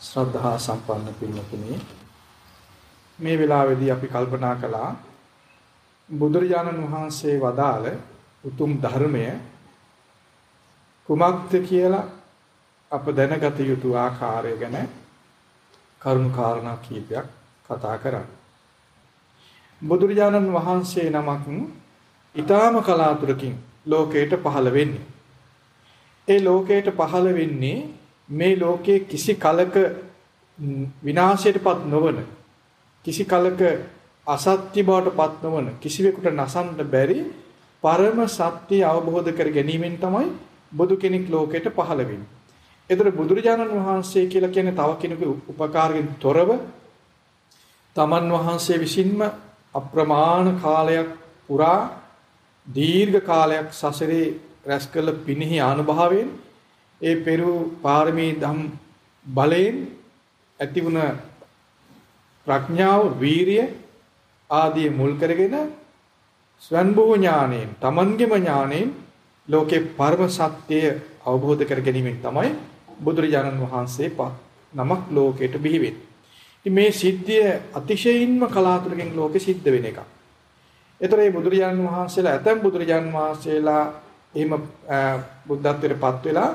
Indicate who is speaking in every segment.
Speaker 1: ශ්‍රද්ධා සම්පන්න පින්වතුනි මේ වෙලාවේදී අපි කල්පනා කළා බුදුරජාණන් වහන්සේ වදාළ උතුම් ධර්මය කුමක්ද කියලා අප දැනගත යුතු ආකාරය ගැන කරුණු කාරණා කීපයක් කතා කරන්න. බුදුරජාණන් වහන්සේ නමක් ඊටාම කලාතුරකින් ලෝකයට පහළ වෙන්නේ. ඒ ලෝකයට පහළ වෙන්නේ මේ ලෝකයේ කිසි කලක විනාශයටපත් නොවන කිසි කලක අසත්‍ය බවටපත් නොවන කිසිවෙකුට නසන්න බැරි පරම සත්‍ය අවබෝධ කර ගැනීමෙන් තමයි බුදු කෙනෙක් ලෝකයට පහළ වෙන්නේ. ඒතර බුදුරජාණන් වහන්සේ කියලා කියන්නේ තව කෙනෙකුගේ උපකාරයෙන් තොරව තමන් වහන්සේ විසින්ම අප්‍රමාණ කාලයක් පුරා දීර්ඝ කාලයක් සසරේ රැස් කළ පිනෙහි අනුභවයෙන් ඒ පෙරු පාරමී ධම් බලයෙන් ඇති වුණ ප්‍රඥාව වීරිය ආදී මුල් කරගෙන ස්වයන්බෝ ඥාණයෙන් තමන්ගේම ඥාණයෙන් ලෝකේ පරම සත්‍යය අවබෝධ කර ගැනීමෙන් තමයි බුදුරජාණන් වහන්සේ නමක් ලෝකයට බිහි වෙන්නේ. මේ සිද්ධිය අතිශයින්ම කලාතුරකින් ලෝකෙ සිද්ධ වෙන එකක්. ඒතර මේ බුදුරජාණන් වහන්සේලා ඇතම් බුදුරජාණන් වහන්සේලා එහෙම බුද්ධත්වයටපත් වෙලා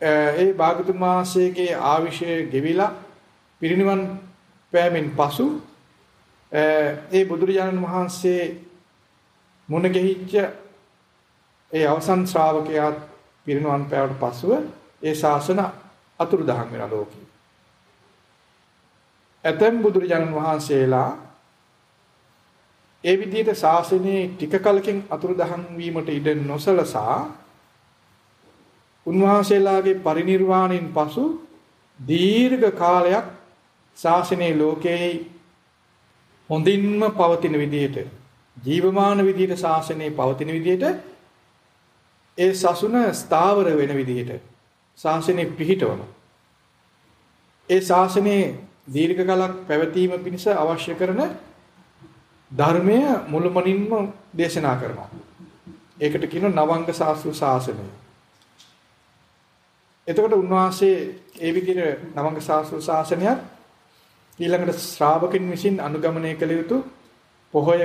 Speaker 1: ඒ භාගතුන් වහන්සේගේ ආවිෂය ගෙවිලා පිරිනිවන් පෑමෙන් පසු ඒ බුදුරජාණන් වහන්සේ මුණ ගැහිච්ච ඒ අවසන් ශ්‍රාවකයා පිරිනිවන් පෑවට පසුව ඒ ශාසන අතුරුදහන් වෙන ලෝකෙ. ඇතැම් බුදුරජාණන් වහන්සේලා ඒ විදිහට ශාසනයේ ටික කලකින් අතුරුදහන් වීමට ඉඩ නොසලසා උන්වහන්සේලාගේ පරිණිරවාණයෙන් පසු දීර්ඝ කාලයක් ශාසනයේ ලෝකයේ හොඳින්ම පවතින විදිහට ජීවමාන විදිහට ශාසනයේ පවතින විදිහට ඒ සසුන ස්ථාවර වෙන විදිහට ශාසනය පිහිටවන ඒ ශාසනයේ දීර්ඝ කලක් පැවතීම පිණිස අවශ්‍ය කරන ධර්මය මුළුමනින්ම දේශනා කරනවා. ඒකට කියනවා නවංග ශාස්ත්‍ර ශාසනය. එතකොට උන්වහන්සේ ඒ විදිහට නවංග ශාස්ත්‍ර ශාසනයක් ඊළඟට ශ්‍රාවකින් විසින් අනුගමනය කළ යුතු පොහොය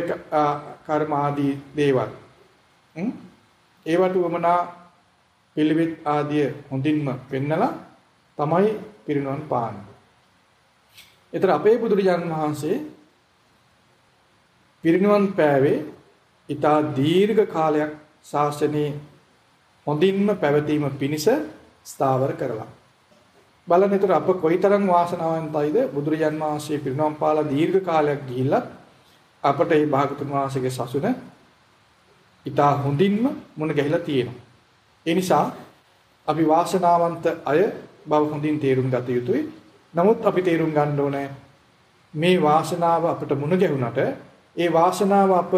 Speaker 1: කර්ම ආදී දේවල්. ඒවට වමනා පිළිවෙත් ආදිය හොඳින්ම පෙන්නලා තමයි පිරිනවන් පාන්නේ. ඒතර අපේ බුදුරජාණන් වහන්සේ පිරිනවන් පෑවේ ඊටා දීර්ඝ කාලයක් ශාසනයේ හොඳින්ම පැවතීම පිණිස ස්ථාවර කරලා. බලන්න ඒතර අප කොයිතරම් වාසනාවන්තයිද බුදුරජාන් වහන්සේ පිරිනවම් පාලා දීර්ඝ කාලයක් ගිහිල්ලා අපට මේ භාගතුන් වහන්සේගේ සසුන ඊටා හොඳින්ම මුණ ගැහිලා තියෙනවා. ඒ නිසා අපි වාසනාවන්ත අය බව හොඳින් තේරුම් ගත යුතුයි. නමුත් අපි තේරුම් ගන්න ඕනේ මේ වාසනාව අපට මුණ ගැහුණට ඒ වාසනාව අප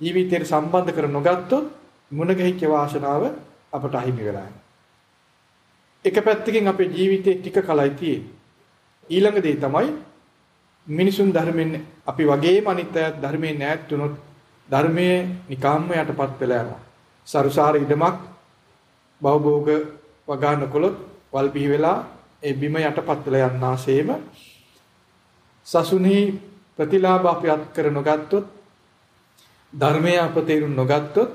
Speaker 1: ජීවිතයට සම්බන්ධ කර නොගත්තොත් මුණ ගැහිච්ච වාසනාව අපට අහිමි වෙලා යනවා. එක පැත්තකින් අපේ ජීවිතේ ටික කලයි තියෙන්නේ. ඊළඟ දේ තමයි මිනිසුන් ධර්මෙන් අපි වගේම අනිත් අයත් ධර්මයෙන් ඈත් වුණොත් ධර්මයේ නිකාම්ම යටපත් වෙලා යනවා. සරුසාර ඉදමක් බවභෝග වගානකොලොත් වල් පිහි වෙලා ඒ බිම යටපත් වෙලා යන්නාseම සසුනි ප්‍රතිලාභ අපි අත් කර නොගත්තොත් ධර්මය අප තේරුම් නොගත්තොත්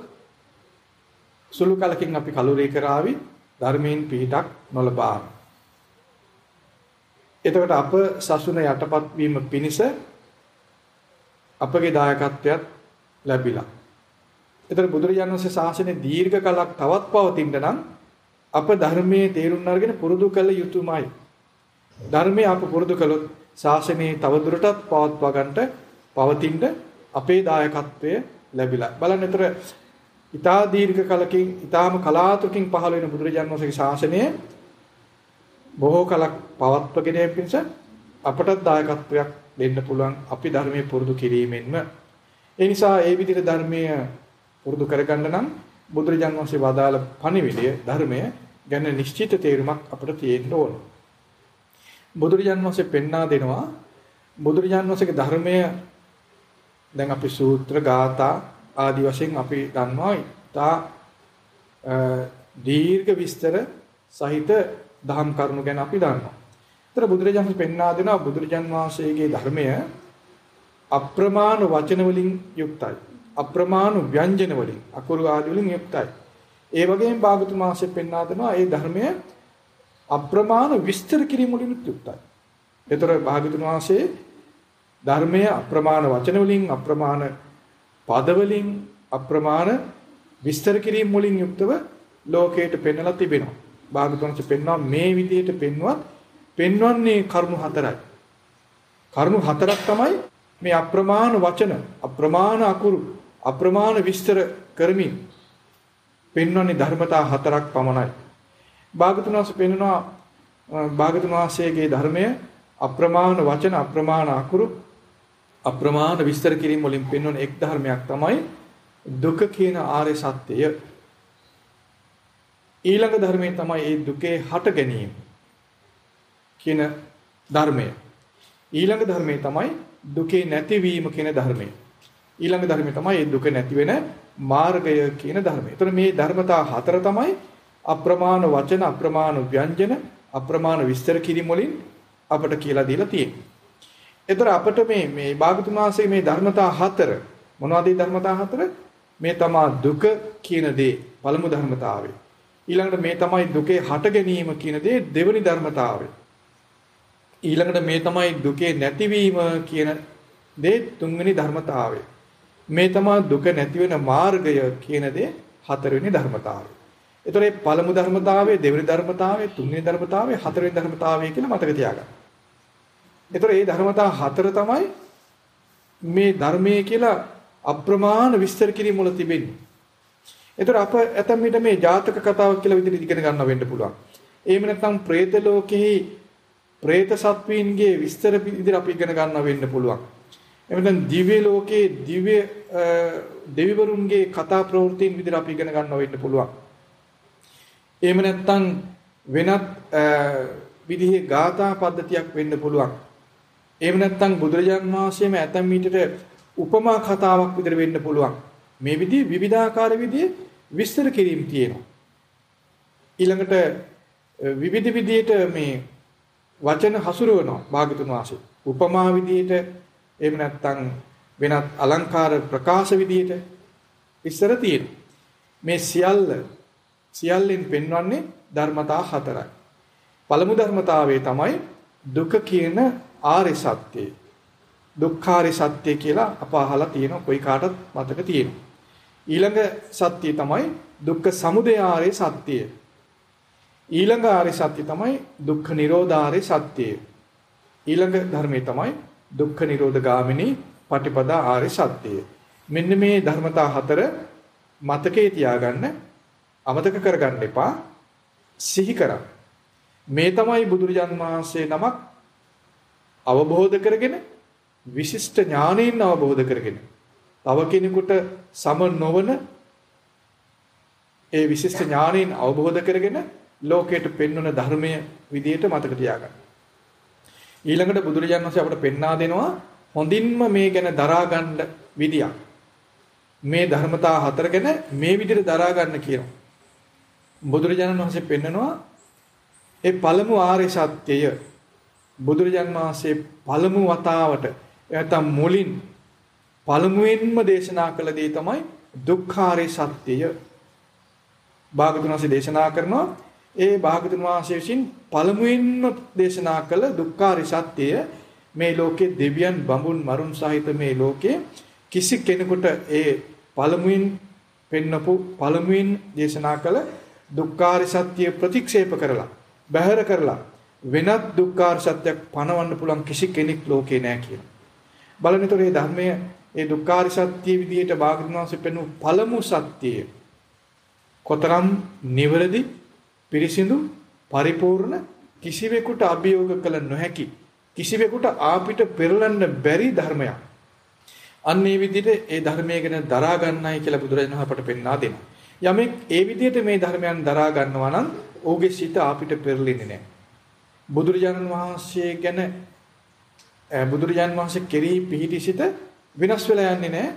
Speaker 1: සුළු කලකින් අපි කලුරේ කරાવી ධර්මයෙන් පිටක් නොලබා. එතකොට අප සසුන යටපත් වීම පිණිස අපගේ දායකත්වයක් ලැබිලා. එතකොට බුදුරජාණන් වහන්සේ ශාසනය දීර්ඝ කලක් තවත් පවතින්න නම් අප ධර්මයේ තේරුම් අරගෙන පුරුදු කළ යුතුමයි. ධර්මයේ අප පුරුදු කළොත් ශාසනයේ තවදුරටත් පවත්වා ගන්නට පවතින්න අපේ දායකත්වය ලැබිලා. බලන්න ඒතර ඊතා දීර්ඝ කලකින් ඊ타ම කලාතුරකින් පහළ වෙන බුදුරජාණන් වහන්සේගේ ශාසනය බොහෝ කලක් පවත්වගෙන යන පිණිස අපටත් දායකත්වයක් දෙන්න පුළුවන් අපි ධර්මයේ පුරුදු කිරීමෙන්ම. ඒ නිසා ඒ විදිහට ධර්මයේ පුරුදු කරගන්න නම් බුදුරජාණන් වහන්සේ වදාළ පණිවිඩය ධර්මය ගැන නිශ්චිත තේරුමක් අපිට තියෙන්න ඕන. බුදුරජාන් වහන්සේ පෙන්වා දෙනවා බුදුරජාන් වහන්සේගේ ධර්මය දැන් අපි සූත්‍ර ගාථා ආදි වශයෙන් අපි දන්නවා තා දීර්ඝ විස්තර සහිත දහම් කරුණු ගැන අපි දන්නවා. ඒතර බුදුරජාණන් පෙන්වා දෙනවා බුදුරජාන් වහන්සේගේ ධර්මය අප්‍රමාණ වචන වලින් යුක්තයි. අප්‍රමාණ ව්‍යංජන වලින් අකුරු ආදී වලින් යුක්තයි. ඒ වගේම භාගතුන් වහන්සේ පෙන්වා දෙනවා මේ ධර්මය අප්‍රමාණ විස්තර කිරීම වලින් යුක්තයි. ඒතර භාගතුන් වහන්සේ ධර්මය අප්‍රමාණ වචන වලින් අප්‍රමාණ පද වලින් අප්‍රමාණ විස්තර කිරීම වලින් යුක්තව ලෝකයට පෙන්වලා තිබෙනවා. භාගතුන්ච පෙන්වනවා මේ විදිහට පෙන්වත් පෙන්වන්නේ කරුණු හතරයි. කරුණු හතරක් තමයි මේ අප්‍රමාණ වචන, අප්‍රමාණ අකුරු, අප්‍රමාණ විස්තර කරමින් පෙන්වන්නේ ධර්මතා හතරක් පමණයි. භාගතුන්වහන්ස පෙන්වනවා භාගතුන්වහන්සේගේ ධර්මය අප්‍රමාණ වචන, අප්‍රමාණ අකුරු, අප්‍රමාණ විස්තර කිරීම වලින් පෙන්වන එක් ධර්මයක් තමයි දුක කියන ආර්ය සත්‍යය. ඊළඟ ධර්මයේ තමයි මේ දුකේ හට ගැනීම කියන ධර්මය. ඊළඟ ධර්මයේ තමයි දුකේ නැතිවීම කියන ධර්මය. ඊළඟ ධර්මය තමයි මේ දුක නැති වෙන මාර්ගය කියන ධර්මය. එතන මේ ධර්මතා හතර තමයි අප්‍රමාණ වචන, අප්‍රමාණ ව්‍යංජන, අප්‍රමාණ විස්තර කිරීම වලින් අපට කියලා දීලා තියෙන්නේ. එතන අපට මේ මේ භාගතුමාසේ මේ ධර්මතා හතර මොනවද මේ ධර්මතා හතර? මේ තමා දුක කියන දේ පළමු ධර්මතාවය. ඊළඟට මේ තමයි දුකේ හට ගැනීම කියන දේ දෙවෙනි ධර්මතාවය. ඊළඟට මේ තමයි දුකේ නැතිවීම කියන දේ තුන්වෙනි ධර්මතාවය. මේ තමයි දුක නැති වෙන මාර්ගය කියන දේ හතරවෙනි ධර්මතාවය. ඒතර මේ පළමු ධර්මතාවය, දෙවෙනි ධර්මතාවය, තුන්වෙනි ධර්මතාවය, හතරවෙනි ධර්මතාවය කියලා මතක තියාගන්න. ඒතර මේ ධර්මතා හතර තමයි මේ ධර්මයේ කියලා අප්‍රමාණ විස්තර කිරීම වල තිබෙන්නේ. ඒතර අප ඇතම් විට මේ ජාතක කතාවක් කියලා විදිහට ඉගෙන ගන්න වෙන්න පුළුවන්. එහෙම නැත්නම් പ്രേත ලෝකෙහි പ്രേත සත්වීන්ගේ විස්තර විදිහට අපි ඉගෙන ගන්න වෙන්න පුළුවන්. එහෙනම් දිව්‍ය ලෝකයේ දිව්‍ය දෙවිවරුන්ගේ කතා ප්‍රවෘත්තීන් විදිහට අපි ඉගෙන ගන්න වෙන්න පුළුවන්. එහෙම නැත්නම් වෙනත් විදිහේ ගාථා පද්ධතියක් වෙන්න පුළුවන්. එහෙම නැත්නම් බුදුරජාන් වහන්සේම ඇතම් විටට උපමා කතාවක් විදිහට වෙන්න පුළුවන්. මේ විදිහේ විවිධාකාර විදිහේ විස්තර කිරීම තියෙනවා. ඊළඟට විවිධ විදිහට මේ වචන හසුරවනවා භාගතුන් වහන්සේ. උපමා විදිහට එහෙම නැත්නම් වෙනත් අලංකාර ප්‍රකාශ විදිහට විස්තර තියෙනවා. මේ සියල්ල සියල්ලෙන් පෙන්වන්නේ ධර්මතා හතරයි. පළමු ධර්මතාවය තමයි දුක කියන ආර්ය සත්‍යය. දුක්ඛාරය සත්‍ය කියලා අප අහලා තියෙනවා කොයි කාටත් මතක තියෙනවා. ඊළඟ සත්‍යය තමයි දුක්ඛ සමුදය ආර්ය සත්‍යය. ඊළඟ ආර්ය සත්‍ය තමයි දුක්ඛ නිරෝධාර්ය සත්‍යය. ඊළඟ ධර්මයේ තමයි දුක්ඛ නිරෝධ ගාමිනී පටිපදා ආර්ය සත්‍යය. මෙන්න මේ ධර්මතා හතර මතකේ තියාගන්න අමතක කරගන්න එපා සිහි කරා. මේ තමයි බුදුරජාන් වහන්සේ නමක් අවබෝධ කරගෙන විශිෂ්ට ඥානයෙන් අවබෝධ කරගෙන තව කෙනෙකුට සම නොවන ඒ විශිෂ්ට ඥානයෙන් අවබෝධ කරගෙන ලෝකයට පෙන්වන ධර්මයේ විදියට මතක තියාගන්න. ඊළඟට බුදුරජාණන් වහන්සේ අපට පෙන්වා දෙනවා හොඳින්ම මේ ගැන දරා ගන්න විදියක්. මේ ධර්මතා හතර ගැන මේ විදිහට දරා ගන්න කියනවා. බුදුරජාණන් වහන්සේ පෙන්නනවා ඒ පළමු ආර්ය සත්‍යය බුදුරජාණන් වහන්සේ පළමු වතාවට එතම් මුලින් පළමුවෙන්ම දේශනා කළ දේ තමයි දුක්ඛාරේ සත්‍යය. භාගතුන් වහන්සේ දේශනා කරනවා ඒ භාගතුන් වහන්සේ විසින් පළමුවෙන්ම දේශනා කළ දුක්ඛාරේ සත්‍යය මේ ලෝකේ දෙවියන් බඹුන් මරුන් සහිත මේ ලෝකේ කිසි කෙනෙකුට ඒ පළමුවෙන් පෙන්නපු පළමුවෙන් දේශනා කළ දුක්ඛාරේ සත්‍ය ප්‍රතික්ෂේප කරලා බැහැර කරලා වෙනත් දුක්ඛාර සත්‍යයක් පනවන්න පුළුවන් කිසි කෙනෙක් ලෝකේ නැහැ කියන. බලනතොර මේ ධර්මයේ ඒ දුක්ඛාර සත්‍ය විදිහට භාගතුන්වහන්සේ පෙන්වු පළමු සත්‍යය කොතරම් නිවැරදි පිරිසිදු පරිපූර්ණ කිසිවෙකුට අභියෝග කළ නොහැකි කිසිවෙකුට ආපිට පෙරලන්න බැරි ධර්මයක්. අන්න ඒ විදිහට ඒ ධර්මය ගැන දරා ගන්නයි කියලා බුදුරජාණන් අපට පෙන්වා දෙනවා. යමෙක් ඒ විදිහට මේ ධර්මයන් දරා ගන්නවා නම් ඔහුගේ සිත ආපිට පෙරලෙන්නේ නැහැ. බුදුරජාණන් වහන්සේ ගැන බුදුරජාණන් වහන්සේ කෙරෙහි පිහිටි සිත වෙනස් වෙලා යන්නේ නැහැ.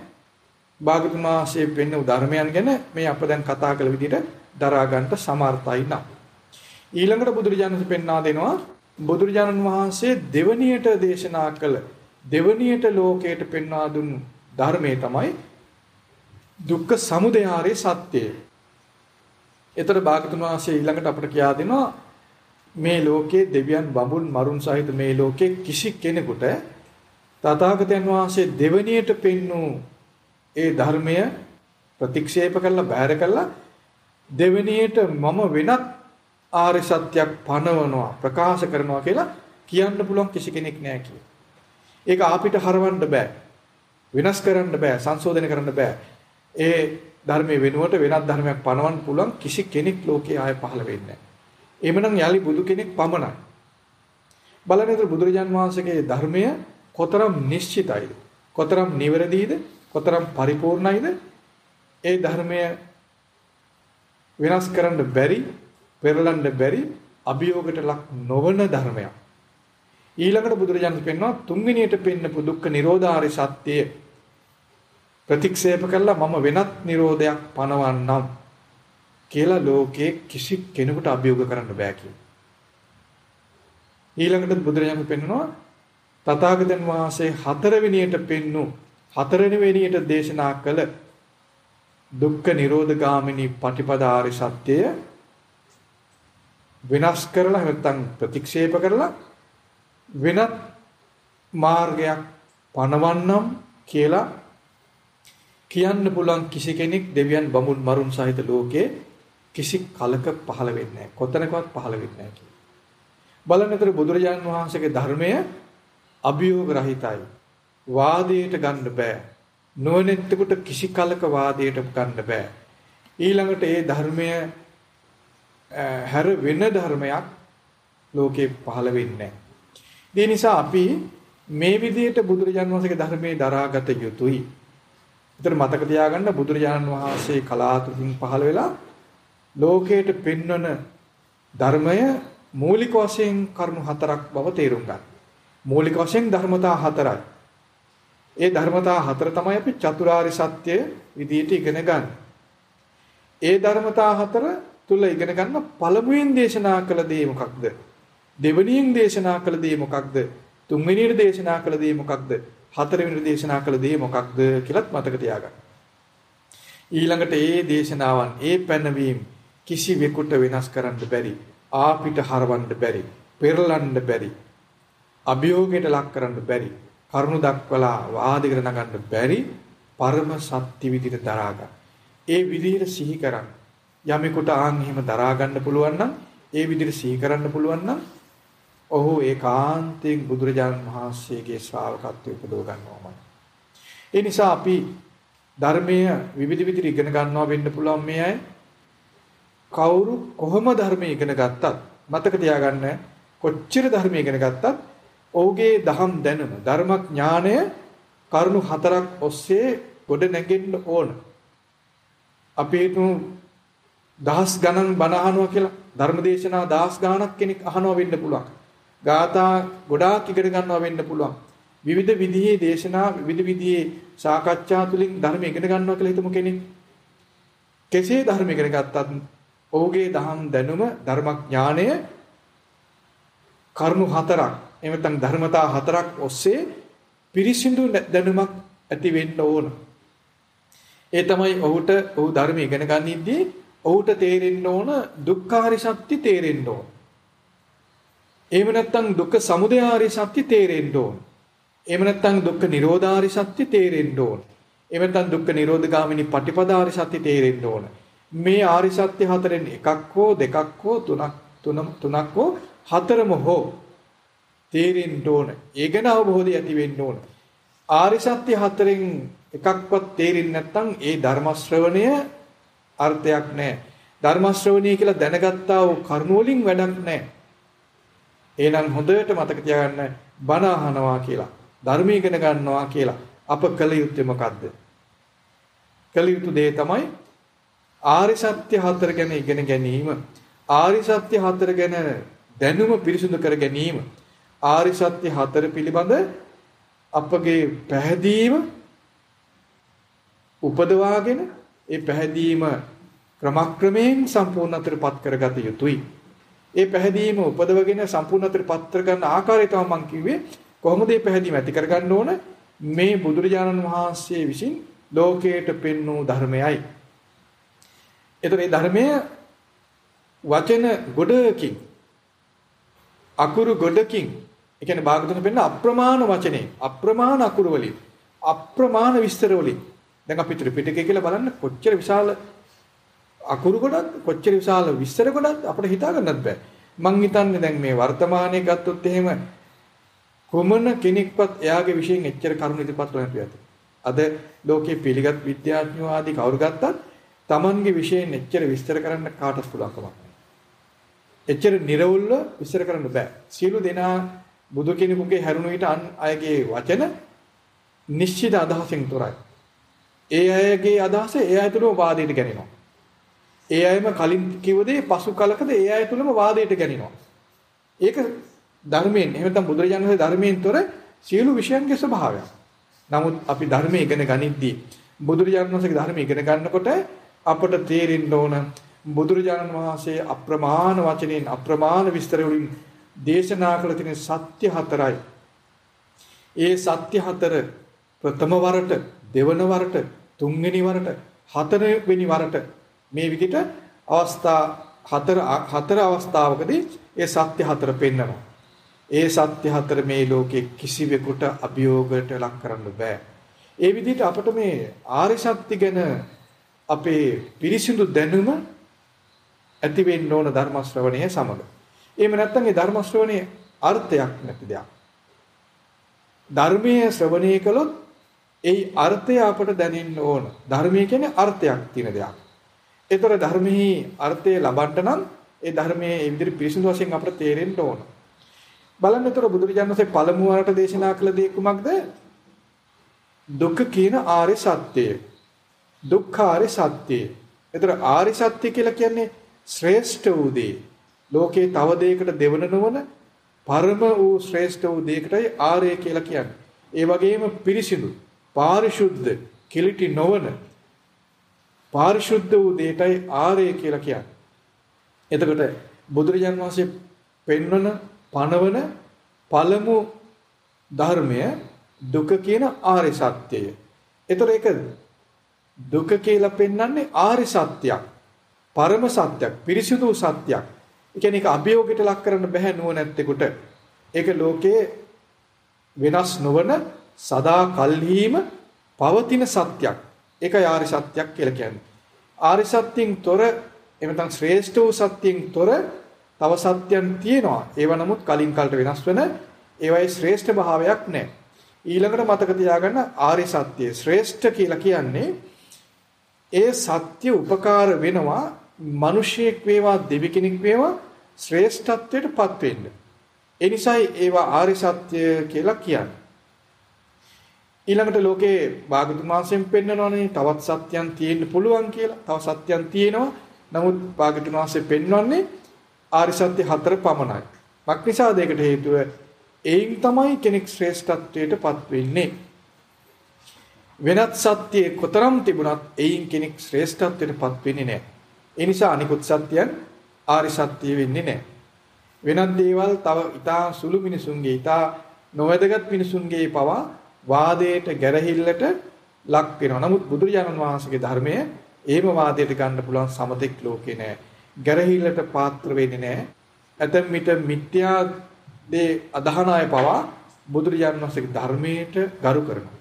Speaker 1: භාගතුන් වහන්සේ පෙන්න ධර්මයන් ගැන මේ අප දැන් කතා කළ විදිහට දරා ගන්නට සමර්ථයි නම්. ඊළඟට බුදුරජාණන් පෙන්වා දෙනවා බුදුරජාණන් වහන්සේ දෙවණියට දේශනා කළ දෙවණියට ලෝකයට පෙන්වා දුන් ධර්මයේ තමයි දුක්ඛ සමුදයාරේ සත්‍යය. ඒතර භාගතුන් වහන්සේ ඊළඟට අපට කියා දෙනවා මේ ලෝකේ දෙවියන් බඹුන් මරුන් සහිත මේ ලෝකේ කිසි කෙනෙකුට තථාගතයන් වහන්සේ දෙවණියට පෙන්වූ ඒ ධර්මය ප්‍රතික්ෂේප කළා බැහැර කළා දෙවණියට මම වෙනත් ආර්ය සත්‍යයක් පනවනවා ප්‍රකාශ කරනවා කියලා කියන්න පුළුවන් කිසි කෙනෙක් නැහැ කියලා. ඒක අපිට හරවන්න බෑ. විනාශ කරන්න බෑ, සංශෝධනය කරන්න බෑ. ඒ ධර්මයේ වෙනුවට වෙනත් ධර්මයක් පනවන්න පුළුවන් කිසි කෙනෙක් ලෝකේ ආය පහළ වෙන්නේ නැහැ. එhmenan යලි බුදු කෙනෙක් පමණයි. බලනේතර බුදුරජාන් වහන්සේගේ ධර්මය කොතරම් නිශ්චිතයිද? කොතරම් නිවැරදිද? කොතරම් පරිපූර්ණයිද? ඒ ධර්මය වෙනස් කරන්න බැරි, පෙරලන්න බැරි අභියෝගයට ලක් නොවන ධර්මයක්. ඊළඟට බුදුරජාණන් පෙන්වනවා තුන්වෙනියට පෙන්නපු දුක්ඛ නිරෝධාරි සත්‍යය ප්‍රතික්ෂේප කළා මම වෙනත් නිරෝධයක් පනවන්නම් කියලා ලෝකේ කිසි කෙනෙකුට අභියෝග කරන්න බෑ කියලා. ඊළඟට බුදුරජාණන් පෙන්වනවා තථාගතයන් වහන්සේ හතරවෙනියට පෙන්නු හතරවෙනියට දේශනා කළ දුක්ඛ නිරෝධ ගාමිනී පටිපදාරි සත්‍යය විනාශ කරලා නැත්නම් ප්‍රතික්ෂේප කරලා වෙනත් මාර්ගයක් පනවන්නම් කියලා කියන්න පුළුවන් කිසි කෙනෙක් දෙවියන් බමුණු මරුන් සහිත ලෝකේ කිසි කලක පහළ වෙන්නේ නැහැ. කොතනකවත් පහළ වෙන්නේ නැහැ කියලා. බලන්නතර බුදුරජාණන් වහන්සේගේ ධර්මය අභියෝග රහිතයි. වාදයට ගන්න බෑ. නොනෙත්තෙකුට කිසි කලක වාදයට ගන්න බෑ. ඊළඟට ඒ ධර්මය හැර වෙන ධර්මයක් ලෝකේ පහළ වෙන්නේ නැහැ. නිසා අපි මේ විදිහට බුදුරජාණන් වහන්සේගේ ධර්මයේ දරාගත යුතුයි. ඒතර මතක තියාගන්න බුදුරජාණන් වහන්සේ කලාතුරකින් පහළ වෙලා ලෝකයට පෙන්වන ධර්මය මූලික වශයෙන් කරුණු හතරක් බව තේරුම් ගන්න. මූලික වශයෙන් ධර්මතා හතරයි. ඒ ධර්මතා හතර තමයි අපි චතුරාර්ය සත්‍ය විදියට ඉගෙන ගන්න. ඒ ධර්මතා හතර තුල ඉගෙන ගන්න පළමුවෙන් දේශනා කළ දේ මොකක්ද? දෙවෙනියෙන් දේශනා කළ දේ මොකක්ද? තුන්වෙනියට දේශනා කළ දේ මොකක්ද? හතරවෙනි දේශනා කළ දේ මොකක්ද කියලාත් මතක තියාගන්න. ඊළඟට ඒ දේශනාවන් ඒ පැනවීම කිසිවෙකුට වෙනස් කරන්න බැරි ආපිට හරවන්න බැරි පෙරලන්න බැරි අභියෝගයට ලක් කරන්න බැරි කරුණු දක්වලා වාදිකර නගන්න බැරි පරම සත්‍ය විදිහට දරා ගන්න. ඒ විදිහට සිහි කරන්න. යමෙකුට ආන් එහෙම දරා ගන්න පුළුවන් නම් ඒ විදිහට සිහි කරන්න පුළුවන් නම් ඔහු ඒකාන්තයෙන් බුදුරජාණන් වහන්සේගේ ශ්‍රාවකත්වයේ උපදව ගන්නවාමයි. ඒ නිසා අපි ධර්මයේ විවිධ විදිහට ඉගෙන ගන්නවා වෙන්න පුළුවන් මේ අය. කවුරු කොහොම ධර්මයේ ඉගෙන ගත්තත් මතක තියාගන්න කොච්චර ධර්මයේ ඉගෙන ගත්තත් ඔහුගේ දහම් දැනුම ධර්මඥානය කරුණු හතරක් ඔස්සේ ගොඩ නැගෙන්න ඕන. අපි හිතමු දහස් ගණන් බණ අහනවා කියලා ධර්මදේශනා දහස් ගණනක් කෙනෙක් අහනවා වෙන්න පුළුවන්. ගාථා ගොඩාක් ඉගෙන ගන්නවා වෙන්න පුළුවන්. විවිධ විදිහේ දේශනා විවිධ විදිහේ සාකච්ඡා තුලින් ධර්ම ඉගෙන ගන්නවා කියලා හිතමු කෙනෙක්. කෙසේ ධර්ම ඉගෙන ගත්තත් ඔහුගේ දහම් දැනුම ධර්මඥානය කරුණු හතරක් එහෙම නැත්නම් ධර්මතා හතරක් ඔස්සේ පිරිසිදු දැනුමක් ඇති වෙන්න ඕන. ඒ තමයි ඔහුට ඔහු ධර්ම ඉගෙන ගන්නිද්දී ඔහුට තේරෙන්න ඕන දුක්ඛාරි සත්‍ය තේරෙන්න ඕන. එහෙම නැත්නම් දුක්ඛ සමුදයාරි සත්‍ය තේරෙන්න ඕන. එහෙම නැත්නම් දුක්ඛ නිරෝධාරි සත්‍ය තේරෙන්න ඕන. එහෙම නැත්නම් දුක්ඛ නිරෝධගාමිනී පටිපදාරි සත්‍ය තේරෙන්න ඕන. මේ ආරි සත්‍ය හතරෙන් එකක් හෝ දෙකක් හෝ තුනක් තුනක් හෝ හතරම හෝ තේරෙන්න ඕන. ඒ ගැන අවබෝධය ඇති වෙන්න ඕන. ආරි සත්‍ය හතරෙන් එකක්වත් තේරෙන්නේ නැත්නම් ඒ ධර්ම ශ්‍රවණය අර්ථයක් නැහැ. ධර්ම ශ්‍රවණය කියලා දැනගත්තා වූ කරුණ වලින් වැඩක් නැහැ. එහෙනම් හොඳට මතක තියාගන්න බණ අහනවා කියලා ධර්ම ඉගෙන ගන්නවා කියලා අප කළ යුත්තේ මොකද්ද? කළ යුතු දේ තමයි ආරි සත්‍ය හතර ගැන ඉගෙන ගැනීම. ආරි සත්‍ය හතර ගැන දැනුම පිරිසුදු කර ගැනීම. ආරි සත්‍ය හතර පිළිබඳ අපගේ පැහැදීම උපදවාගෙන ඒ පැහැදීම ක්‍රමක්‍රමයෙන් සම්පූර්ණ අතරපත් කරගත යුතුයි. ඒ පැහැදීම උපදවගෙන සම්පූර්ණතර පත්‍ර ගන්න ආකාරය තමයි මම කිව්වේ. කොහොමද මේ පැහැදීම ඇති කරගන්න ඕන? මේ බුදුරජාණන් වහන්සේ විසින් ලෝකයට පෙන්වූ ධර්මයයි. එතකොට මේ ධර්මය වචන ගොඩකින් අකුරු ගොඩකින් ඒ කියන්නේ භාගතුන පෙන්න අප්‍රමාණ වචනේ අප්‍රමාණ අකුරු වලින් අප්‍රමාණ විස්තර වලින් දැන් අපි ත්‍රිපිටකය කියලා බලන්න කොච්චර විශාල අකුරු ගොඩක් කොච්චර විශාල විස්තර ගොඩක් අපිට හිතා ගන්නත් බෑ මං හිතන්නේ දැන් මේ වර්තමානයේ ගත්තොත් එහෙම කොමන කෙනෙක්වත් එයාගේ විශ්යෙන් එච්චර කරුණු ඉදිරිපත් කරන්න නැති අද ලෝකේ පිළිගත් විද්‍යාඥයෝ ආදී කවුරු ගත්තත් Tamanගේ විශ්යෙන් එච්චර විස්තර කරන්න කාටවත් පුළුවන් කමක් නැහැ. එච්චර නිර්වුල්ව විස්තර කරන්න බෑ. සියලු දෙනා බුදු කෙනෙකුගේ හැරුණු විට අන් අයගේ වචන නිශ්චිත අදහසෙන් තොරයි. ඒ අයගේ අදහස ඒ අය තුළම වාදයට ගැනෙනවා. ඒ අයම කලින් කිව්ව දේ පසු කලකද ඒ අය තුළම වාදයට ගැනෙනවා. ඒක ධර්මයෙන් එහෙම නැත්නම් බුදුරජාණන් වහන්සේ ධර්මයෙන් තොර සියලු විෂයන්ගේ ස්වභාවය. නමුත් අපි ධර්මයේ ඉගෙන ගනිද්දී බුදුරජාණන් වහන්සේගේ ධර්මය ඉගෙන ගන්නකොට අපට තේරෙන්න ඕන බුදුරජාණන් වහන්සේ අප්‍රමාණ වචනෙන් අප්‍රමාණ විස්තර වලින් දේශනා කළ තියෙන සත්‍ය හතරයි. ඒ සත්‍ය හතර ප්‍රථම වරට, දෙවන වරට, තුන්වෙනි වරට, හතරවෙනි වරට මේ විදිහට අවස්ථා හතර හතර අවස්ථාවකදී ඒ සත්‍ය හතර පෙන්වනවා. ඒ සත්‍ය හතර මේ ලෝකේ කිසිවෙකුට අභියෝගයට ලක් කරන්න බෑ. ඒ විදිහට අපට මේ ආර්ය සත්‍ය ගැන අපේ පිරිසිදු දැනුම ඇති වෙන්න ඕන ධර්ම ශ්‍රවණය සමග. එහෙම නැත්නම් ඒ ධර්ම ශ්‍රවණයේ අර්ථයක් නැති දෙයක්. ධර්මයේ ශ්‍රවණය කළොත් ඒ අර්ථය අපට දැනෙන්න ඕන. ධර්මයේ කියන්නේ අර්ථයක් තියෙන දෙයක්. ඒතර ධර්මෙහි අර්ථය ලබන්න නම් ඒ ධර්මයේ ඒ විදිහට පිරිසිදු වශයෙන් අපට තේරෙන්න ඕන. බලන්න ඒතර බුදුරජාණන් වහන්සේ පළමු වරට දේශනා කළ දේ කුමක්ද? දුක්ඛ කියන ආර්ය සත්‍යය. දුක්ඛාරය සත්‍යය. ඒතර ආර්ය සත්‍ය කියලා කියන්නේ ශ්‍රේෂ්ඨ වූ දේ. ලෝකේ තව දෙයකට දෙවන නොවන පරම වූ ශ්‍රේෂ්ඨ වූ දෙයකටයි ආර්ය කියලා කියන්නේ. ඒ වගේම පිරිසිදු, පාරිශුද්ධ, කිලිටි නොවන පාරිශුද්ධ වූ දෙයටයි ආර්ය කියලා කියන්නේ. එතකොට බුදුරජාන් වහන්සේ පෙන්වන පනවන පළමු ධර්මය දුක කියන ආර්ය සත්‍යය. ඒතර ඒක දුක කියලා පෙන්වන්නේ ආර්ය සත්‍යයක්. පරම සත්‍යයක්, පිරිසිදු සත්‍යයක්. ඒ කියන්නේ ඒක අභියෝගයට ලක් කරන්න බෑ නුවණැත්තෙකුට. ඒක ලෝකයේ වෙනස් නොවන සදා කල්හිම පවතින සත්‍යයක්. ඒකයි ආර්ය සත්‍යයක් කියලා කියන්නේ. ආර්ය සත්‍යයෙන් තොර එහෙම නැත්නම් ශ්‍රේෂ්ඨ වූ සත්‍යයෙන් තොර තව සත්‍යයන් තියෙනවා. ඒව නමුත් කලින් කලට වෙනස් වෙන ඒවයි ශ්‍රේෂ්ඨ භාවයක් නැහැ. ඊළඟට මතක තියාගන්න ආර්ය සත්‍ය ශ්‍රේෂ්ඨ කියලා කියන්නේ ඒ සත්‍ය උපකාර වෙනවා මිනිසෙක් වේවා දෙවි කෙනෙක් වේවා ශ්‍රේෂ්ඨත්වයටපත් වෙන්න. ඒ නිසායි ඒවා ආර්ය සත්‍ය කියලා කියන්නේ. ඊළඟට ලෝකේ භාගතුන් වහන්සේම පෙන්වනවානේ තවත් සත්‍යයන් තියෙන්න පුළුවන් කියලා. තව සත්‍යයන් තියෙනවා. නමුත් භාගතුන් වහන්සේ පෙන්වන්නේ ආර්ය සත්‍ය හතර පමණයි. මක්නිසාද ඒකට හේතුව එයින් තමයි කෙනෙක් ශ්‍රේෂ්ඨත්වයටපත් වෙන්නේ. වෙනත් සත්‍යයේ කොතරම් තිබුණත් එයින් කෙනෙක් ශ්‍රේෂ්ඨත්වයටපත් වෙන්නේ නැහැ. ඒ නිසා අනිකුත් සත්‍යයන් ආරි සත්‍ය වෙන්නේ නැහැ. වෙනත් දේවල් තව ඊටා සුළු මිනිසුන්ගේ ඊටා නොවැදගත් මිනිසුන්ගේ පවා වාදයට ගැරහිල්ලට ලක් වෙනවා. නමුත් බුදුරජාණන් වහන්සේගේ ධර්මය එහෙම වාදයට ගන්න පුළුවන් සමතෙක් ලෝකේ නැහැ. ගැරහිල්ලට පාත්‍ර වෙන්නේ නැහැ. ඇතම් මිට මිත්‍යා දේ අදහන අය පවා බුදුරජාණන් වහන්සේගේ ධර්මයට ගරු කරනවා.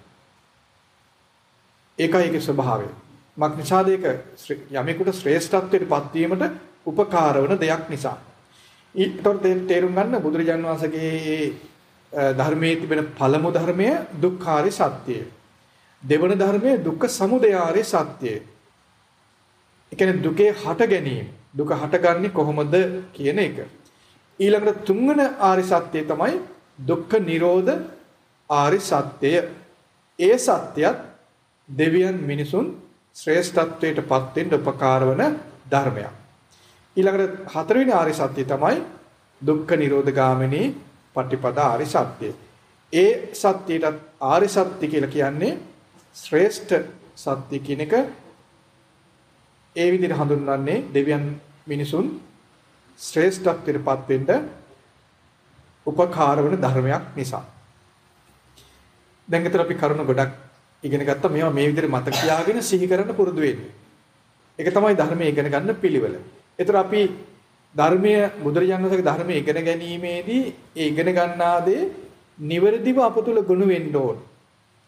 Speaker 1: ඒකයි ඒකේ ස්වභාවය. මක් නිසාද ඒක යමෙකුට ශ්‍රේෂ්ඨත්වයට පත්වීමට උපකාර වන දෙයක් නිසා. ඊටතොර තේරුම් ගන්න බුදුරජාන් වහන්සේගේ ධර්මයේ තිබෙන පළමු ධර්මය දුක්ඛාරය සත්‍යය. දෙවන ධර්මය දුක්ඛ සමුදයාරය සත්‍යය. ඒ කියන්නේ දුකේ හට ගැනීම. දුක හටගන්නේ කොහොමද කියන එක. ඊළඟට තුන්වන ආරි සත්‍යය තමයි දුක්ඛ නිරෝධ ආරි සත්‍යය. ඒ සත්‍යයත් දෙවියන් මිනිසුන් ශ්‍රේෂ්ඨත්වයට පත් වෙන්න උපකාර වන ධර්මයක්. ඊළඟට හතරවෙනි ආර්ය සත්‍ය තමයි දුක්ඛ නිරෝධ ගාමිනී පටිපදා ආර්ය සත්‍ය. ඒ සත්‍යයට ආර්ය සත්‍ය කියලා කියන්නේ ශ්‍රේෂ්ඨ සත්‍ය කියන එක ඒ විදිහට හඳුන්වන්නේ දෙවියන් මිනිසුන් ශ්‍රේෂ්ඨත්වයටපත් වෙන්න උපකාර වන ධර්මයක් නිසා. දැන් ඊතර අපි කරුණ ගොඩක් ඉගෙන ගත්තා මේවා මේ විදිහට මතක තියාගෙන සිහි කරන්න පුරුදු වෙන්න. ඒක තමයි ධර්මයේ ඉගෙන ගන්න පිළිවෙල. ඊතර අපි ධර්මයේ බුදුරජාණන් වහන්සේගේ ධර්මයේ ඉගෙන ගැනීමේදී ඒ ඉගෙන ගන්නා දේ නිවැරදිව අප තුළ ගොනු වෙන්න ඕන.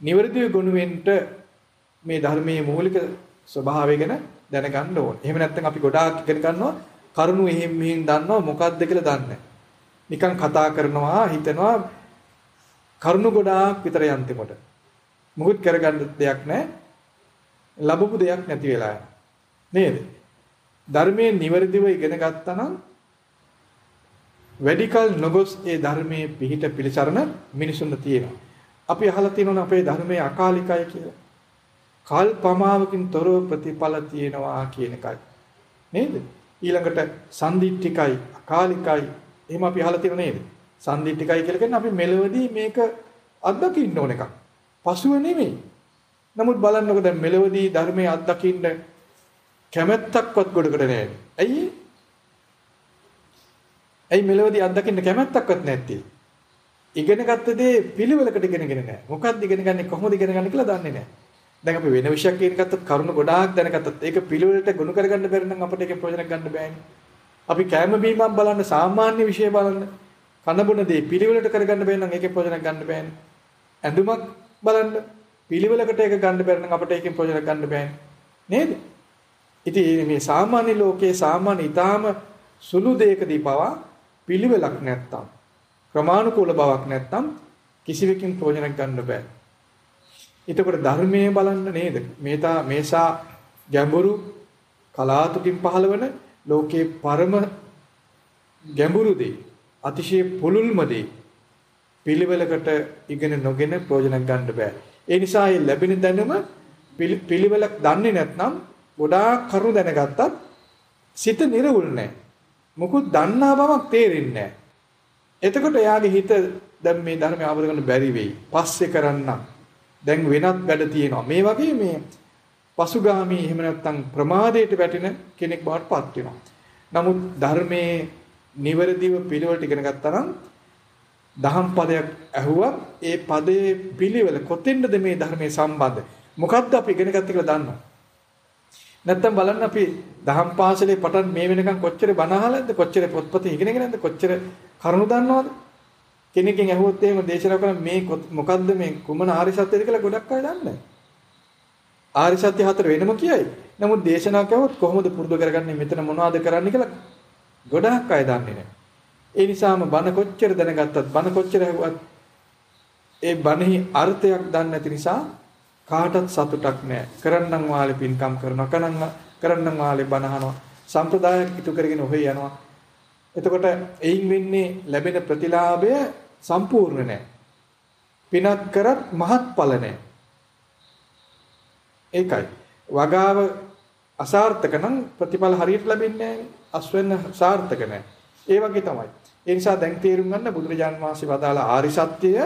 Speaker 1: නිවැරදිව ගොනු වෙන්න මේ ධර්මයේ මූලික ස්වභාවය ගැන දැනගන්න ඕන. එහෙම නැත්නම් අපි ගොඩාක් ඉගෙන ගන්නවා කරුණු එහෙම මෙහෙම දන්නවා මොකක්ද කියලා දන්නේ නිකන් කතා කරනවා හිතනවා කරුණු ගොඩාක් විතර යන්තිමට. මුකුත් කරගන්න දෙයක් නැහැ. ලැබපු දෙයක් නැති වෙලා නේද? ධර්මයේ නිවැරදිව ඉගෙන ගත්තා නම් වැඩිකල් නොගොස් ඒ ධර්මයේ පිහිට පිළිසරණ මිනිසුන්ට තියෙනවා. අපි අහලා තියෙනවනේ අපේ ධර්මයේ අකාලිකයි කියලා. කල්පමාවකින් තොරව ප්‍රතිඵල තියෙනවා කියන එකයි. නේද? ඊළඟට සම්දිත්තිකයි අකාලිකයි එහෙම අපි අහලා තියෙනව නේද? සම්දිත්තිකයි කියලා කියන්නේ අපි මෙලවදී මේක අත්දකින්න ඕන එකක්. පසුව නෙමෙයි. නමුත් බලන්නකො දැන් මෙලවදී ධර්මයේ අත්දකින්න කැමැත්තක්වත් ගොඩකට නැහැ. ඇයි? ඇයි මෙලවදී අත්දකින්න කැමැත්තක්වත් නැත්තේ? ඉගෙන ගත්ත දේ පිළිවෙලකට ඉගෙනගෙන නැහැ. මොකක්ද ඉගෙන ගන්නේ කොහොමද ඉගෙන ගන්නේ කියලා දන්නේ නැහැ. දැන් අපි වෙන විෂයක් කියන ගත්තත් කරුණු ගොඩාක් දැනගත්තත් ඒක පිළිවෙලට ගොනු කරගන්න බැරි නම් අපිට ඒකේ ප්‍රයෝජනයක් ගන්න බෑනේ. අපි කැම බීමක් බලන්න සාමාන්‍ය විෂය බලන්න කන බොන දේ පිළිවෙලට කරගන්න බැරි නම් ඒකේ ප්‍රයෝජනයක් ගන්න බෑනේ. ඇඳුමක් බලන්න පිළිවෙලකට ඒක ගන්න බැරි නම් අපිට ඒකෙන් ප්‍රයෝජනයක් ගන්න බෑනේ. නේද? ඉතින් මේ සාමාන්‍ය ලෝකයේ සාමාන්‍ය ඊටාම සුළු දෙයකදී පවා පිළිවෙලක් නැත්තම් ක්‍රමානුකූල බවක් නැත්තම් කිසිවකින් ප්‍රයෝජනයක් ගන්න බෑ. එතකොට ධර්මයේ බලන්න නේද? මේතා මේසා ගැඹුරු කලාතුකින් පහළවන ලෝකේ පරම ගැඹුරු දේ අතිශය පුළුල්ම දේ පිළිවෙලකට ඉගෙන නොගෙන ප්‍රයෝජනක් ගන්න බෑ. ඒ නිසා මේ ලැබෙන දැනුම පිළිවෙලක් දන්නේ නැත්නම් ගොඩාක් කරුණු දැනගත්තත් සිත නිර්වුල් නැහැ. මොකුත් දන්නා බවක් තේරෙන්නේ නැහැ. එතකොට එයාගේ හිත දැන් මේ ධර්මය අවබෝධ කරගන්න බැරි වෙයි. පස්සේ කරන්නම්. දැන් වෙනත් වැඩ තියෙනවා. මේ වගේ මේ පසුගාමී එහෙම නැත්නම් ප්‍රමාදයට වැටෙන කෙනෙක් බවට පත් වෙනවා. නමුත් ධර්මයේ නිවැරදිව පිළිවෙලට ඉගෙන ගත්තා නම් දහම් පදයක් ඇහුවා ඒ පදයේ පිළිවෙල කොතෙන්ද මේ ධර්මයේ සම්බන්ධ මොකද්ද අපි ඉගෙන ගත්තේ කියලා දන්නවා නැත්තම් බලන්න අපි දහම් පාසලේ පටන් මේ වෙනකන් කොච්චර බණ අහලාද කොච්චර පොත්පත් ඉගෙනගෙන නැද්ද කොච්චර කරුණු දන්නවද කෙනෙක්ගෙන් ඇහුවොත් එහෙම දේශනා කරන මේ මොකද්ද මේ කුමන ආරි සත්‍යද කියලා ගොඩක් අය දන්නේ ආරි සත්‍ය හතර වෙනම කියයි. නමුත් දේශනා කවොත් කොහොමද පුරුදු කරගන්නේ මෙතන මොනවද කරන්න කියලා ගොඩක් අය දන්නේ නැහැ. ඒ නිසාම බණ කොච්චර දැනගත්තත් බණ කොච්චර ඇහුවත් ඒ බණෙහි අර්ථයක් දන්නේ නැති නිසා කාටවත් සතුටක් නැහැ. කරන්නම් වාලේ පින්කම් කරනවා, කනන්න කරන්නම් වාලේ බණ අහනවා. සම්ප්‍රදායක් ඉටු කරගෙන ඔහෙ යනවා. එතකොට එයින් වෙන්නේ ලැබෙන ප්‍රතිලාභය සම්පූර්ණ නැහැ. පිනක් කරත් මහත්ඵල නැහැ. ඒකයි. වගාව අසාර්ථක නම් ප්‍රතිඵල හරියට ලැබෙන්නේ නැහැ. අස්වෙන්න සාර්ථක නැහැ. ඒ වගේ තමයි. ඒ නිසා දැන් තේරුම් ගන්න බුදුරජාන් වහන්සේ වදාළ ආරි සත්‍යය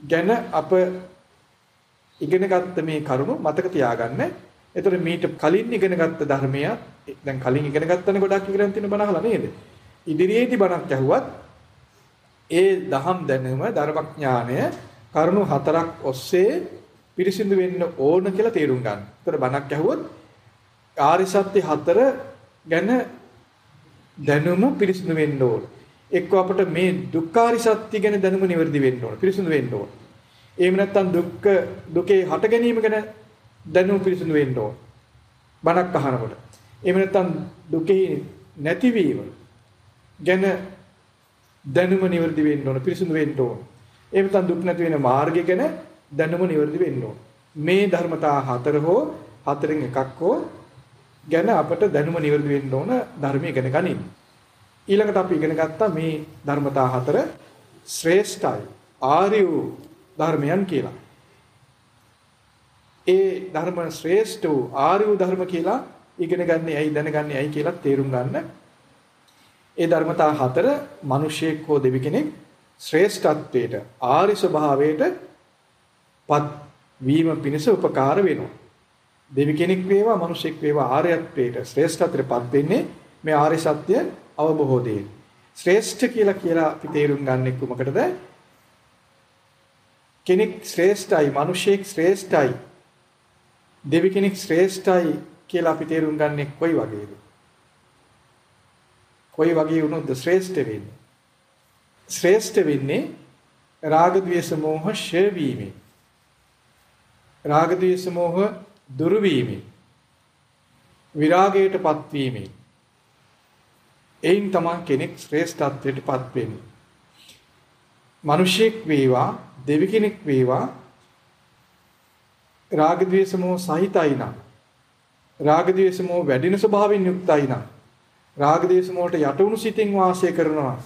Speaker 1: ගැන අප ඉගෙන ගත්ත මේ කරුණු මතක තියාගන්න. එතකොට මීට කලින් ඉගෙන ගත්ත ධර්මය දැන් කලින් ඉගෙන ගත්තනේ ගොඩක් ඉගෙන තියෙන බණ අහලා නේද? ඉදිරියේදී බණක් ඇහුවත් ඒ දහම් දැනුම ධර්මඥානය කරුණු හතරක් ඔස්සේ පිරිසිදු වෙන්න ඕන කියලා තේරුම් ගන්න. ඒතර බණක් ඇහුවොත් ආරි සත්‍ය හතර ගැන දැනුම පිරිසිදු වෙන්න ඕන. එක්ක අපිට මේ දුක්ඛාරි සත්‍ය ගැන දැනුම නිවැරදි වෙන්න ඕන. පිරිසිදු වෙන්න ඕන. එහෙම නැත්නම් දුක්ඛ දුකේ හට ගැනීම ගැන දැනුම පිරිසිදු වෙන්න ඕන. බණක් අහනකොට. එහෙම නැත්නම් දුකේ නැතිවීම ගැන දැනුම නිවැරදි වෙන්න ඕන පිරිසිදු වෙන්න ඕන. එහෙම නැත්නම් දුක් නැති වෙන මාර්ගය ගැන දැනුම නිවැරදි වෙන්න ඕන. මේ ධර්මතා හතර හෝ හතරෙන් එකක් හෝ ගැන අපට දැනුම නිවැරදි වෙන්න ඕන ධර්මය ඉගෙන ගනින්න. ඊළඟට අපි ඉගෙන ගත්තා මේ ධර්මතා හතර ශ්‍රේෂ්ඨයි ආර්ය වූ ධර්මයන් කියලා. ඒ ධර්ම ශ්‍රේෂ්ඨ වූ ආර්ය වූ ධර්ම කියලා ඉගෙන ගන්න ඇයි දැනගන්නේ ඇයි කියලා තේරුම් ගන්න ඒ ධර්මතා හතර මිනිසෙක් හෝ දෙවි කෙනෙක් ශ්‍රේෂ්ඨත්වයට ආරි ස්වභාවයට පත් වීම පිණිස උපකාර වෙනවා. දෙවි කෙනෙක් වේවා මිනිසෙක් වේවා ආර්යත්වයට ශ්‍රේෂ්ඨත්වයට පත් වෙන්නේ මේ ආර්ය සත්‍ය අවබෝධයෙන්. ශ්‍රේෂ්ඨ කියලා කියලා අපි තේරුම් ගන්නෙ කොමකටද? කෙනෙක් ශ්‍රේෂ්ඨයි, මිනිසෙක් ශ්‍රේෂ්ඨයි, දෙවි කෙනෙක් ශ්‍රේෂ්ඨයි කියලා අපි තේරුම් ගන්නෙ කොයි වගේද? කොයි වගේ වුණොත්ද ශ්‍රේෂ්ඨ වෙන්නේ? ශ්‍රේෂ්ඨ වෙන්නේ රාග ద్వේෂ මෝහ ෂේ වීමෙන්. රාග ద్వේෂ මෝහ දුරු වීමෙන්. විරාගයට පත්වීමෙන්. එයින් තමයි කෙනෙක් ශ්‍රේෂ්ඨත්වයට පත් වෙන්නේ. මිනිසෙක් වේවා දෙවි කෙනෙක් වේවා. රාග ద్వේෂ මොහ සහිතයි නම්. රාග ద్వේෂ මොහ වැඩින ස්වභාවයෙන් යුක්තයි නම්. රාග ద్వේෂ මොහට යටවුණු සිතින් වාසය කරනවා.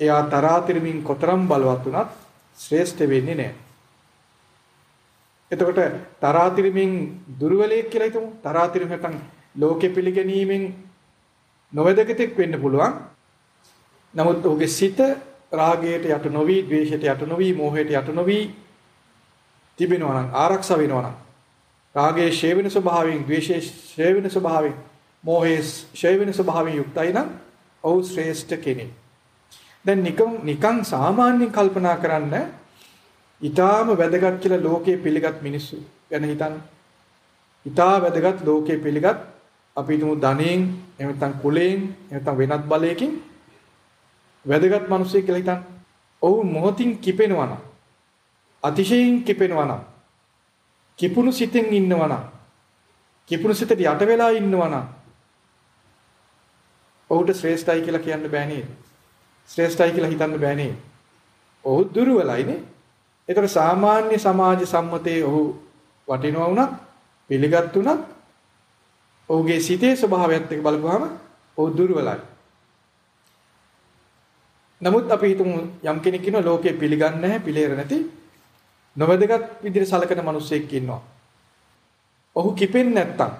Speaker 1: එයා තරාතිරමින් කොතරම් බලවත් වුණත් ශ්‍රේෂ්ඨ වෙන්නේ නැහැ. එතකොට තරාතිරමින් දුර්වලයෙක් කියලා හිතමු. තරාතිරම නැත්නම් ලෝකෙ පිළිගැනීමෙන් නොවැදගත්ෙක් වෙන්න පුළුවන්. නමුත් ඔහුගේ සිත රාගයට යට නොවි, ද්වේෂයට යට නොවි, මෝහයට යට නොවි තිබෙනවා නම් ආරක්ෂා වෙනවා නම් රාගයේ ෂේවින ස්වභාවයෙන්, ද්වේෂයේ ෂේවින ස්වභාවයෙන් මෝහයේ ෂය වෙන ස්වභාවයෙන් යුක්තයි නම් ඔහු ශ්‍රේෂ්ඨ කෙනෙක්. දැන් නිකම් නිකං සාමාන්‍යයෙන් කල්පනා කරන්න ඊටාම වැදගත් කියලා ලෝකේ පිළිගත් මිනිස්සු ගැන හිතන්න. ඊටා වැදගත් ලෝකේ පිළිගත් අපි හිතමු ධනෙන් එහෙම නැත්නම් කුලයෙන් එහෙම නැත්නම් වෙනත් බලයකින් වැදගත් මිනිස්සෙක් කියලා හිතන්න. ඔහු මොහොතින් කිපෙනවා නම් අතිශයින් කිපෙනවා නම් කිපුණු සිතෙන් ඉන්නවා නම් කිපුණු සිතට යට වෙලා ඉන්නවා නම් ඔහුට ශ්‍රේෂ්ඨයි කියලා කියන්න බෑ නේද? ශ්‍රේෂ්ඨයි කියලා හිතන්න බෑ නේද? ඔහු දුර්වලයිනේ. ඒතර සාමාන්‍ය සමාජ සම්මතයේ ඔහු වටිනවා වුණත් පිළිගත් වුණත් ඔහුගේ සිතේ ස්වභාවයත් එක්ක බලපුවාම ඔහු දුර්වලයි. නමුත් අපි හිතමු යම් කෙනෙක් ඉන්නවා ලෝකේ පිළිගන්නේ නැහැ පිළිහෙර නැති නොවැදගත් විදිහට සලකන මිනිස්සෙක් ඉන්නවා. ඔහු කිපෙන්නේ නැත්තම්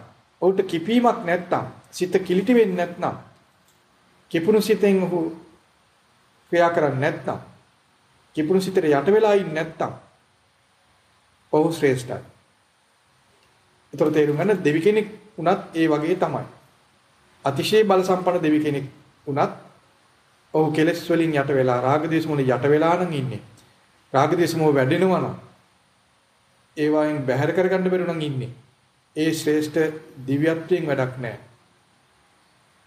Speaker 1: ඔහුට කිපීමක් නැත්තම් සිත කිලිටි වෙන්නේ නැත්නම් කිපුණු සිතෙන් ඔහු ක්‍රියා කරන්නේ නැත්නම් කිපුණු සිතට යට වෙලා ඉන්නේ නැත්නම් ඔහු ශ්‍රේෂ්ඨයි. ඒතර තේරුම් ගන්න දෙවි කෙනෙක් උනත් ඒ වගේ තමයි. අතිශය බල සම්පන්න දෙවි කෙනෙක් උනත් ඔහු කෙලෙස් වලින් යට වෙලා රාග දේශ මොල යට වෙලා නම් ඉන්නේ. රාග දේශ මොහ වැඩෙනවා නම් ඒ වයින් බැහැර කරගන්න බැරි නම් ඉන්නේ. ඒ ශ්‍රේෂ්ඨ දිව්‍යත්වයෙන් වැඩක් නැහැ.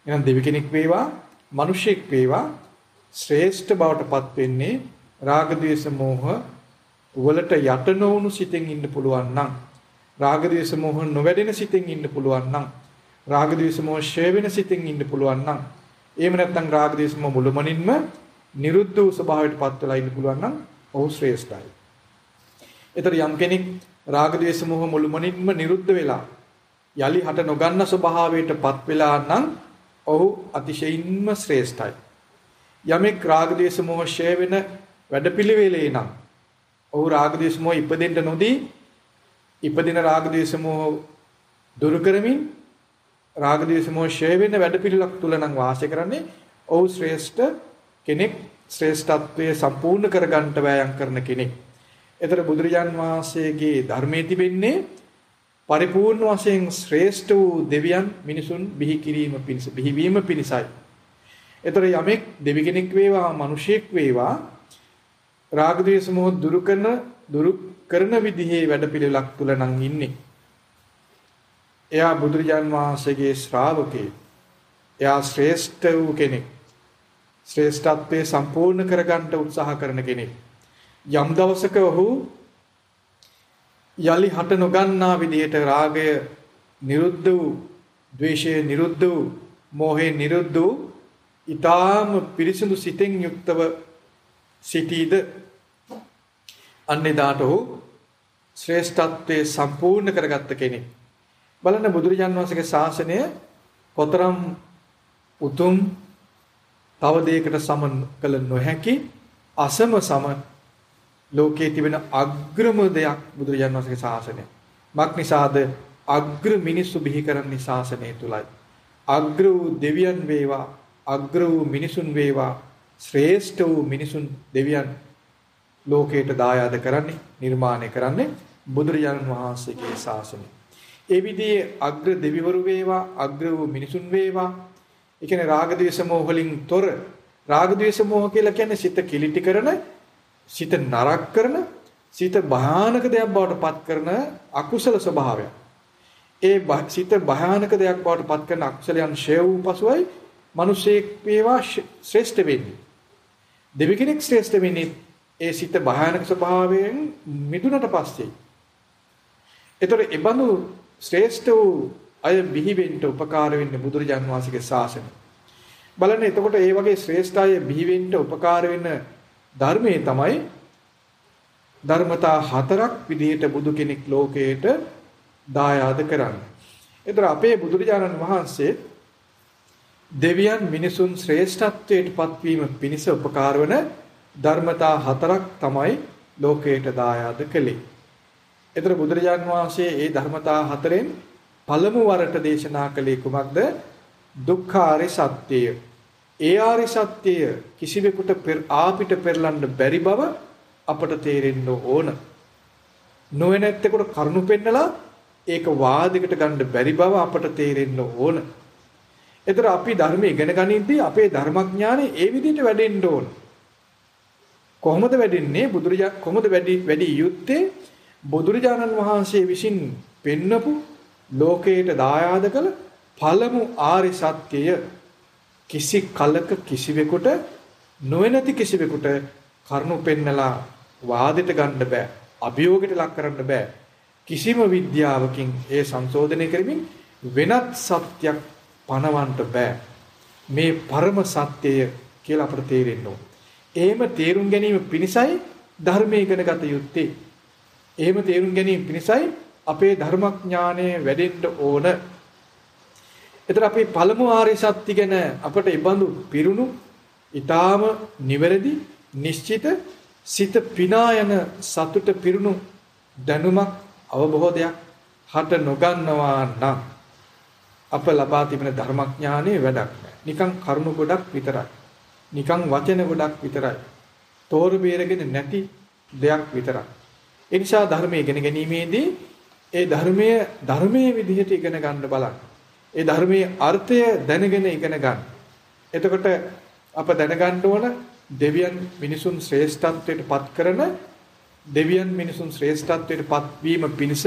Speaker 1: එහෙනම් දෙවි කෙනෙක් වේවා, මිනිසෙක් වේවා ශ්‍රේෂ්ඨ බවටපත් වෙන්නේ රාග දේශ මොහ වලට යට නොවුණු සිතෙන් ඉන්න පුළුවන් නම් රාග දේශ මොහ නොවැඩෙන සිතෙන් ඉන්න පුළුවන් නම් රාග දේශ මොහ ෂේ වෙන සිතෙන් ඉන්න පුළුවන් නම් එහෙම නැත්නම් රාග දේශම මුළුමනින්ම නිරුද්ධ වූ ස්වභාවයටපත් වෙලා ඉන්න පුළුවන් නම් ඔහු ශ්‍රේෂ්ඨයි. ඒතර යම් කෙනෙක් රාග දේශ මොහ මුළුමනින්ම නිරුද්ධ වෙලා යලි හට නොගන්න ස්වභාවයටපත් වෙලා නම් ඔහු අතිශයින්ම ශ්‍රේෂ්ඨයි. යමෙක් රාග දේශ මොහ ෂය වෙන වැඩපිළිවෙලේ නම් ඔහු රාග දේශ මොහ ඉපදෙන්න නොදී ඉපදින රාග දේශ මොහ දුරු කරමින් රාග දේශ මොහ ෂය වෙන වැඩපිළිවෙලක් තුල නම් වාසය කරන්නේ ඔහු ශ්‍රේෂ්ඨ කෙනෙක් ශ්‍රේෂ්ඨත්වයේ සම්පූර්ණ කරගන්නට වෑයම් කරන කෙනෙක්. ඒතර බුදුරජාන් වහන්සේගේ ධර්මයේ තිබෙන්නේ පරිපූර්ණ වශයෙන් ශ්‍රේෂ්ඨ වූ දෙවියන් මිනිසුන් බිහි කිරීම පිණිස බිහිවීම පිණිසයි. ඒතර යමෙක් දෙවි කෙනෙක් වේවා මිනිසෙක් වේවා රාග ද්වේෂ මොහ දුරු කරන දුරු කරන විදිහේ වැඩපිළිවෙලක් තුල නම් ඉන්නේ. එයා බුදුරජාන් වහන්සේගේ ශ්‍රාවකේ. එයා ශ්‍රේෂ්ඨ වූ කෙනෙක්. ශ්‍රේෂ්ඨත්වයේ සම්පූර්ණ කරගන්න උත්සාහ කරන කෙනෙක්. යම් දවසක ඔහු යලි හට නොගන්නා විදිහට රාගය නිරුද්ධ වූ, ද්වේෂය නිරුද්ධ වූ, මෝහය නිරුද්ධ වූ, ඊටාම පිරිසිදු සිතෙන් යුක්තව සිටීද අන්නේදාට ඔහු ශ්‍රේෂ්ඨත්වයේ සම්පූර්ණ කරගත්ත කෙනෙක්. බලන්න බුදුරජාන් වහන්සේගේ ශාසනය කොතරම් උතුම් තව දෙයකට සම කළ නොහැකි අසම සම ලෝකයේ තිබෙන අග්‍රම දෙයක් බුදුරජාණන් වහන්සේගේ ශාසනය. මක් නිසාද අග්‍ර මිනිස්සු බිහි කරන්නේ ශාසනය තුලයි. අග්‍ර වූ දෙවියන් වේවා, අග්‍ර වූ මිනිසුන් වේවා, ශ්‍රේෂ්ඨ වූ මිනිසුන් දෙවියන් ලෝකයට දායාද කරන්නේ, නිර්මාණය කරන්නේ බුදුරජාණන් වහන්සේගේ ශාසනය. ඒ විදිහේ අග්‍ර දෙවිවරු වේවා අග්‍ර වූ මිනිසුන් වේවා ඒ කියන්නේ රාග ද්වේෂ මෝහ වලින් තොර රාග ද්වේෂ මෝහ කියලා කියන්නේ සිත කිලිටි කරන සිත නරක කරන සිත භයානක දෙයක් බවට පත් කරන අකුසල ස්වභාවය. ඒ සිත භයානක දෙයක් බවට පත් කරන අකුසලයන් ෂේ වූ පසුයි මිනිසෙක් වේවා ශ්‍රේෂ්ඨ වෙන්නේ. දෙවි කෙනෙක් ශ්‍රේෂ්ඨ වෙන්නේ ඒ සිත භයානක ස්වභාවයෙන් මිදුනට පස්සේ. ඒතර ඒබඳු ශ්‍රේෂ්ඨ වූ අය බිහි වෙන්න උපකාර වෙන්නේ බුදුරජාන් වහන්සේගේ ශාසනය. බලන්න එතකොට ඒ වගේ ශ්‍රේෂ්ඨ අය බිහි වෙන්න උපකාර වෙන ධර්මයේ තමයි ධර්මතා හතරක් විදිහට බුදු කෙනෙක් ලෝකයට දායාද කරන්නේ. ඒතර අපේ බුදුරජාණන් වහන්සේ දෙවියන් මිනිසුන් ශ්‍රේෂ්ඨත්වයට පත්වීම පිණිස උපකාර වන ධර්මතා හතරක් තමයි ලෝකයට දායාද කළේ. ඒතර බුදුරජාන් වහන්සේ මේ ධර්මතා හතරෙන් පළමු වරට දේශනා කළේ කුමක්ද? දුක්ඛාරි සත්‍යය. ඒ ආරි සත්‍යය කිසිවෙකුට ආපිට පෙරලන්න බැරි බව අපට තේරෙන්න ඕන. නොවැනැත්තෙකුට කරුණු පෙන්නලා ඒක වාදයකට ගන්න බැරි බව අපට තේරෙන්න ඕන. ඒතර අපි ධර්ම ඉගෙන ගනිද්දී අපේ ධර්මඥානෙ ඒ විදිහට වැඩෙන්න ඕන. කොහොමද වැඩෙන්නේ බුදුරජා කොහොමද වැඩි වැඩි යුත්තේ බුදුරජාණන් වහන්සේ විසින් පෙන්නපු ලෝකයට දායාද කළ පළමු ආරි සත්‍යය කිසි කලක කිසිවෙකුට නොවැනති කිසිවෙකුට කරුණු පෙන්නලා වාදයට ගන්න බෑ අභියෝගයට ලක් කරන්න බෑ කිසිම විද්‍යාවකින් ඒ සංශෝධනය කරමින් වෙනත් සත්‍යයක් පණවන්න බෑ මේ පරම සත්‍යය කියලා අපට තේරෙන්න ඕන. එහෙම තේරුම් ගැනීම පිණිසයි ධර්මයේ ඉගෙන ගත යුත්තේ. එහෙම තේරුම් ගැනීම පිණිසයි අපේ ධර්මඥානය වැඩෙන්න ඕන. එතන අපි පළමු ආර්ය සත්‍ය ගැන අපට ඉබඳු පිරුණු ඊටාම නිවැරදි නිශ්චිත සිත පිනා යන සතුට පිරුණු දැනුමක් අවබෝධයක් හට නොගන්නවා නම් අප ලබා තිබෙන ධර්මඥානයේ වැඩක් නැහැ. නිකන් කරුණු ගොඩක් විතරයි. නිකන් වචන ගොඩක් විතරයි. තෝර බේරගෙන නැති දෙයක් විතරයි. ඒ නිසා ධර්මයේ ඉගෙන ගැනීමේදී ඒ ධර්මයේ ධර්මයේ විදිහට ඉගෙන ගන්න බලන්න. ඒ ධර්මයේ අර්ථය දැනගෙන ඉගෙන ගන්න. එතකොට අප දැනගන්න ඕන දෙවියන් මිනිසුන් ශ්‍රේෂ්ඨත්වයට පත් කරන දෙවියන් මිනිසුන් ශ්‍රේෂ්ඨත්වයට පත්වීම පිණිස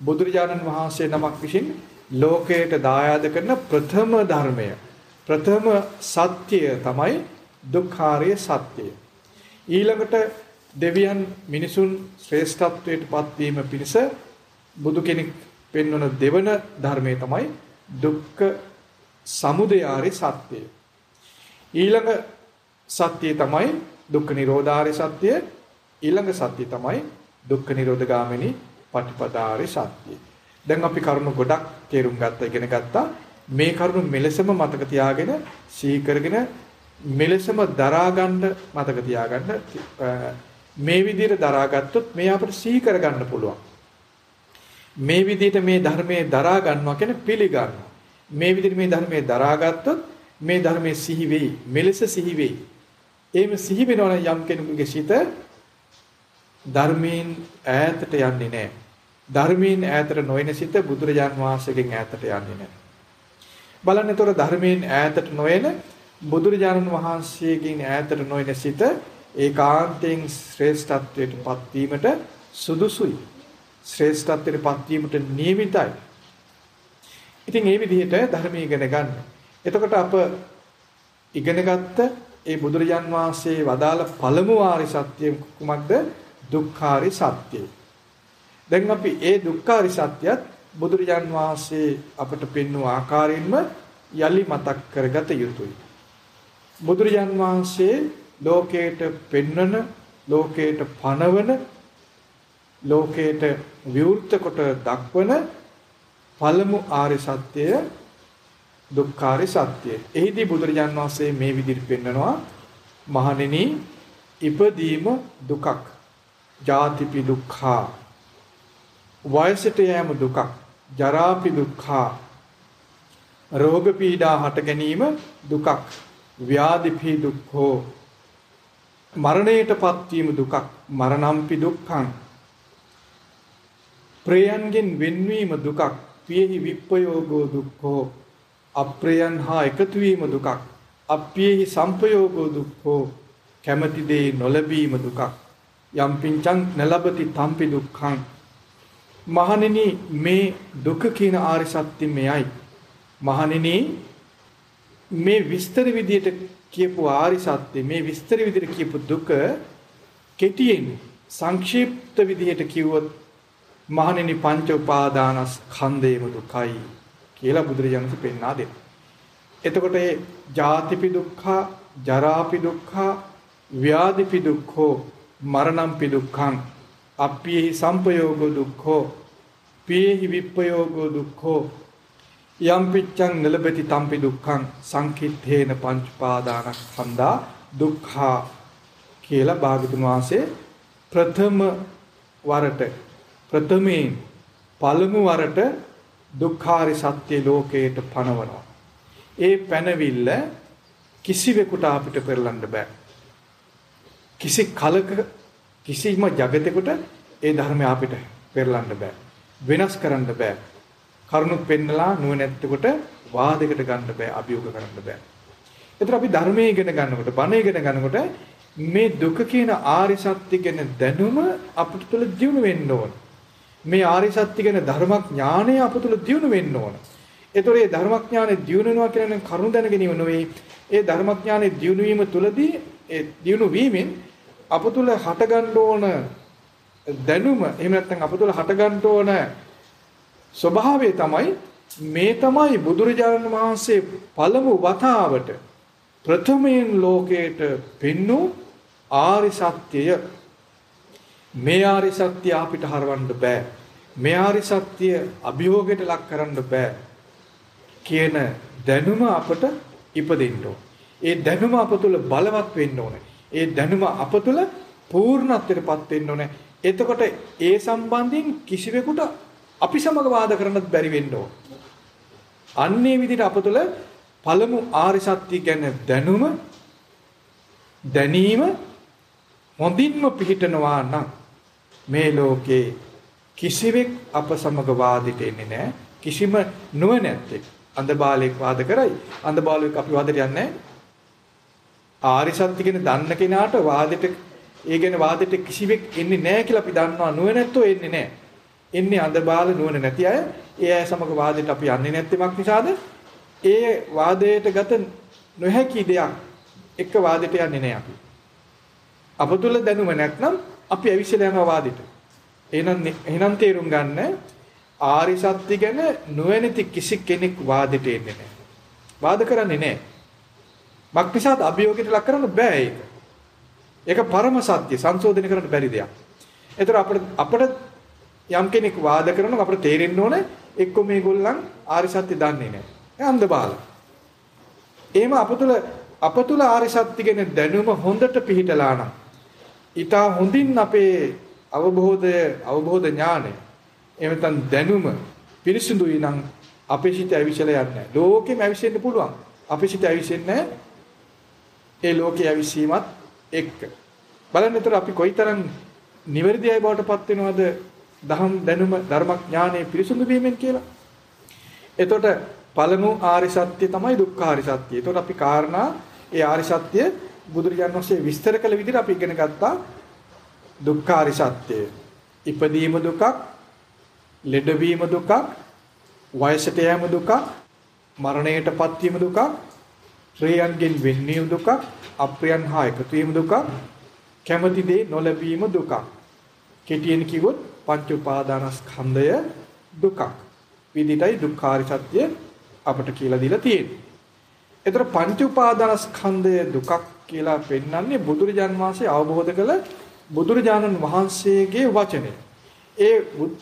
Speaker 1: බුදුරජාණන් වහන්සේ නමක් විසින් ලෝකයට දායාද කරන ප්‍රථම ධර්මය ප්‍රථම සත්‍යය තමයි දුක්ඛාරය සත්‍යය ඊළඟට දෙවියන් මිනිසුන් ශ්‍රේෂ්ඨත්වයට පත්වීම පිණිස බුදු කෙනෙක් පෙන්වන දෙවන ධර්මය තමයි දුක්ඛ සමුදයාරි සත්‍යය ඊළඟ සත්‍යය තමයි දුක්ඛ නිරෝධාරි සත්‍යය ඊළඟ සත්‍ය තමයි දුක්ඛ නිරෝධ ගාමිනී පටිපදාරි සත්‍යය. දැන් අපි කරුණු ගොඩක් තේරුම් ගත්තා ඉගෙන ගත්තා. මේ කරුණු මෙලෙසම මතක තියාගෙන සිහි කරගෙන මෙලෙසම දරා ගන්න මතක තියාගන්න මේ විදිහට දරාගත්තොත් මේ අපිට සිහි කරගන්න පුළුවන්. මේ විදිහට මේ ධර්මයේ දරා ගන්නවා කියන්නේ පිළිගන්නවා. මේ විදිහට මේ ධර්මයේ දරාගත්තොත් මේ ධර්මයේ සිහි වෙයි. මෙලෙස සිහි වෙයි. එහෙම සිහි වෙනවනම් යම් කෙනෙකුගේ සිත ධර්මයෙන් ඈතට යන්නේ නැහැ. ධර්මයෙන් ඈතට නොයන සිත බුදුරජාන් වහන්සේගෙන් ඈතට යන්නේ නැහැ. බලන්න ඒතොර ධර්මයෙන් ඈතට නොයන බුදුරජාණන් වහන්සේගෙන් ඈතට නොයන සිත ඒකාන්තයෙන් ශ්‍රේෂ්ඨත්වයට පත්වීමට සුදුසුයි. ශ්‍රේෂ්ඨත්වයට පත්වීමට නියමිතයි. ඉතින් මේ විදිහට ධර්මයේ ඉගෙන ගන්න. එතකොට අප ඉගෙනගත්ත ඒ බුදුරජාන් වහන්සේ වදාළ පළමු ආරි සත්‍ය කුමක්ද? දුක්ඛාරි සත්‍යය. දැන් අපි ඒ දුක්ඛාරි සත්‍යයත් බුදුරජාන් වහන්සේ අපට පෙන්වූ ආකාරයෙන්ම යලි මතක් කරගත යුතුයි. බුදුරජාන් වහන්සේ ලෝකයට පෙන්වන ලෝකයට පනවන ලෝකයට විවෘත කොට දක්වන පළමු ආර්ය සත්‍යය දුක්ඛාරි සත්‍යය. එහිදී බුදුරජාන් වහන්සේ මේ විදිහට පෙන්නනවා මහණෙනි ඉපදීම දුකක්. ජාතිපි දුක්ඛා. වයසට යෑම දුකක්. ජරාපි දුක්ඛා. රෝග පීඩා හට ගැනීම දුකක්. ව්‍යාධිපි දුක්ඛෝ. මරණයටපත් වීම දුකක්. මරණම්පි දුක්ඛං. ප්‍රේයන්ගෙන් වෙන්වීම දුකක්. පියෙහි විප්පයෝගෝ දුක්ඛෝ. අප්‍රයන් හා එකතු වීම දුකක්. අප්පියෙහි සංපයෝගෝ දුක්ඛෝ කැමැති දේ නොලැබීම දුකක්. යම් පිංචං නලබති තම්පි දුක්ඛං. මහණෙනි මේ දුක කියන ආර්ය සත්‍ය මෙයයි. මහණෙනි මේ විස්තර විදියට කියපු ආරි සත්‍ය මේ විස්තර විදියට කියපු දුක කෙටියෙන් සංක්ෂිප්ත විදියට කිව්වොත් මහණෙනි පංච උපාදානස්කන්ධේම දුකයි කියලා බුදුරජාණන් පෙන්වා දෙනවා. එතකොට ඒ ජාතිපි දුක්ඛ, ජරාපි දුක්ඛ, ව්‍යාධිපි දුක්ඛෝ, මරණම්පි දුක්ඛං, අප්පියෙහි සම්පයෝගෝ දුක්ඛෝ, පියෙහි විප්පයෝගෝ දුක්ඛෝ යම් පිච්ඡං නලබති තම්පි දුක්ඛං සංකිට්ඨේන පංච පාදානස්කන්ධා දුක්ඛා කියලා භාගතුන් වහන්සේ ප්‍රථම වරට ප්‍රථමයෙන් පළමු වරට දුක්ඛාරි සත්‍ය ලෝකයට පනවනවා. ඒ පැනවිල්ල කිසිවෙකුට අපිට පෙරලන්න බෑ. කිසි කලක කිසිම జగතෙකුට ඒ ධර්මය අපිට පෙරලන්න බෑ. වෙනස් කරන්න බෑ. කරුණුත් පෙන්නලා නුවණැත්තෙකුට වාදයකට ගන්න බෑ, අභියෝග කරන්න බෑ. ඒතර අපි ධර්මයේ ඉගෙන ගන්නකොට, බණ ඉගෙන ගන්නකොට මේ දුක කියන ආර්ය සත්‍ය ගැන දැනුම අපිට තුළ දියුණු වෙන්න ඕන. මේ ආර්ය සත්‍ය ගැන ධර්මඥානය අප තුළ දියුණු වෙන්න ඕන. ඒතර මේ ධර්මඥානය දියුණු වෙනවා කියන්නේ කරුණ දැන ගැනීම නෙවෙයි. ඒ ධර්මඥානය දියුණු වීම තුළදී ඒ දියුණු වීමෙන් අප තුළ හට ගන්න ඕන දැනුම එහෙම නැත්නම් අප තුළ හට ගන්න ඕන ස්වභාවය තමයි මේ තමයි බුදුරජාණන් වහන්සේ පළමු වතාවට ප්‍රථමයෙන් ලෝකයට පෙන්නු ආරි සත්‍යය මේ ආරි සත්‍ය අපිට හරවන්න බෑ මේ ආරි සත්‍ය අභියෝගයට ලක් කරන්න බෑ කියන දැනුම අපට ඉපදෙන්න ඒ දැනුම අප තුළ බලවත් වෙන්න ඕනේ. ඒ දැනුම අප තුළ පූර්ණත්වයටපත් වෙන්න ඕනේ. එතකොට ඒ සම්බන්ධයෙන් කිසිවෙකුට අපි සමග වාද කරන්නත් බැරි වෙන්න ඕන. අන්නේ විදිහට අප තුළ පළමු ආරි සත්‍ය ගැන දැනුම දැනීම හොඳින්ම පිහිටනවා නම් මේ ලෝකේ කිසිවෙක් අප සමග වාදෙට එන්නේ නැහැ. කිසිම නුවණැත්තෙක් අන්ධබාලයෙක් වාද කරයි. අන්ධබාලයෙක් අපි වාදෙට යන්නේ නැහැ. ආරි සත්‍ය ගැන දන්න කෙනාට වාදෙට ඒ ගැන වාදෙට කිසිවෙක් එන්නේ නැහැ කියලා අපි දන්නවා නුවණැත්තෝ එන්නේ නැහැ. එන්නේ අඳබාල නුවණ නැති අය. ඒ අය සමග වාදයට අපි යන්නේ නැත්teමක් නිසාද? ඒ වාදයට ගත නොහැකි දෙයක් එක්ක වාදයට යන්නේ නැහැ අපි. අප තුල දැනුම නැත්නම් අපි ඇවිස්සලා යනවා වාදයට. එහෙනම් එහෙනම් තේරුම් ගන්න ආරි සත්‍ය ගැන නොවැනිති කිසි කෙනෙක් වාදයට එන්නේ නැහැ. වාද කරන්නේ නැහැ. මක්නිසාද අභියෝගයට ලක් කරන්න බෑ ඒක. ඒක පරම සත්‍ය සංශෝධනය කරන්න බැරි දෙයක්. ඒතර අපිට අපිට යම් කෙනෙක් වාද කරනවා අපිට තේරෙන්න ඕනේ එක්ක මේගොල්ලන් ආරි සත්‍ය දන්නේ නැහැ. ඒ අන්ධ බාල. එහෙම අපතුල අපතුල ආරි සත්‍ය ගැන දැනුම හොඳට පිහිටලා නම් ඊට හොඳින් අපේ අවබෝධය අවබෝධ ඥානය එහෙම දැනුම පිරිසිදුයි නම් අපේ සිත ඇවිසලා යන්නේ නැහැ. ලෝකෙම ඇවිසෙන්න පුළුවන්. අපේ සිත ඇවිසෙන්නේ ඒ ලෝකයේ ඇවිසීමත් එක්ක. බලන්න එතකොට අපි කොයිතරම් නිවැරදි අය බවට පත් වෙනවද දහම් දැනුම ධර්මඥානයේ පිරිසුදු වීමෙන් කියලා. එතකොට පළමු ආරි සත්‍ය තමයි දුක්ඛාරි සත්‍ය. එතකොට අපි කාරණා ඒ ආරි සත්‍ය බුදුරජාණන් වහන්සේ විස්තර කළ විදිහට අපි ඉගෙන ගත්තා දුක්ඛාරි සත්‍යය. ඉපදීම දුකක්, ලෙඩවීම දුකක්, වයසට යෑම දුකක්, මරණයටපත් වීම දුකක්, ශ්‍රේයන්ගෙන් වෙන්වීම දුකක්, අප්‍රියන් හා එකතු වීම දුකක්, කැමැති දේ නොලැබීම දුකක්. කෙටියෙන් කිව්වොත් පංච උපාදානස්කන්ධය දුකක්. විදිහටයි දුක්ඛාරි සත්‍ය අපට කියලා දීලා තියෙන්නේ. ඒතර පංච උපාදානස්කන්ධය දුකක් කියලා පෙන්වන්නේ බුදුරජාන් වහන්සේ අවබෝධ කළ බුදුරජාණන් වහන්සේගේ වචනය. ඒ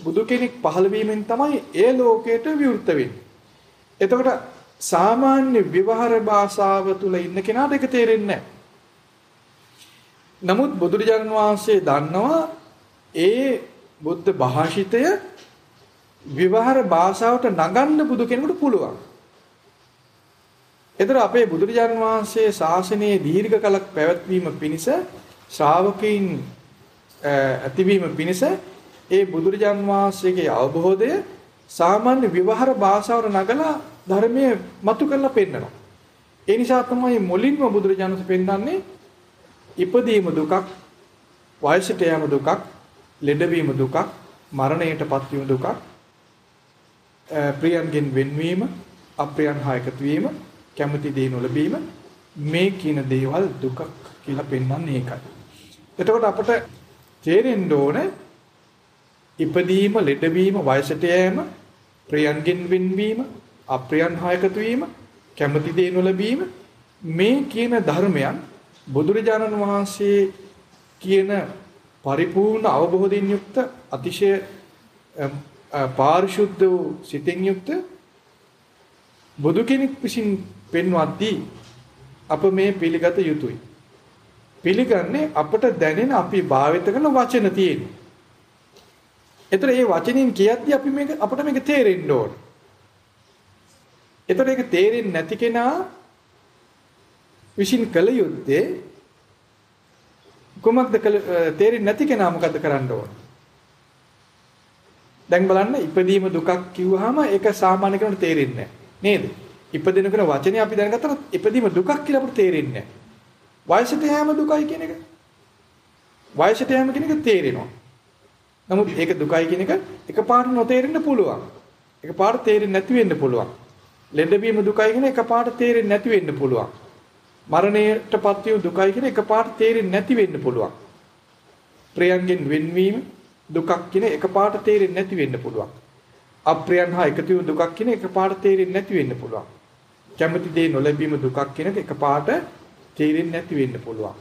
Speaker 1: බුදු කෙනෙක් පහළ වීමෙන් තමයි ඒ ලෝකයට විවෘත වෙන්නේ. එතකොට සාමාන්‍ය විවහාර භාෂාව තුල ඉන්න කෙනාට ඒක තේරෙන්නේ නැහැ. නමුත් බුදුරජාණන් වහන්සේ දන්නවා ඒ බුද්ධ භාෂිතය විවහාර භාෂාවට නගන්න බුදු කෙනෙකුට පුළුවන්. එතන අපේ බුදුරජාන් වහන්සේ ශාසනයේ දීර්ඝ කලක් පැවැත්වීම පිණිස ශ්‍රාවකීන් ඇතිවීම පිණිස ඒ බුදුරජාන් වහන්සේගේ අවබෝධය සාමාන්‍ය විවහාර භාෂාවට නගලා ධර්මයේ මතු කරලා පෙන්නනවා. ඒ නිසා තමයි මුලින්ම බුදුරජාණන් පෙන්නන්නේ ඉපදීම දුකක්, වයසට යෑම දුකක්, ලෙඩවීම දුකක්, මරණයටපත් වීම දුකක්, ප්‍රියන්ගෙන් වෙන්වීම, අප්‍රියන් හා එකතු වීම, කැමති දේ නොලැබීම මේ කියන දේවල් දුකක් කියලා පෙන්වන්නේ ඒකයි. එතකොට අපට තේරෙන්න ඕනේ ඉපදීම, ලෙඩවීම, වයසට යෑම, ප්‍රියන්ගෙන් වෙන්වීම, අප්‍රියන් හා එකතු වීම, කැමති දේ නොලැබීම මේ කියන ධර්මයන් බුදුරජාණන් වහන්සේ කියන පරිපූර්ණ අවබෝධයෙන් යුක්ත අතිශය පාරිශුද්ධ වූ සිතෙන් යුක්ත බුදු කෙනෙක් විසින් පෙන්වද්දී අප මේ පිළිගත යුතුයි. පිළිගන්නේ අපට දැනෙන අපි භාවිත කරන වචන තියෙන. ඒතර මේ වචනින් කියද්දී අපි මේක අපට මේක තේරෙන්න ඕන. ඒතර ඒක තේරෙන්නේ නැති කෙනා විශ්ින් කල යුත්තේ කුමක්ද තේරෙන්නේ නැති කෙනා මොකද කරන්න ඕන? දැන් බලන්න ඉපදීම දුකක් කිව්වහම ඒක සාමාන්‍ය කෙනෙකුට තේරෙන්නේ නැහැ. නේද? ඉපදින කෙන වචනේ අපි දැනගත්තොත් ඉපදීම දුකක් කියලා අපිට තේරෙන්නේ නැහැ. වයසට යෑම දුකයි කියන එක. වයසට යෑම කියන එක තේරෙනවා. නමුත් ඒක දුකයි කියන එක එකපාරට නොතේරෙන්න පුළුවන්. එකපාරට තේරෙන්නේ නැති වෙන්න පුළුවන්. ලෙඩවීම දුකයි කියන එකපාරට තේරෙන්නේ නැති වෙන්න පුළුවන්. මරණයටපත් වූ දුකයි කියන එකපාරට තේරෙන්නේ නැති වෙන්න පුළුවන්. ප්‍රියංගෙන් වෙන්වීම දුකක් කියන එකපාරට තේරෙන්නේ නැති වෙන්න පුළුවන්. අප්‍රියන් හා එකතු වූ දුකක් කියන එකපාරට තේරෙන්නේ නැති වෙන්න පුළුවන්. කැමති දේ නොලැබීම දුකක් කියන එකපාරට තේරෙන්නේ නැති වෙන්න පුළුවන්.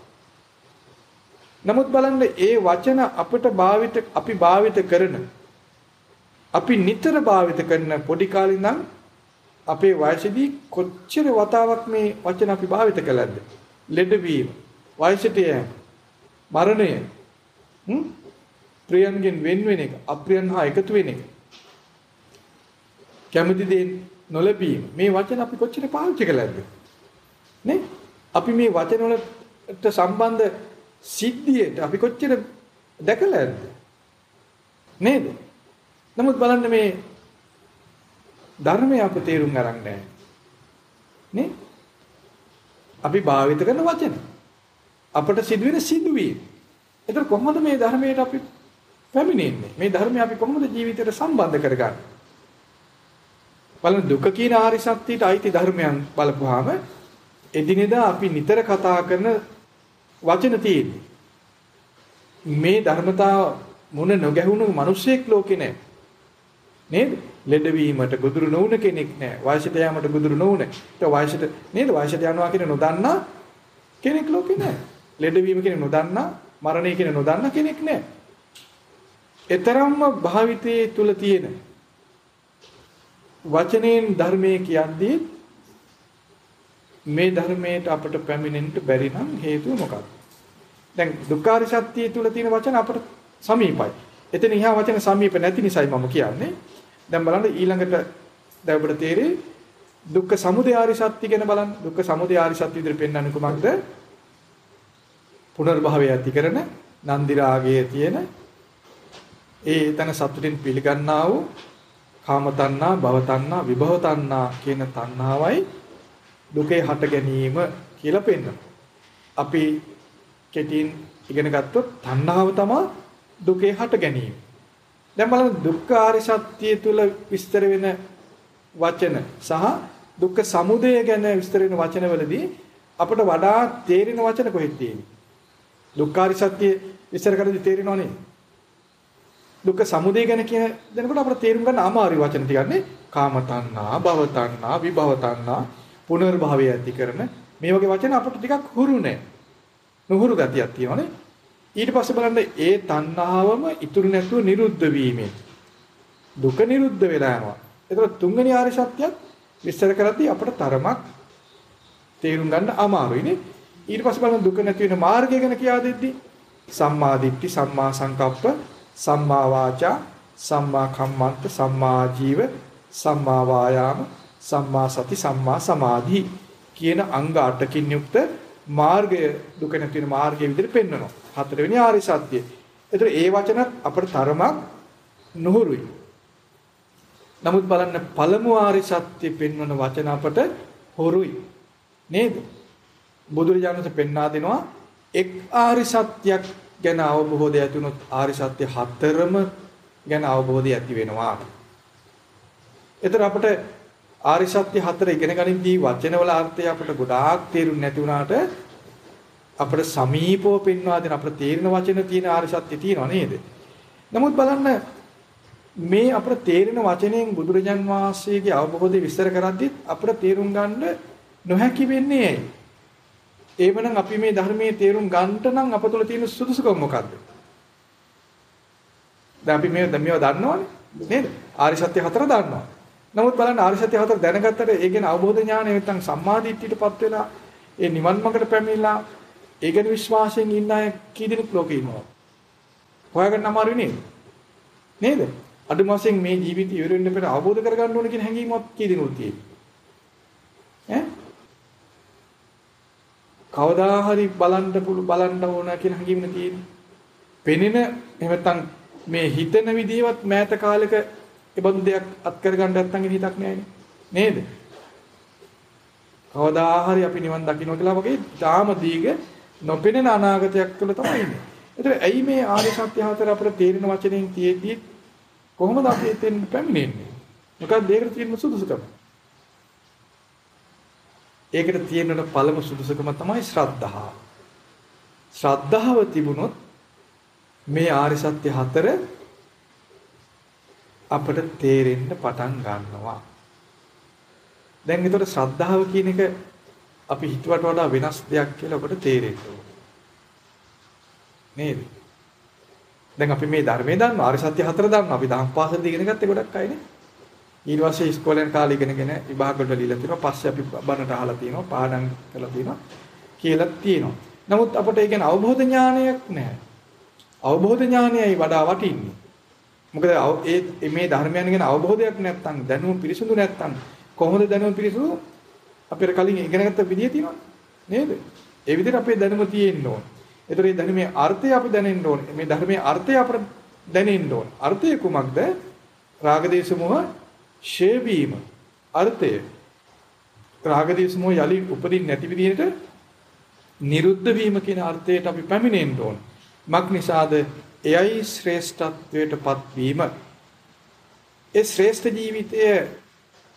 Speaker 1: නමුත් බලන්න ඒ වචන අපිට භාවිත අපි භාවිත කරන අපි නිතර භාවිත කරන පොඩි කාලේ ඉඳන් අපේ වයසේදී කොච්චර වතාවක් මේ වචන අපි භාවිත කළාද? ලෙඩවීම, වයසට යෑම, මරණය, හ්ම්? ප්‍රියන්ගෙන් වෙන් වෙන එක, අප්‍රියන් හා එකතු වෙන එක. කැමති දේ නොලැබීම. මේ වචන අපි කොච්චර පාවිච්චි කළාද? නේ? අපි මේ වචන වලට සම්බන්ධ සිද්ධියට අපි කොච්චර දැකලාද? නේද? නමුත් බලන්න මේ ධර්මය අප තේරුම් ගන්න නැහැ. නේ? අපි භාවිත කරන වචන. අපට සිදුවෙන සිදුවීම්. ඒතර කොහොමද මේ ධර්මයට අපි පැමිණෙන්නේ? මේ ධර්මය අපි කොහොමද ජීවිතයට සම්බන්ධ කරගන්නේ? බලන්න දුක කියන ආරි සත්‍යයට අයිති ධර්මයන් බලපුවාම එදිනෙදා අපි නිතර කතා කරන වචන තියෙන්නේ. මේ ධර්මතාව මොන නොගැහුණු මිනිසෙක් ලෝකේ නැහැ. නේද? ලෙඩවීමට ගොදුරු නොවුන කෙනෙක් නෑ. වයසට යාමට ගොදුරු නොවුන. ඒක වයසට නේද? වයසට යනවා කියන නොදන්නා කෙනෙක් ලෝකේ නෑ. ලෙඩවීම කියන නොදන්නා, මරණය කියන නොදන්නා කෙනෙක් නෑ. ඒතරම්ම භාවිතයේ තුල තියෙන වචනෙන් ධර්මයේ කියද්දී මේ ධර්මයට අපට පැමිණෙන්න බැරි නම් හේතුව මොකක්ද? දැන් දුක්ඛාර සත්‍යය තුල තියෙන වචන අපට සමීපයි. එතන ඉහා වචන සමීප නැති නිසායි මම කියන්නේ. දැන් බලන්න ඊළඟට දැන් ඔබට තේරෙයි දුක්ඛ සමුදය ආරි සත්‍ය ගැන බලන්න. දුක්ඛ සමුදය ආරි සත්‍ය විදිහට පෙන්වන්නේ කොහොමද? පුනර්භවය ඇති කරන නන්දි රාගයේ තියෙන ඒ තන සතුටින් පිළිගන්නා වූ කාම තණ්හා, භව තණ්හා, විභව තණ්හා කියන තණ්හාවයි දුකේ හට ගැනීම කියලා පෙන්වනවා. අපි කෙටින් ඉගෙන ගත්තොත් තණ්හාව තමයි දුකේ හට ගැනීම. දැන් බලන්න දුක්ඛ ආර්ය සත්‍ය තුල විස්තර වෙන වචන සහ දුක්ඛ සමුදය ගැන විස්තර වෙන වචනවලදී අපට වඩා තේරෙන වචන කොහෙද තියෙන්නේ? දුක්ඛ ආර්ය සත්‍ය විස්තර කරද්දී තේරෙනවනේ. දුක්ඛ සමුදය ගැන කියන දෙනකොට අපට තේරුම් ගන්න අමාරු වචන ටිකන්නේ කාම තණ්හා, භව තණ්හා, විභව තණ්හා, පුනර්භවය ඇති කරන මේ වගේ වචන අපට ටිකක් හුරු නැහැ. නුහුරු ගතියක් තියෙනවනේ. ඊට පස්සේ බලන්න ඒ තණ්හාවම ඉතුරු නැතුව නිරුද්ධ වීමෙන් දුක නිරුද්ධ වෙලා යනවා. ඒතර තුන්වෙනි ආර්ය සත්‍යයත් විස්තර කරද්දී අපට තරමක් තේරුම් ගන්න අමාරුයිනේ. ඊට පස්සේ බලන්න දුක නැති වෙන මාර්ගය ගැන කියා දෙද්දී සම්මා දිට්ඨි, සම්මා සංකප්ප, සම්මා වාචා, සම්මා කම්මන්ත, සම්මා ජීව, සම්මා වායාම, සම්මා සති, සම්මා සමාධි කියන අංග 8කින් යුක්ත මාර්ගය දුක නැති වෙන මාර්ගය විදිහට පෙන්වනවා. හතරවෙනි ආර්ය සත්‍යය. ඒතර ඒ වචනත් අපට තරමක් නුහුරුයි. නමුත් බලන්න පළමු ආරි සත්‍ය පෙන්වන වචන අපට හොරුයි. නේද? බුදුරජාණන් පෙන්වා දෙනවා එක් ආරි සත්‍යයක් ගැන අවබෝධය ඇති වුණොත් ආරි සත්‍ය හතරම ගැන අවබෝධය ඇති වෙනවා. එතන අපිට ආරි සත්‍ය හතර ඉගෙන ගනිද්දී වචනවල අර්ථය අපිට ගොඩාක් තේරුම් නැති වුණාට අපිට සමීපව පෙන්වා දෙන අපිට තේරෙන වචන තියෙන ආරි සත්‍ය තියෙනවා නේද? නමුත් බලන්න මේ අපිට තේරෙන වචනයෙන් බුදුරජාන් වහන්සේගේ අවබෝධය විස්තර කරද්දිත් අපිට තේරුම් ගන්න නොහැකි වෙන්නේ ඇයි? එවනම් අපි මේ ධර්මයේ තේරුම් ගන්නට නම් අප තුළ තියෙන සුදුසුකම මොකද්ද? දැන් අපි මේ මේවා දන්නවනේ නේද? ආරි සත්‍ය හතර දන්නවා. නමුත් බලන්න ආරි සත්‍ය හතර දැනගත්තට ඒ ගැන අවබෝධ ඥානය නැත්නම් සම්මාදිට්ඨියටපත් වෙලා ඒ නිවන් මාර්ගට පැමිණලා ඒ ගැන විශ්වාසයෙන් ඉන්න අය කී දෙනෙක් ලෝකේ ඉන්නවා? හොයාගන්න අමාරු නේද? නේද? අඩුම වශයෙන් මේ ජීවිතය ඉවර වෙන්න පෙර අවබෝධ කරගන්න ඕන කියන හැඟීමක් කී දෙනෙකුට තියෙන්නේ? ඈ? කවදා හරි බලන්න පුළු බලන්න ඕන කියන හැඟීමනේ තියෙන්නේ. පෙනෙන එහෙම නැත්නම් මේ හිතන විදිහවත් මෑත කාලෙක ඒබඳු දෙයක් අත් කරගන්න නැත්නම් හිතක් නෑනේ. නේද? කවදා හරි අපි නිවන් දකින්න කියලා වගේ තාම දීග නොපෙනෙන අනාගතයක් තුළ තමයි ඉන්නේ. ඒතර ඇයි මේ ආර්ය සත්‍ය හතර අපිට තේරෙන වචනෙන් තියෙද්දි කොහොමද අපි එතෙන් පැමිණෙන්නේ? මොකක්ද ඒකට තියෙන සුදුසුකම? ඒකට තියෙන පළමු සුදුසුකම තමයි ශ්‍රද්ධාව. ශ්‍රද්ධාව තිබුණොත් මේ ආරි සත්‍ය හතර අපට තේරෙන්න පටන් ගන්නවා. දැන් ඒතර ශ්‍රද්ධාව කියන එක අපි හිතුවට වඩා වෙනස් දෙයක් කියලා ඔබට තේරෙන්න නේද? දැන් අපි මේ ධර්මයේ දන්නවා ආරි සත්‍ය හතර දන්නවා. අපි දහම් පාසලදී ඉගෙන ගත්තේ ගොඩක් අයනේ. ඊට පස්සේ ඉස්කෝලෙන් කාලේ ඉගෙනගෙන විභාග වලට ලියලා තියෙනවා. පස්සේ අපි බණට අහලා තියෙනවා, පාඩම් කරලා තියෙනවා කියලා තියෙනවා. නමුත් අපට ඒ කියන්නේ අවබෝධ ඥානයක් නැහැ. අවබෝධ ඥානයයි වඩා වටින්නේ. මොකද ඒ මේ ධර්මයන් ගැන අවබෝධයක් නැත්නම් දැනුම පිරිසුදු නැත්නම් කොහොමද දැනුම පිරිසුදු අපිට කලින් ඉගෙනගත්ත විදිය තියෙනවනේ නේද? ඒ විදිහට අපේ දැනුම තියෙන්න ඕන. ඒතර මේ දැනුමේ අර්ථය අපි දැනෙන්න ඕන. මේ ධර්මයේ අර්ථය අපට දැනෙන්න ඕන. අර්ථය කුමක්ද? රාගදේශ මොහ ෂේ වීම අර්ථය රාගදේශ මොහ යලි උපදින් නැති විදිහට නිරුද්ධ වීම කියන අර්ථයට අපි පැමිණෙන්න ඕන. මක් නිසාද? එයයි ශ්‍රේෂ්ඨත්වයටපත් වීම. ඒ ශ්‍රේෂ්ඨ ජීවිතයේ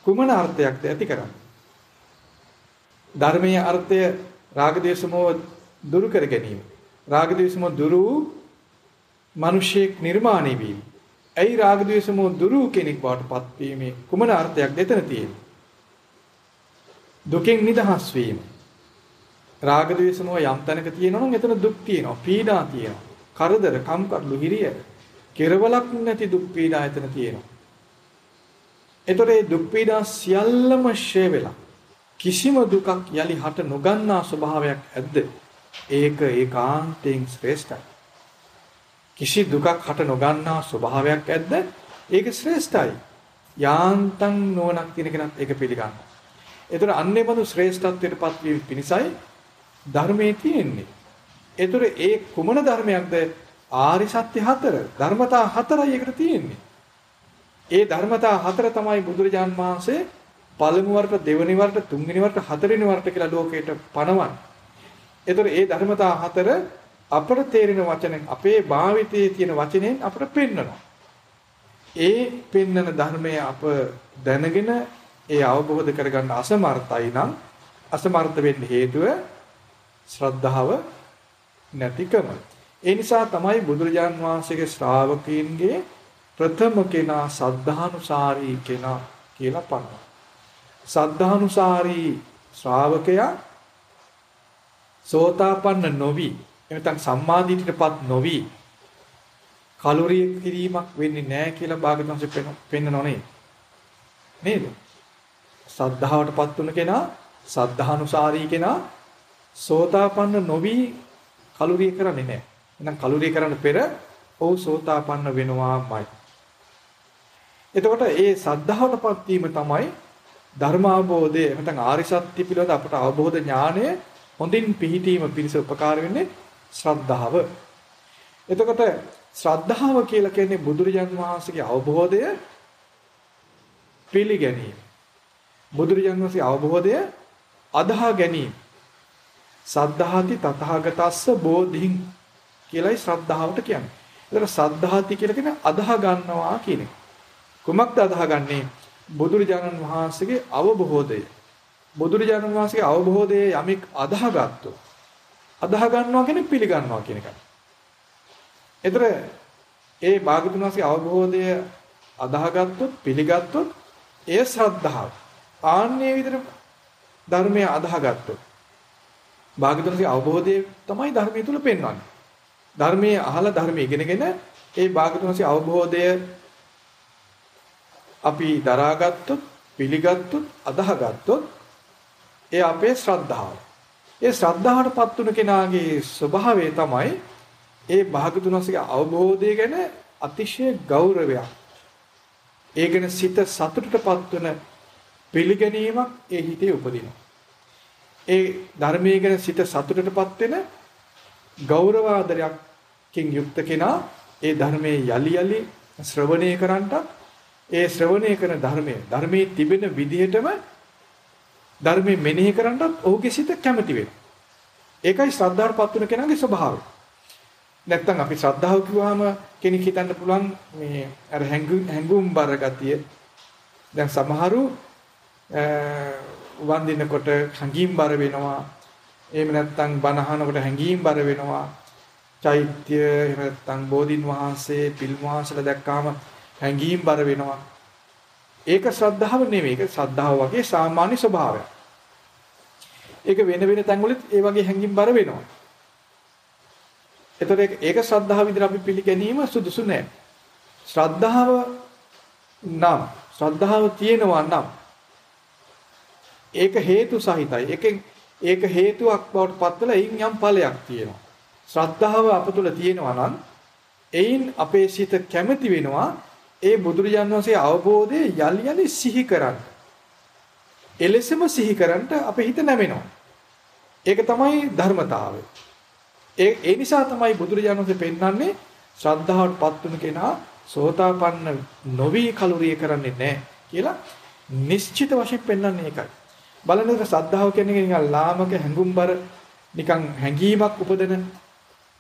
Speaker 1: කුමන අර්ථයක්ද ඇති කරන්නේ? ධර්මයේ අර්ථය රාග දේශමෝ දුරු කර ගැනීම. රාග දේශමෝ දුරු මිනිසෙක් නිර්මාණය වීම. ඇයි රාග දේශමෝ දුරු කෙනෙක් බවට පත්වීමේ කුමන අර්ථයක්ද එතන තියෙන්නේ? දුකෙන් නිදහස් වීම. රාග ද්වේෂමෝ යම් තැනක තියෙනවා නම් එතන දුක් තියෙනවා, පීඩා තියෙනවා. කරදර, කම්කටොළු, හිරිය, කෙරවලක් නැති දුක් පීඩා එතන තියෙනවා. ඒතරේ දුක් පීඩා සියල්ලම ෂේ වෙලා කිසිම දුකක් යලි හට නොගන්නා ස්වභාවයක් ඇද්ද? ඒක ඒකාන්තයෙන් ශ්‍රේෂ්ඨයි. කිසි දුකක් හට නොගන්නා ස්වභාවයක් ඇද්ද? ඒක ශ්‍රේෂ්ඨයි. යාන්තම් නෝනක් තියෙන කෙනත් ඒක පිළිගන්නවා. ඒතර අන්නේ බඳු ශ්‍රේෂ්ඨත්වයටපත් වීම පිණිසයි ධර්මයේ තියෙන්නේ. ඒතර ඒ කුමන ධර්මයක්ද? ආරි සත්‍ය හතර. ධර්මතා හතරයි ඒකට තියෙන්නේ. ඒ ධර්මතා හතර තමයි බුදුරජාන් වහන්සේ පළමු වරට දෙවෙනි වරට තුන්වෙනි වරට හතරවෙනි වරට කියලා ලෝකයට පනවන්නේ. ඒතර ඒ ධර්මතා හතර අපට තේරෙන වචනෙන් අපේ භාවිතයේ තියෙන වචනෙන් අපට පෙන්වනවා. ඒ පෙන්නන ධර්මය අප දැනගෙන ඒ අවබෝධ කරගන්න අසමර්ථයි නම් අසමර්ථ වෙන්න හේතුව ශ්‍රද්ධාව නැතිකම. ඒ නිසා තමයි බුදුරජාන් වහන්සේගේ ශ්‍රාවකයන්ගේ ප්‍රථම කෙනා සද්ධානුසාරී කෙනා කියලා පනවනවා. සද්ධානුසාරී ශ්‍රාවකයා සෝතාපන්න නොවි එනතන් සම්මාදිටපත් නොවි කලෝරිය කිරීමක් වෙන්නේ නැහැ කියලා භාගතුන්සේ පෙන්නනෝ නේද? නේද? සද්ධාවටපත් වුණ කෙනා සද්ධානුසාරී කෙනා සෝතාපන්න නොවි කලෝරිය කරන්නේ නැහැ. එහෙනම් කලෝරිය කරන්න පෙර ඔහු සෝතාපන්න වෙනවාමයි. එතකොට ඒ සද්ධාවටපත් වීම තමයි ධර්මාබෝධය නැත්නම් ආරි සත්‍ය පිළිබඳ අපට අවබෝධ ඥානය හොඳින් පිහිටීම පිණිස උපකාර වෙන්නේ ශ්‍රද්ධාව. එතකොට ශ්‍රද්ධාව කියලා කියන්නේ බුදුරජාන් වහන්සේගේ අවබෝධය පිළිගැනීම. බුදුරජාණන් වහන්සේ අවබෝධය අදහා ගැනීම. සද්ධාති තථාගතස්ස බෝධින් කියලායි ශ්‍රද්ධාවට කියන්නේ. ඒතර සද්ධාති කියලා කියන්නේ අදහා ගන්නවා කියන එක. කුමක්ද අදහාගන්නේ? බුදුරජාණන් වහන්සේගේ අවබෝධය. බුදුරජාණන් වහන්සේගේ අවබෝධයේ යමෙක් අදහාගත්තොත් අදහා ගන්නවා කියන්නේ පිළිගන්නවා කියන එකයි. ඒතර ඒ භාගතුන් වහන්සේගේ අවබෝධය අදහාගත්තොත් පිළිගත්තොත් ඒ ශ්‍රද්ධාව. ආන්නේ විදිහට ධර්මය අදහාගත්තොත් භාගතුන්ගේ අවබෝධය තමයි ධර්මයේ තුල පෙන්වන්නේ. ධර්මයේ අහලා ධර්මයේ ඉගෙනගෙන ඒ භාගතුන්ගේ අවබෝධය අපි දරාගත්තොත් පිළිගත්තොත් අදහාගත්තොත් ඒ අපේ ශ්‍රද්ධාව. ඒ ශ්‍රද්ධාවටපත් වුණ කෙනාගේ ස්වභාවය තමයි ඒ භාගතුන්ගේ අවබෝධය ගැන අතිශය ගෞරවයක්. ඒ ගැන සිත සතුටටපත් වෙන පිළිගැනීමක් ඒ හිතේ උපදිනවා. ඒ ධර්මයේ ගැන සිත සතුටටපත් වෙන ගෞරව ආදරයක්කින් යුක්ත කෙනා ඒ ධර්මයේ යලි යලි ශ්‍රවණය කරන්නට ඒ ශ්‍රවණය කරන ධර්මයේ ධර්මයේ තිබෙන විදිහටම ධර්මයේ මෙනෙහි කරන්නත් ඔහුගේ සිත කැමති වෙනවා. ඒකයි ශ්‍රද්ධාවටපත් වෙන කෙනාගේ ස්වභාවය. නැත්තම් අපි ශ්‍රද්ධාව කිව්වහම කෙනෙක් හිතන්න පුළුවන් මේ අර හැඟුම් බර ගතිය. දැන් සමහරු වන්දිනකොට හැඟීම් බර වෙනවා. එහෙම නැත්තම් බණහනකොට හැඟීම් බර වෙනවා. චෛත්‍ය එහෙම නැත්තම් බෝධින් වහන්සේ පිල් වහන්සේලා දැක්කාම හැඟීම් බර වෙනවා. ඒක ශ්‍රද්ධාව නෙමෙයි. ඒක ශ්‍රද්ධාව වගේ සාමාන්‍ය ස්වභාවයක්. ඒක වෙන වෙන තැන්වලත් ඒ වගේ හැඟීම් බර වෙනවා. එතකොට ඒක ශ්‍රද්ධාව විදිහට අපි පිළිගැනීම සුදුසු නෑ. ශ්‍රද්ධාව නම් ශ්‍රද්ධාව තියෙනවා නම් ඒක හේතු සහිතයි. ඒකෙන් ඒක හේතුවක් බවට පත් වෙලා එයින් යම් ඵලයක් තියෙනවා. ශ්‍රද්ධාව අප තුළ තියෙනවා නම් එයින් අපේ සිත කැමති වෙනවා ඒ බුදුරජාන් වහන්සේ අවබෝධය යලි යලි සිහි කරන්න. එලෙසම සිහි කරන්නට අපේ හිත නැමෙනවා. ඒක තමයි ධර්මතාවය. ඒ ඒ නිසා තමයි බුදුරජාණන් වහන්සේ පෙන්වන්නේ ශ්‍රද්ධාවට පත් වෙන කෙනා සෝතාපන්න නොවි කලුරිය කරන්නේ නැහැ කියලා නිශ්චිත වශයෙන් පෙන්වන්නේ ඒකයි. බලනකොට ශ්‍රද්ධාව කියන්නේ නිකන් ලාමක හැඟුම්බර නිකන් හැඟීමක් උපදන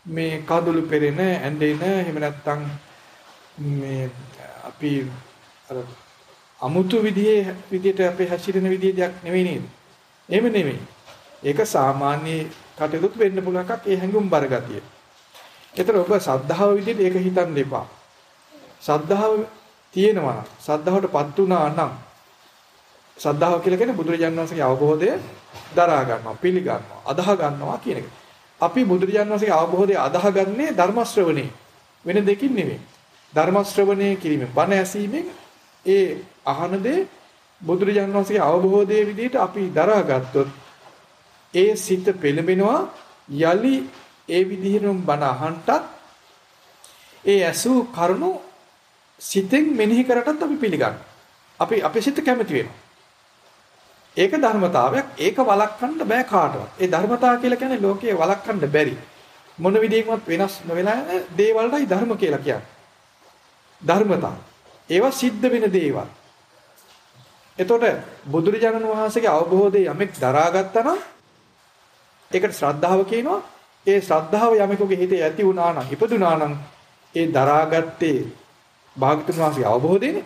Speaker 1: මේ කඳුළු පෙරෙන ඇඬෙන එහෙම නැත්නම් මේ අපි අර අමුතු විදිහේ විදිහට අපේ හැසිරෙන විදිහේ දෙයක් නෙවෙයි නේද? එහෙම නෙවෙයි. ඒක සාමාන්‍ය කටයුතු වෙන්න පුළුවන් එකක් ඒ හැඟුම් බර ගතිය. ඒතර ඔබ සද්ධාව විදිහට ඒක හිතන්න එපා. සද්ධාව තියෙනවා සද්ධාවටපත් වුණා නම් සද්ධාව කියලා කියන්නේ බුදුරජාණන් වහන්සේගේ අවබෝධය දරා ගන්නවා පිළිගන්නවා අදාහ ගන්නවා කියන එක. අපි බුදුරජාණන් වහන්සේගේ අවබෝධය අදාහගන්නේ ධර්ම ශ්‍රවණේ වෙන දෙකින් නෙවෙයි. ධර්ම ශ්‍රවණය කිරීමෙන් බණ ඇසීමෙන් ඒ අහන දේ බුදුරජාණන් වහන්සේගේ අවබෝධයේ විදිහට අපි දරාගත්තොත් ඒ සිත පෙළඹෙනවා යලි ඒ විදිහටම බණ අහන්නටත් ඒ ඇසු කරුණු සිතෙන් මෙනෙහි කරටත් අපි පිළිගන්නවා. අපි අපේ සිත කැමති වෙනවා. ඒක ධර්මතාවයක්. ඒක වළක්වන්න බෑ කාටවත්. ඒ ධර්මතාව කියලා කියන්නේ ලෝකයේ වළක්වන්න බැරි. මොන විදිහකින්වත් වෙනස් නොවෙලා යන දේවල්ටයි ධර්ම කියලා කියන්නේ. ධර්මතාව. ඒවා සිද්ධ වෙන දේවල්. එතකොට බුදුරජාණන් වහන්සේගේ අවබෝධය යමෙක් දරාගත්තා නම් ඒකට ශ්‍රද්ධාව කියනවා. ඒ ශ්‍රද්ධාව යමෙකුගේ හිතේ ඇති වුණා නම් ඉපදුනා නම් ඒ දරාගත්තේ භාගතුන් වහන්සේගේ අවබෝධයනේ.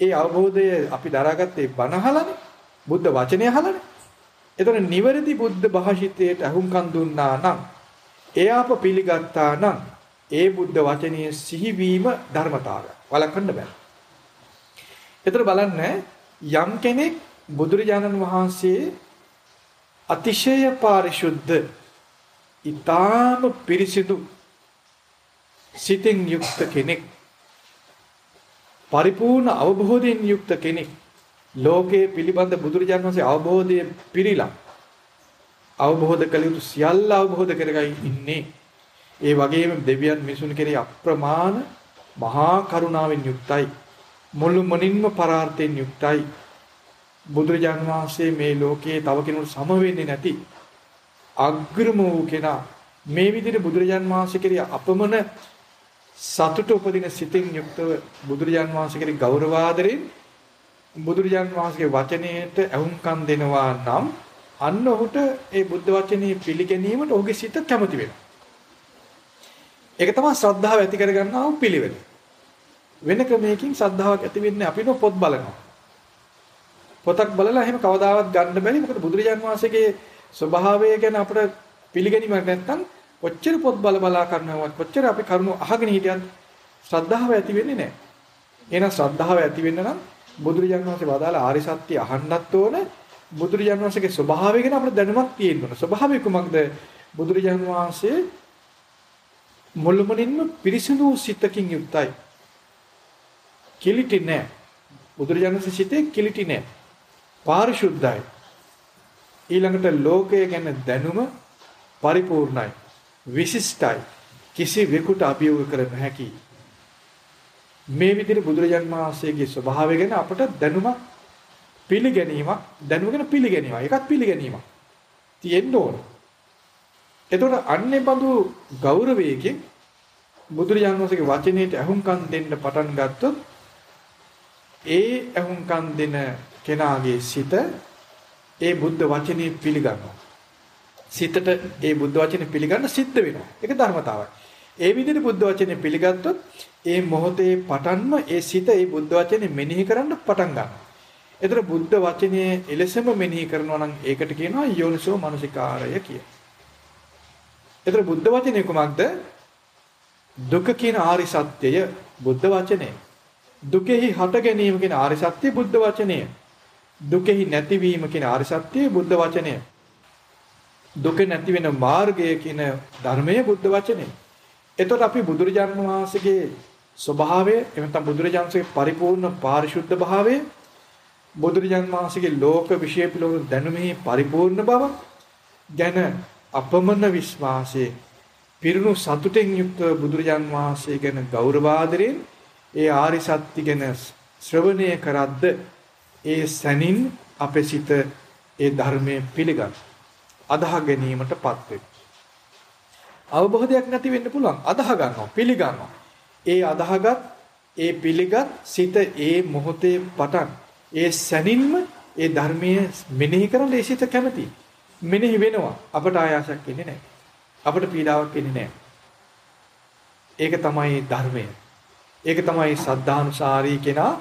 Speaker 1: ඒ අවබෝධය අපි දරාගත්තේ බණ අහලානේ. බුද්ධ වචනේ අහලානේ. එතකොට නිවැරදි බුද්ධ භාෂිතයට අහුම්කම් දුන්නා නම් එයාප පිළිගත්තා නම් ඒ බුද්ධ වචනයේ සිහිවීම ධර්මතාවය. වළක්වන්න බෑ. ඒතර බලන්න යම් කෙනෙක් බුදුරජාණන් වහන්සේ අතිශය පාරිශුද්ධ ඊටාම පිරිසිදු සිතින් යුක්ත කෙනෙක් පරිපූර්ණ අවබෝධයෙන් යුක්ත කෙනෙක් ලෝකයේ පිළිබඳ බුදුරජාණන් වහන්සේ අවබෝධය පිරීලා අවබෝධ කළ යුතු සියල්ල අවබෝධ කරගයි ඉන්නේ ඒ වගේම දෙවියන් මිනිසුන් කෙරෙහි අප්‍රමාණ මහා කරුණාවෙන් යුක්තයි මුළු මොනින්ම පරාර්ථයෙන් යුක්තයි බුදුරජාන් වහන්සේ මේ ලෝකයේ තව කෙනෙකුට සම වෙන්නේ නැති අග්‍රම වූ කෙනා මේ විදිහට බුදුරජාන් වහන්සේ කෙරෙහි අපමණ සතුට උපදින සිතින් යුක්තව බුදුරජාන් වහන්සේ කෙරෙහි ගෞරවාදරෙන් බුදුරජාන් වහන්සේගේ වචනයට ඇහුම්කන් දෙනවා නම් අන්න ඔහුට ඒ බුද්ධ වචනේ පිළිගැනීමට ඔහුගේ සිත කැමති වෙනවා. ඒක තමයි ශ්‍රද්ධාව ඇති කරගන්නා වූ පිළිවෙල. වෙන ක්‍රමයකින් ශ්‍රද්ධාවක් ඇති වෙන්නේ අපිට පොත් බලනවා. පොතක් බලලා එහෙම කවදාවත් ගන්න බැරි. මොකද බුදුරජාන් වහන්සේගේ ස්වභාවය ගැන අපිට පිළිගැනීමක් නැත්නම් කොච්චර පොත් බල බලා කරනවත් කොච්චර අපි කරුණු අහගෙන හිටියත් ශ්‍රද්ධාව ඇති වෙන්නේ නැහැ. එහෙනම් ශ්‍රද්ධාව ඇති වෙන්න නම් බුදුරජාණන් වහන්සේ වදාළ ආරි සත්‍ය අහන්නත් ඕන බුදුරජාණන් වහන්සේගේ ස්වභාවය ගැන අපිට දැනුමක් තියෙන්න ඕන. ස්වභාවය කුමක්ද? බුදුරජාණන් වහන්සේ මුළුමනින්ම පිරිසිදු සිතකින් යුක්තයි. කිලිටි නැහැ. බුදුරජාණන් වහන්සේ සිතේ කිලිටි නැහැ. පාරිශුද්ධයි. ඊළඟට ලෝකය ගැන දැනුම පරිපූර්ණයි. විශිෂ්ටයි. කිසි වෙකුට අභියෝග කර නොහැකි. මේ විදිහට බුදුරජාන් වහන්සේගේ ස්වභාවය ගැන අපට දැනුමක් පිළිගැනීමක් දැනුමගෙන පිළිගැනීමක් ඒකත් පිළිගැනීමක් තියෙන්න ඕන. එතකොට අන්නේ බඳු ගෞරවයකින් බුදුරජාණන් වහන්සේගේ වචනයට ඇහුම්කන් දෙන්න පටන් ගත්තොත් ඒ ඇහුම්කන් දෙන කෙනාගේ සිත ඒ බුද්ධ වචනේ පිළිගන්නවා. සිතට ඒ බුද්ධ වචනේ පිළිගන්න සිද්ධ වෙනවා. ඒක ධර්මතාවයි. ඒ විදිහට බුද්ධ වචනේ පිළිගත්තොත් ඒ මොහොතේ පටන්ම ඒ සිත ඒ බුද්ධ වචනේ මෙනෙහි කරන්න පටන් ගන්නවා. ඒතර බුද්ධ වචනේ එලෙසම මෙනෙහි කරනවා නම් ඒකට කියනවා යෝනිසෝ මනසිකාරය කියලා. ඒතර බුද්ධ වචනේ කුමක්ද? දුක කියන ආරි සත්‍යය බුද්ධ වචනේ. දුකෙහි හට ගැනීම කියන ආරි සත්‍ය බුද්ධ වචනය. දුකෙහි නැතිවීම කියන ආරි සත්‍ය බුද්ධ වචනය. දුක නැති වෙන මාර්ගය කියන ධර්මයේ බුද්ධ වචනේ. එතකොට අපි බුදුරජාණන් වහන්සේගේ ස්වභාවය එහෙම නැත්නම් බුදුරජාණන්ගේ පරිපූර්ණ පාරිශුද්ධ භාවය බුදුරජාණන් වහන්සේගේ ලෝක විශ්ය පිළිබඳ දැනුමේ පරිපූර්ණ බව ගැන අපමණ විශ්වාසයේ පිරුණු සතුටෙන් යුක්ත බුදුරජාණන් වහන්සේ ගැන ගෞරවාදරයෙන් ඒ ආරි සත්‍ය ගැන ශ්‍රවණය කරද්ද ඒ සැනින් අපේ සිත ඒ ධර්මයේ පිළිගන්න අදාහ ගැනීමටපත් වෙනවා. අවබෝධයක් නැති වෙන්න පුළුවන්. අදාහ ගන්නවා, පිළිගන්නවා. ඒ අදාහගත්, ඒ පිළිගත් සිත ඒ මොහොතේ පටන් ඒ සැනින්ම ඒ ධර්මයේ මෙනෙහි කරන්න ඒ සිත කැමති. මෙනෙහි වෙනවා. අපට ආයාසයක් එන්නේ නැහැ. අපට පීඩාවක් එන්නේ නැහැ. ඒක තමයි ධර්මය. ඒක තමයි සද්ධානුසාරී කෙනා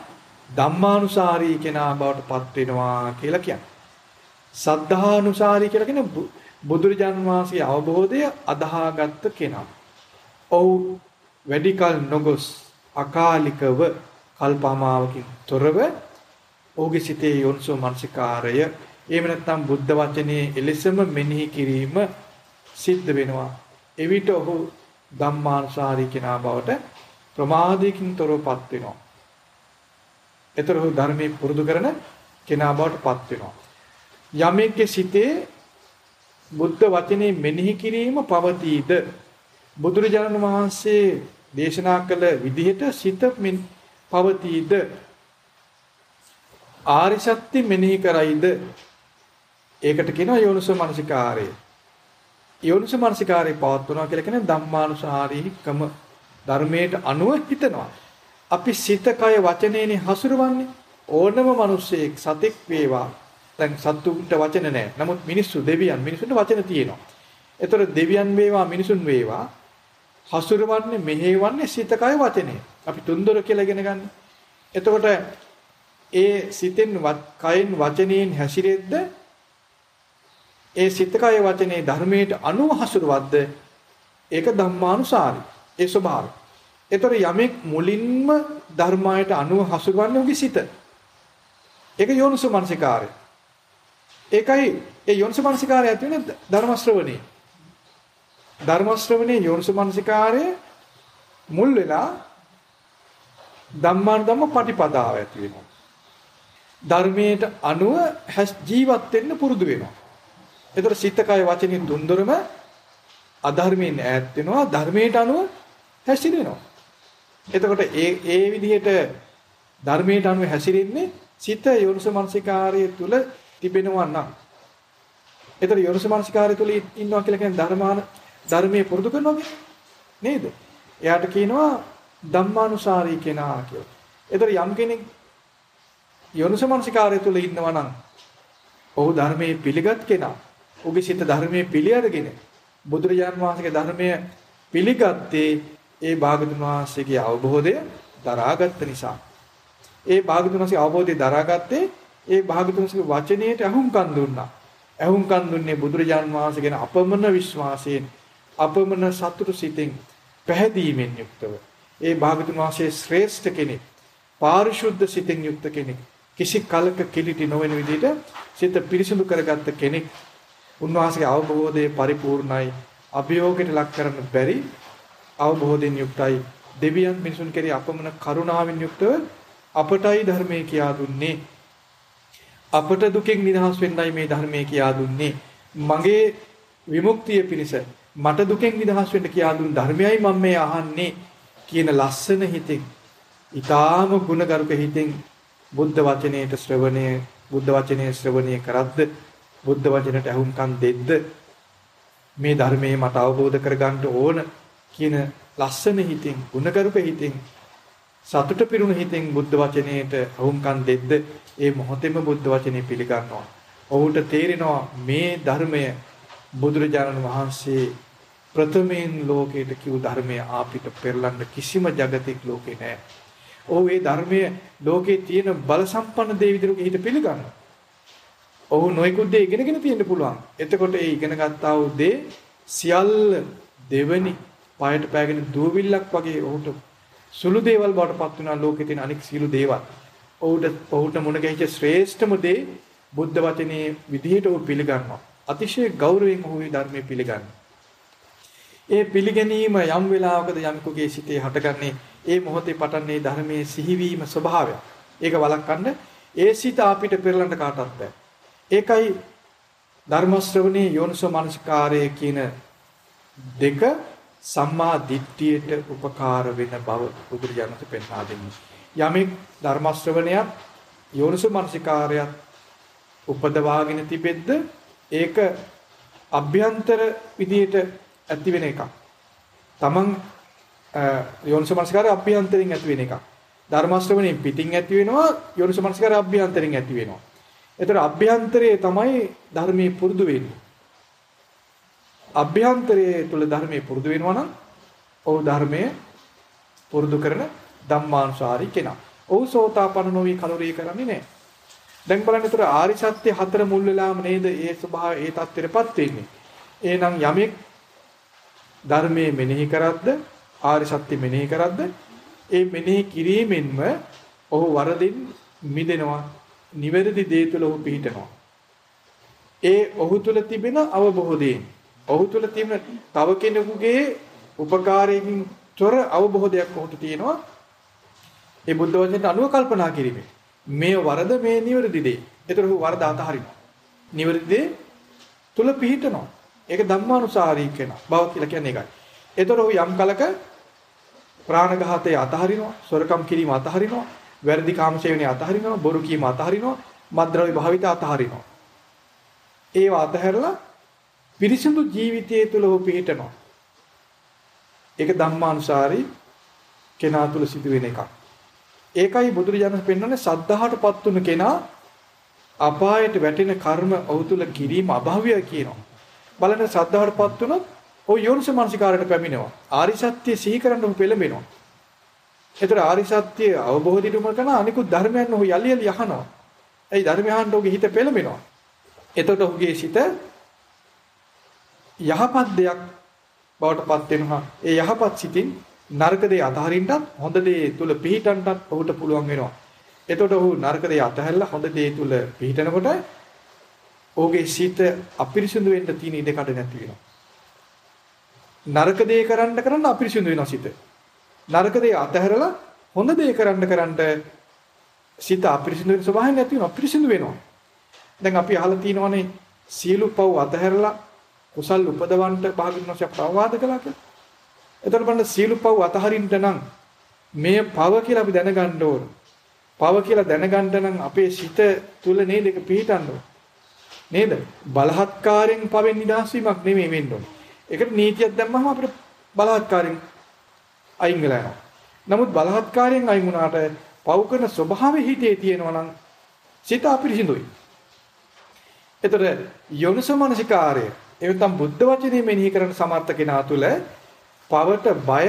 Speaker 1: ධම්මානුසාරී කෙනා බවට පත් වෙනවා කියලා කියන්නේ. සද්ධානුසාරී කියලා කියන්නේ බුදුරජාන් වහන්සේගේ අවබෝධය අදාහාගත්ත කෙනා. ඔව් වැඩිකල් නොගොස් අකාලිකව කල්පමාවකින් තොරව ඔහුගේ සිතේ යොන්සෝ මානසිකාරය එහෙම නැත්නම් බුද්ධ වචනේ එලෙසම මෙනෙහි කිරීම සිද්ධ වෙනවා. එවිට ඔහු ධම්මානුසාරී කෙනා බවට ප්‍රමාදයකින් තොරවපත් වෙනවා. ඒතර ඔහු ධර්මයේ පුරුදු කරන කෙනා බවට පත් වෙනවා. යමෙක්ගේ සිතේ බුද්ධ වචනේ මෙනෙහි කිරීම පවතීද බුදුරජාණන් වහන්සේ දේශනා කළ විදිහට සිත පවතීද ආරි සත්‍ය මෙනෙහි කරයිද ඒකට කියනවා යෝනිසෝ මනසිකාරය යෝනිසෝ මනසිකාරය පවත්වනවා කියලා කියන්නේ ධම්මානුසාරීකම ධර්මයට අනුව හිතනවා අපි සිත කය වචනේනේ හසුරවන්නේ ඕනම මිනිසෙක් සතෙක් වේවා දැන් සත්තුන්ට වචන නැහැ. නමුත් මිනිස්සු දෙවියන් මිනිසුන්ට වචන තියෙනවා. ඒතර දෙවියන් වේවා මිනිසුන් වේවා හසුරවන්නේ මෙහෙවන්නේ සිත කය වචනේ. අපි තුන්දොර කියලා ඉගෙන ගන්න. එතකොට ඒ සිතෙන් කයෙන් වචනයෙන් හැසිරෙද්ද ඒ සිත කය වචනේ ධර්මයට අනුව හසුරවද්ද ඒක ධම්මානුසාරයි. ඒ ස්වභාවය. ඒතර යමෙක් මුලින්ම ධර්මයට අනුව හසුරවන්නේ ඔහුගේ සිත. ඒක යෝනිසෝ මනසිකාරය. ඒකයි ඒ යෝනිසමනසිකාරය ඇති වෙන්නේ ධර්ම ශ්‍රවණේ. ධර්ම ශ්‍රවණේ යෝනිසමනසිකාරය මුල් වෙලා ධම්මාන ධම්ම පටිපදාව ඇති වෙනවා. ධර්මයට අනුව ජීවත් වෙන්න පුරුදු වෙනවා. ඒතර සිත කය වචනින් දුන්දරම අධර්මයෙන් ඈත් වෙනවා ධර්මයට අනුව හැසිරෙනවා. එතකොට ඒ ඒ විදිහට ධර්මයට අනුව හැසිරෙන්නේ සිත යෝනිසමනසිකාරය තුල තිබෙනවා නම් එතන යොරසමානසිකාරය තුල ඉන්නවා කියලා කියන්නේ ධර්මාන ධර්මයේ පුරුදු කරනවා නේද? එයාට කියනවා ධම්මානුසාරී කෙනා කියලා. එතන යම් කෙනෙක් යෝනිසමනසිකාරය තුල ඉන්නවා නම් ඔහු ධර්මයේ පිළිගත් කෙනා. ඔහුගේ සිත ධර්මයේ පිළි අරගෙන බුදුරජාන් වහන්සේගේ ධර්මය පිළිගත්තේ ඒ භාගතුන් වහන්සේගේ අවබෝධය දරාගත්ත නිසා. ඒ භාගතුන් වහන්සේ අවබෝධය දරාගත්තේ ඒ භාගතුන් වහන්සේගේ වචනයට අහුම්කන් දුන්නා. අහුම්කන් දුන්නේ බුදුරජාන් වහන්සේ ගැන අපමණ විශ්වාසයෙන් අපමණ සතුටු සිතෙන් පැහැදීමෙන් යුක්තව. ඒ භාගතුන් වහන්සේ ශ්‍රේෂ්ඨ කෙනෙක්. පාරිශුද්ධ සිතෙන් යුක්ත කෙනෙක්. කිසි කලක කිලිටි නොවන විදිහට සිත පිරිසිදු කරගත්ත කෙනෙක්. උන්වහන්සේගේ අවබෝධය පරිපූර්ණයි. අභියෝගයට ලක් කරන්න බැරි අවබෝධයෙන් යුක්තයි. දෙවියන් මිනිසුන් කෙරෙහි අපමණ කරුණාවෙන් යුක්තව අපටයි ධර්මයේ කියා දුන්නේ. අපට දුකෙන් නිදහස් වෙන්නයි මේ ධර්මයේ කියා දුන්නේ. මගේ විමුක්තිය පිණිස මට දුකෙන් නිදහස් වෙන්න කියා දුන් ධර්මයයි මම මේ අහන්නේ කියන ලස්සන හිතෙන් ඊටාම ගුණගරුක හිතෙන් බුද්ධ වචනයේට ශ්‍රවණය බුද්ධ වචනයේ ශ්‍රවණය කරද්ද බුද්ධ වචනට අහුම්කම් දෙද්ද මේ ධර්මයේ මට අවබෝධ කරගන්න ඕන කියන ලස්සන හිතින් ගුණගරුක හිතින් සතුට පිරුණු හිතින් බුද්ධ වචනයේට අහුම්කම් දෙද්ද ඒ මොහොතේම බුද්ධ වචනේ පිළිගන්නවා. ඔහුට තේරෙනවා මේ ධර්මය බුදුරජාණන් වහන්සේ ප්‍රථමයෙන් ලෝකයට කිව් ධර්මය ආපිට පෙරලන්න කිසිම జగතික ලෝකේ නැහැ. ඔහු මේ ධර්මයේ ලෝකේ තියෙන බල සම්පන්න දේ විදිහට හිත පිළිගන්නවා. ඔහු නොයෙකුත් දේ ඉගෙනගෙන තියෙන්න පුළුවන්. එතකොට ඒ ඉගෙන ගත්තා වූ දේ සියල්ල දෙවනි පායට පෑගෙන දුවවිල්ලක් වගේ ඔහුට සුළු දේවල් බවට පත් වුණා ලෝකේ තියෙන අනෙක් සියලු දේවල්. ඔහුට ඔහුට මුණ ගැහිච්ච ශ්‍රේෂ්ඨම දේ බුද්ධ වචනේ විදිහට ඔහු පිළිගන්නවා. අතිශය ගෞරවයෙන් ඔහු මේ ධර්මයේ පිළිගන්නවා. ඒ පිළිගැනීම යම් වෙලාවකද යම්කුගේ සිතේ හටගන්නේ ඒ මොහොතේ පටන් මේ ධර්මයේ සිහිවීම ස්වභාවය. ඒක වළක්වන්න ඒ සිත අපිට පෙරලන්න කාටවත් බෑ. ඒකයි ධර්ම ශ්‍රවණේ යෝනිසෝ මනසිකාරය කියන දෙක සම්මා දිට්ඨියට උපකාර වෙන බව බුදුරජාණන් පෙන්වා දෙන්නේ. යමෙක් ධර්ම ශ්‍රවණයක් යෝනිසෝ මනසිකාරයක් උපදවාගෙන තිබෙද්ද ඒක අභ්‍යන්තර විදියට ඇති වෙන එකක්. Taman යෝනිසමනස්කාරය අභ්‍යන්තරින් ඇති වෙන එකක්. ධර්ම ශ්‍රවණයෙන් පිටින් ඇති වෙනවා යෝනිසමනස්කාරය අභ්‍යන්තරින් ඇති වෙනවා. ඒතර අභ්‍යන්තරයේ තමයි ධර්මයේ පුරුදු වෙන්නේ. අභ්‍යන්තරයේ තුල ධර්මයේ පුරුදු වෙනවා නම් ඔහු ධර්මයේ පුරුදු කරන ධම්මානුසාරී කෙනා. ඔහු සෝතාපන්න නොවි කලුරිය කරන්නේ නැහැ. දැන් බලන්න ඒතර ආරි සත්‍ය හතර මුල් වෙලාම නේද ඒ ස්වභාවය ඒ தත්ත්වෙටපත් වෙන්නේ. එහෙනම් යමෙක් ධර්මයේ මෙනෙහි කරද්ද ආරි සත්‍ය මෙනෙහි කරද්ද ඒ මෙනෙහි කිරීමෙන්ම ඔහු වරදින් මිදෙනවා නිවැරදි දේ තුළ ඔහු පිහිටනවා. ඒ ඔහු තුළ තිබෙන අවබෝධයෙන් ඔහු තුළ තිබෙන තව කෙනෙකුගේ උපකාරයෙන් තොර අවබෝධයක් ඔහුට තියෙනවා. ඒ බුද්ධ වචනයට අනුව කල්පනා කිරීමෙන්. මේ වරද මේ නිවැරදි දේ. ඒතර ඔහු වරද අතහරිනවා. නිවැරදි දේ තුල පිහිටනවා. ඒක ධම්මානුසාරී කෙනා බව කියලා කියන්නේ ඒකයි. ඒතර ඔහු යම් කලක ප්‍රාණඝාතය අතහරිනවා, සොරකම් කිරීම අතහරිනවා, වැරදි කාමසේවනය අතහරිනවා, බොරු කීම අතහරිනවා, මද්ද්‍රව්‍ය භාවිත අතහරිනවා. ඒව අතහැරලා පිරිසිදු ජීවිතයේ තුල ඔහු පිහිටනවා. ඒක ධම්මානුසාරී කෙනා තුල සිදුවෙන එකක්. ඒකයි බුදුරජාණන් පෙන්වන්නේ සද්ධාහටපත් වුණ කෙනා අපායට වැටෙන කර්ම ඔහු තුල කිරීම අභාව්‍යයි කියනවා. බලන්න සද්ධාහටපත් වුණොත් ඔය යෝනිසෝ මනසිකාරයට පැමිණෙනවා. ආරි සත්‍ය සිහි කරන්න ඔහු පෙළඹෙනවා. ඒතර ආරි සත්‍ය අවබෝධිතුම කරන අනිකුත් ධර්මයන් ඔහු යලි යලි අහනවා. ඒ ධර්මය අහන්න ඔහුගේ හිත පෙළඹෙනවා. එතකොට ඔහුගේ සිත යහපත් දෙයක් බවට පත් වෙනවා. ඒ යහපත් සිතින් නරක දේ අතහරින්නත් හොඳ දේ තුල පිහිටන්නත් ඔහුට පුළුවන් වෙනවා. එතකොට ඔහු නරක දේ අතහැරලා හොඳ දේ තුල පිහිටනකොට ඔහුගේ සිත අපිරිසුදු වෙන්න තියෙන ඉඩ කඩ නැති වෙනවා. නරක දේ කරන්න කරන්න අපිරිසිදු වෙනවා සිත. නරක දේ අතහැරලා හොඳ දේ කරන්න කරන්න සිත අපිරිසිදු වෙන ස්වභාවය නැති වෙනවා අපිරිසිදු වෙනවා. දැන් අපි අහලා තියෙනවානේ සියලු පව් අතහැරලා කුසල් උපදවන්න භාගිනවශය ප්‍රවාද කළා කියලා. එතකොට බලන්න සියලු පව් අතහරින්න නම් මේ පව කියලා අපි දැනගන්න ඕන. පව කියලා දැනගන්න නම් අපේ සිත තුල නේද ඒක පිහිටන්න ඕන. නේද? බලහත්කාරයෙන් පවෙන් නිදහස් වීමක් නෙමෙයි වෙන්න ඕනේ. ඒකට නීතියක් දැම්මම අපිට බලහත්කාරයෙන් අයින් වෙලා යනවා. නමුත් බලහත්කාරයෙන් අයින් වුණාට පව් කරන ස්වභාවය හිතේ තියෙනවා නම් සිත අපිරිසිදුයි. එතකොට යෝනිසමනසිකාරය එවතම් බුද්ධ වචනේ මෙනෙහි කරන සමර්ථ කෙනා තුළ පවට බය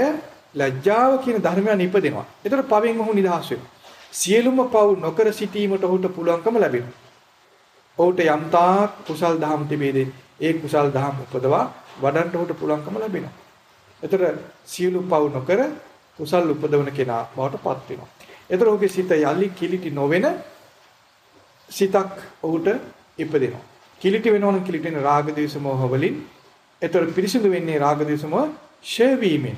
Speaker 1: ලැජ්ජාව කියන ධර්මයන් ඉපදෙනවා. එතකොට පවෙන් ඔහු නිදහස් වෙනවා. සියලුම පව් නොකර සිටීමට ඔහුට පුළුවන්කම ලැබෙනවා. ඔහුට යම්තාක් කුසල් දහම් තිබේද ඒ කුසල් දහම් උපදවා වඩන්න ඔහුට පුළුවන්කම ලැබෙනවා. එතකොට සියලු පව් නොකර කුසල් උපදවන කෙනා බවට පත් වෙනවා. එතකොට ඔහුගේ සිත යලි කිලිටි නොවන සිතක් ඔහුට ඉපදෙනවා. කිලිටි වෙනවනම් කිලිටි වෙන රාග දේශ මොහ වලින් එතකොට පිරිසිදු වෙන්නේ රාග දේශ මොහ ෂය වීමෙන්.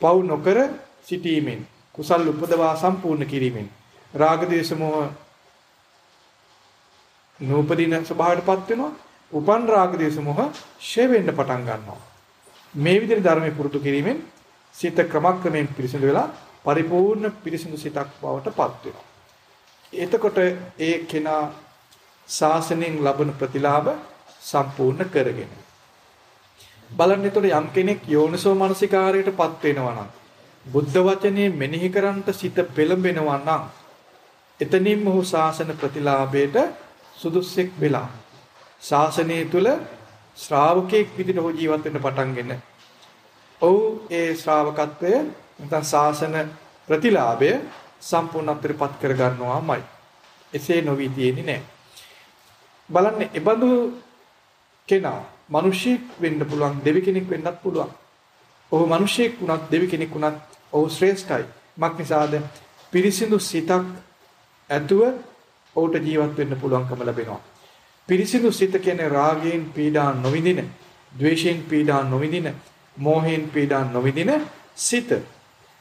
Speaker 1: පව් නොකර සිටීමෙන් කුසල් උපදවා සම්පූර්ණ කිරීමෙන් රාග දේශ මොහ නූපදින ස්වභාවයටපත් වෙනවා. උපන් රාග දේශ මොහ ෂය වෙන්න පටන් ගන්නවා. මේ විදිහට ධර්මයේ පුරුදු කිරීමෙන් සිත ක්‍රමක්‍රමයෙන් පිරිසිදු වෙලා පරිපූර්ණ පිරිසිදු සිතක් බවට පත් වෙනවා. එතකොට ඒ කෙනා ශාසනයෙන් ලබන ප්‍රතිලාභ සම්පූර්ණ කරගෙන බලන්න එතකොට යම් කෙනෙක් යෝනිසෝ මනසිකාරයටපත් වෙනවා නම් බුද්ධ වචනේ මෙනෙහි කරන්ට සිත පෙළඹෙනවා නම් එතනින්ම ඔහු ශාසන ප්‍රතිලාභයට සුදුස්සෙක් වෙලා ශාසනය තුල ශ්‍රාවකෙක් විදිහට ඔහු ජීවත් වෙන්න පටන්ගෙන ඔහු ඒ ශ්‍රාවකත්වය නැත්නම් ශාසන ප්‍රතිලාභය සම්පූර්ණත්වයටපත් කර ගන්නවාමයි. එසේ නොවි තියෙන්නේ නැහැ. බලන්න එබඳු කෙනා මිනිසෙක් වෙන්න පුළුවන් දෙවි කෙනෙක් වෙන්නත් පුළුවන්. ඔහු මිනිසෙක් වුණත් දෙවි කෙනෙක් වුණත් ඔහු ශ්‍රේෂ්ඨයි. මක් නිසාද? පිරිසිදු සිතක් ඇතුව ඔහුට ජීවත් වෙන්න පුළුවන්කම ලැබෙනවා. පිරිසිදු සිත කියන්නේ රාගයෙන් පීඩා නොවිඳින, ද්වේෂයෙන් පීඩා නොවිඳින, මෝහයෙන් පීඩා නොවිඳින සිත.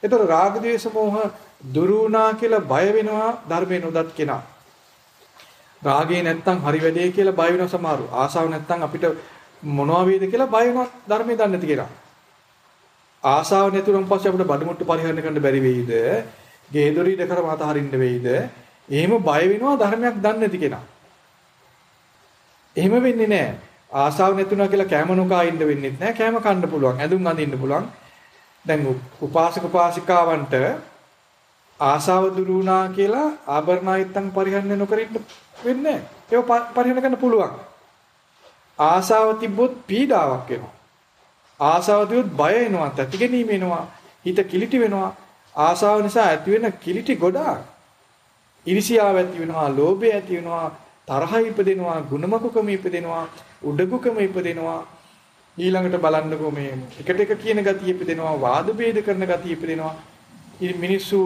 Speaker 1: ඒතර රාග ද්වේෂ මෝහ දුරුණා කියලා බය වෙනවා ධර්මයෙන් උදත් කෙනා. රාගේ නැත්තම් හරි වැඩේ කියලා බය වෙන සමහරු. ආසාව නැත්තම් අපිට මොනවා වේද කියලා බය වෙනවා ධර්මයේ දන්නේ නැති කෙනා. ආසාව නැතුවම පස්සේ අපිට බඩමුට්ටු පරිහරණය කරන්න බැරි වෙයිද? ගේ දොර ඉඩ කර මත හරින්න වෙයිද? එහෙම බය වෙනවා ධර්මයක් දන්නේ නැති කෙනා. එහෙම වෙන්නේ නැහැ. ආසාව නැතුණා කියලා කැම නොකා ඉන්න වෙන්නේ නැහැ. කැම කන්න පුළුවන්. ඇඳුම් අඳින්න පුළුවන්. දැන් උපාසක උපාසිකාවන්ට ආසාව දුරු වුණා කියලා ආභරණායිත්තන් පරිහරණය නොකර ඉන්න වෙන්නේ නැහැ. ඒක පරිහරණය කරන්න පුළුවන්. ආසාව තිබ්බොත් පීඩාවක් එනවා. ආසාව තිබ්බොත් බය එනවා, තැතිගැනීම එනවා, හිත කිලිටි වෙනවා. ආසාව නිසා ඇති වෙන කිලිටි ගොඩාක්. ඉරිසියාව ඇති වෙනවා, ලෝභය ඇති වෙනවා, තරහ ඉපදෙනවා, ගුණමකුකම ඉපදෙනවා, උඩගුකම ඉපදෙනවා. ඊළඟට බලන්නකෝ මේ එකට එක කියන ගතිය ඉපදෙනවා, වාද ભેද කරන ගතිය ඉපදෙනවා. මිනිස්සු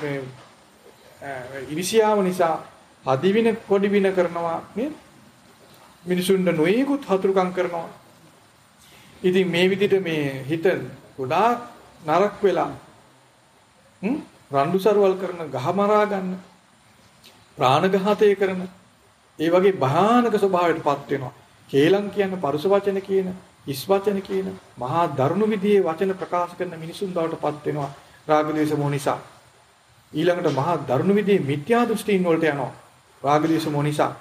Speaker 1: මේ ඉරිසියාව නිසා අදිවින කොඩිවින කරනවා නේ මිනිසුන්ට නොයෙකුත් හතුරුකම් කරනවා. ඉතින් මේ විදිහට මේ හිත ගොඩාක් නරක වෙලා හ්ම් රණ්ඩු සරුවල් කරන ගහමරා ගන්න ප්‍රාණඝාතය කරන ඒ වගේ භයානක ස්වභාවයකටපත් වෙනවා. කේලම් කියන පරුස වචන කියන, හිස් වචන කියන, මහා දරුණු විදිහේ වචන ප්‍රකාශ කරන මිනිසුන් බවටපත් වෙනවා. රාග දේශ මොහ නිසා. ඊළඟට මහා දරුණු විදිහේ මිත්‍යා දෘෂ්ටීන් වලට යනවා. රාග දේශ මොහ නිසා.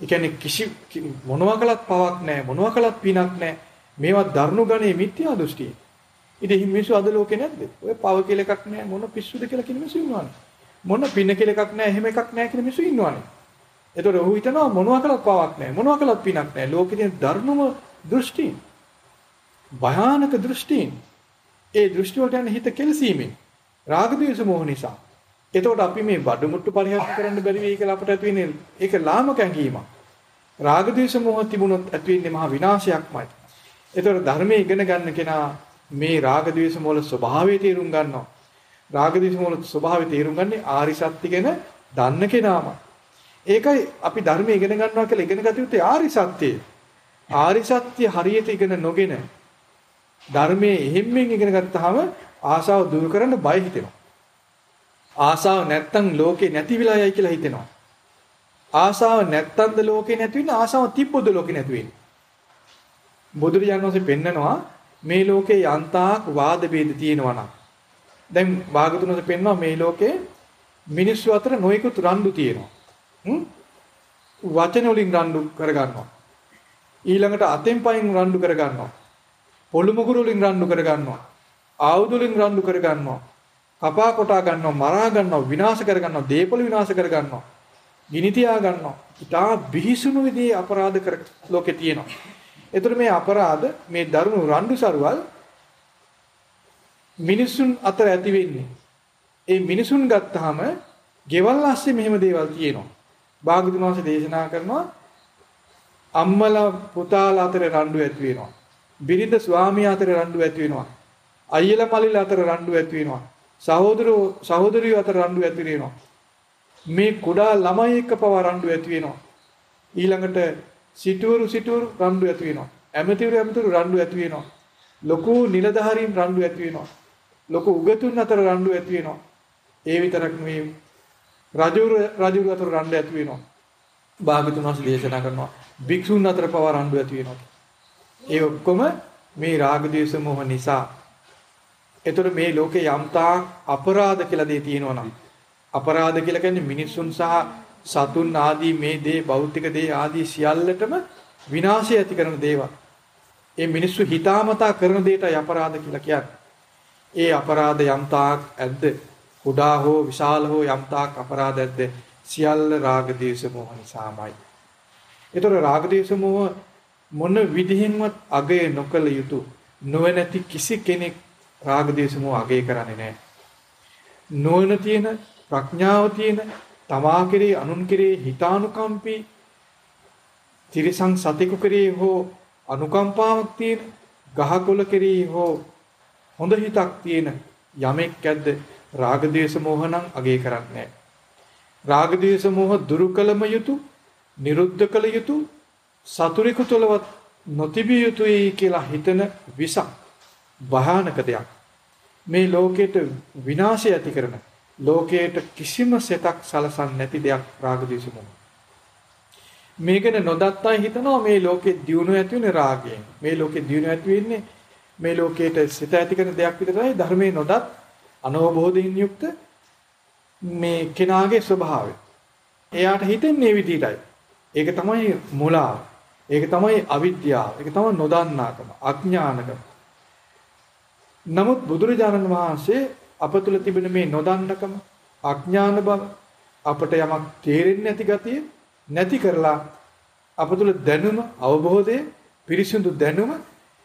Speaker 1: ඒ කියන්නේ කිසි මොනවා කළත් පවක් නැහැ, මොනවා කළත් පිනක් නැහැ. මේවා දරුණු ගණේ මිත්‍යා දෘෂ්ටිය. ඉතින් මිනිස්සු අද ලෝකේ නැද්ද? ඔය පව කියලා එකක් නැහැ, මොන පිස්සුද කියලා කියන මිනිස්සු ඉන්නවනේ. මොන පින කියලා එකක් නැහැ, එහෙම එකක් නැහැ කියලා මිනිස්සු ඉන්නවනේ. එතකොට ඔහු හිතනවා මොනවා කළත් පාවක් නැහැ. මොනවා කළත් පිනක් නැහැ. ලෝකේ තියෙන ධර්මම දෘෂ්ටීන්. භයානක දෘෂ්ටීන්. ඒ දෘෂ්ටි වලට යන හිත කෙලසීමෙන් රාග ද්වේෂ මොහ නිසා. එතකොට අපි මේ බඩමුට්ටු පරිහරණය කරන්න බැරි වෙයි කියලා අපට ඇති වෙන්නේ ඒක ලාමක ඇඟීමක්. රාග ද්වේෂ මොහ තිබුණොත් ඇති වෙන්නේ මහා විනාශයක්මයි. එතකොට ධර්මයේ ඉගෙන ගන්න කෙනා මේ රාග ද්වේෂ මොහල ස්වභාවය තේරුම් ගන්නවා. රාග ද්වේෂ මොහල ස්වභාවය තේරුම් ගන්නේ ආරි සත්‍ය ගැන දන්න කෙනාමයි. ඒකයි අපි ධර්මයේ ඉගෙන ගන්නවා කියලා ඉගෙන ගත යුත්තේ ආරි සත්‍යය. ආරි සත්‍ය හරියට ඉගෙන නොගෙන ධර්මයේ එහෙම්මෙන් ඉගෙන ගත්තාම ආසාව දුරු කරන්න බය හිතෙනවා. ආසාව නැත්තම් ලෝකේ නැති විලා යයි කියලා හිතෙනවා. ආසාව නැත්තම්ද ලෝකේ නැති වෙන්නේ ආසාව තිබ්බොද ලෝකේ නැති වෙන්නේ. බුදුරජාණන් වහන්සේ පෙන්නනවා මේ ලෝකේ යන්තාක් වාද ભેද තියෙනවා නම් දැන් වාගතුනස පෙන්නවා මේ ලෝකේ මිනිස්සු අතර නොයෙකුත් රණ්ඩු තියෙනවා. වචන වලින් රණ්ඩු කරගන්නවා. ඊළඟට අතෙන් පයින් රණ්ඩු කරගන්නවා. පොළු මුගුරු වලින් රණ්ඩු කරගන්නවා. ආයුධ වලින් රණ්ඩු කරගන්නවා. කපා කොටා ගන්නවා, මරා ගන්නවා, විනාශ කරගන්නවා, දීපල විනාශ කරගන්නවා. ගිනි තියා ගන්නවා. ඉතා බිහිසුණු විදිහේ අපරාධ කර ලෝකේ තියෙනවා. ඒතර මේ අපරාධ මේ දරුණු රණ්ඩු සරුවල් මිනිසුන් අතර ඇති වෙන්නේ. ඒ මිනිසුන් ගත්තාම ගෙවල් ASCII මෙහෙම දේවල් තියෙනවා. භාගතුන් වහන්සේ දේශනා කරනවා අම්මලා පුතාලා අතර රණ්ඩු ඇති වෙනවා. බිරිඳ ස්වාමියා අතර රණ්ඩු ඇති වෙනවා. අයියලා මල්ලිලා අතර රණ්ඩු ඇති වෙනවා. සහෝදරෝ සහෝදරියෝ අතර රණ්ඩු ඇති වෙනවා. මේ කුඩා ළමයි එක්ක පව රණ්ඩු ඇති වෙනවා. ඊළඟට සිටුවරු සිටුවරු රණ්ඩු ඇති වෙනවා. ඇමතිවරු ඇමතිවරු රණ්ඩු ඇති වෙනවා. ලොකු නිලධාරීන් රණ්ඩු ඇති වෙනවා. ලොකු උගතුන් අතර රණ්ඩු ඇති වෙනවා. ඒ විතරක් නෙවෙයි රජු රජු අතර රණ්ඩු ඇති වෙනවා. භාගතුන් වහන්සේ දේශනා කරනවා භික්ෂුන් අතර පව රණ්ඩු ඇති වෙනවා. ඒ ඔක්කොම මේ රාග ద్వේෂ මොහ නිසා. ඒතර මේ ලෝකේ යම්තා අපරාධ කියලා දේ තියෙනවා නම් අපරාධ කියලා කියන්නේ මිනිසුන් සහ සතුන් ආදී මේ දේ භෞතික දේ ආදී සියල්ලටම විනාශය ඇති කරන දේවල්. ඒ මිනිස්සු හිතාමතා කරන දේටයි අපරාධ කියලා කියන්නේ. ඒ අපරාධ යම්තාක් ඇද්ද කුඩා හෝ විශාල හෝ යම්තාක් අපරාධ ඇද්ද සියල්ල රාග දේශ මොහ නිසාමයි. ඒතර රාග දේශ මොහ මොන විදිහින්වත් අගය නොකළ යුතු නොවැනති කිසි කෙනෙක් රාග දේශ මොහ අගය කරන්නේ නැහැ. නොවන තියෙන ප්‍රඥාව තියෙන තමා කෙරේ අනුන් කෙරේ හිතානුකම්පී තිරිසං සතෙකු කෙරේ හෝ අනුකම්පාවක් තියෙන ගහකොළ කෙරේ හෝ හොඳ හිතක් තියෙන යමෙක් ඇද්ද රාග දේශ මොහනම් අගය කරන්නේ නැහැ. රාග දේශ මොහ දුරු කළම යුතු නිරුද්ධ කළ යුතු සතුරෙකු තුලවත් නොතිබිය යුතුයි කියලා හිතන විසක් භයානක දෙයක්. මේ ලෝකෙට විනාශය ඇති කරන ලෝකයට කිසිම සෙතක් සලසන්නේ නැති දෙයක් රාග දේශ මොහ. මේකන නොදත් අය හිතනවා මේ ලෝකේ දියුණුව ඇති වෙන්නේ රාගයෙන්. මේ ලෝකේ දියුණුව ඇති වෙන්නේ මේ ලෝකයට සිත ඇති කරන දෙයක් විතරයි ධර්මයේ නොදත් අනවබෝධයෙන් යුක්ත මේ කෙනාගේ ස්වභාවය. එයාට හිතෙන්නේ මේ විදිහටයි. ඒක තමයි මුලාව. ඒක තමයි අවිද්‍යාව. ඒක තමයි නොදන්නාකම, අඥානකම. නමුත් බුදුරජාණන් වහන්සේ අප තුළ තිබෙන මේ නොදන්නකම, අඥාන බව, අපට යමක් තේරෙන්නේ නැති ගතිය නැති කරලා අප තුළ දැනුම, අවබෝධය, පිරිසිදු දැනුම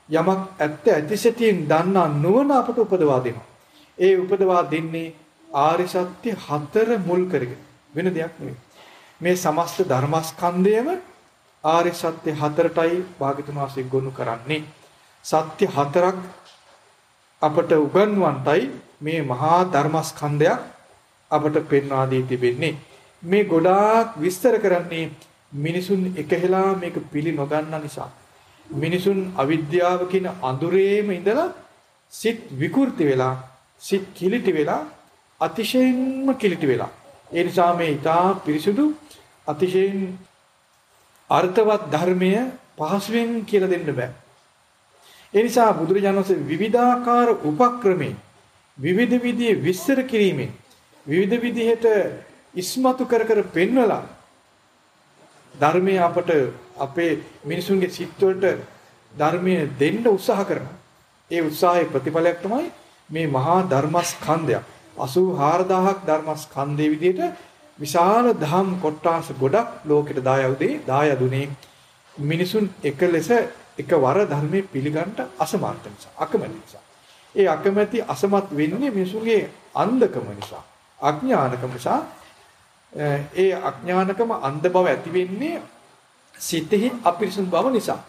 Speaker 1: යමක් ඇත්ත ඇතිසැටියෙන් දන්නා නුවණ අපට උපදවා දෙනවා. ඒ උපදවා දෙන්නේ ආරි සත්‍ය හතර මුල් කරගෙන වෙන දෙයක් නෙවෙයි. මේ සමස්ත ධර්මස්කන්ධයම ආරි සත්‍ය හතරටයි භාගතුන් වහන්සේ ගොනු කරන්නේ. සත්‍ය හතරක් අපට උගන්වන්නයි මේ මහා ධර්මස්කන්ධයක් අපට පෙන්වා දී තිබෙන්නේ. මේ ගොඩාක් විස්තර කරන්නේ මිනිසුන් එකහෙලා මේක පිළි නොගන්න නිසා. මිනිසුන් අවිද්‍යාව කියන අඳුරේම ඉඳලා සිත් විකෘති වෙලා සිත් කිලිටි වෙලා අතිශයින්ම කිලිටි වෙලා. ඒ නිසා මේ ඊටා පිරිසුදු අතිශයින් අර්ථවත් ධර්මය පහසුවෙන් කියලා දෙන්න බෑ. ඒ නිසා බුදුරජාණන් වහන්සේ විවිධාකාර උපක්‍රමේ විවිධ විදිහේ විස්තර කිරීමෙන් විවිධ විදිහට ඉස්මතු කර කර පෙන්වලා ධර්මයේ අපට අපේ මිනිසුන්ගේ සිත් වලට ධර්මයේ දෙන්න උත්සාහ කරනවා. ඒ උත්සාහයේ ප්‍රතිඵලයක් තමයි මේ මහා ධර්මස්කන්ධයක්. 84000ක් ධර්මස්කන්ධයේ විදිහට විශාල ධම් කොට්ටාස ගොඩක් ලෝකෙට දායවුදී දායදුනේ මිනිසුන් එක ලෙස එකවර ධර්මයේ පිළිගන්න අසමර්ථ නිසා අකමැති නිසා. ඒ අකමැති අසමත් වෙන්නේ මිනිසුන්ගේ අන්ධකම නිසා අඥානකම නිසා. ඒ අඥානකම අන්ධ බව ඇති වෙන්නේ සිතෙහි අපිරිසුදු බව නිසා.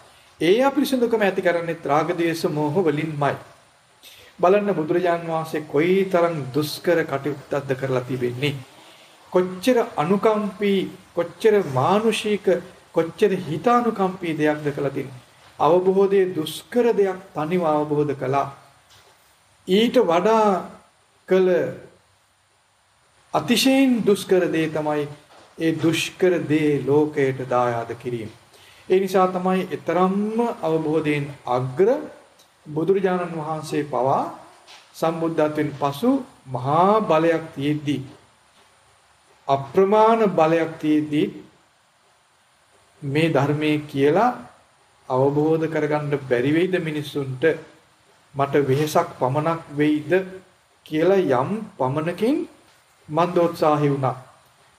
Speaker 1: ඒ අපිරිසුදුකම ඇති කරන්නේ ත්‍රාග දේශ මොහ වලින්මයි. බලන්න බුදුරජාන් වහන්සේ කොයිතරම් දුෂ්කර කටයුත්තක්ද කරලා තිබෙන්නේ. කොච්චර අනුකම්පී, කොච්චර මානුෂික, කොච්චර හිතානුකම්පී දෙයක්ද කළා තියෙන්නේ. අවබෝධයේ දුෂ්කර දෙයක් තනිව අවබෝධ කළා. ඊට වඩා කළ අතිශයින් දුෂ්කර දේ තමයි ඒ දුෂ්කර දේ ලෝකයට දායාද කිරීම. ඒ නිසා තමයි ඊතරම්ම අවබෝධයෙන් අග්‍ර බුදුරජාණන් වහන්සේ පවා සම්බුද්ධත්වයෙන් පසු මහා බලයක් තියෙද්දී අප්‍රමාණ බලයක් තියෙද්දී මේ ධර්මයේ කියලා අවබෝධ කරගන්න බැරි වෙයිද මිනිස්සුන්ට මට වෙහසක් පමණක් වෙයිද කියලා යම් පමණකින් මන්දෝත්සාහි වුණා.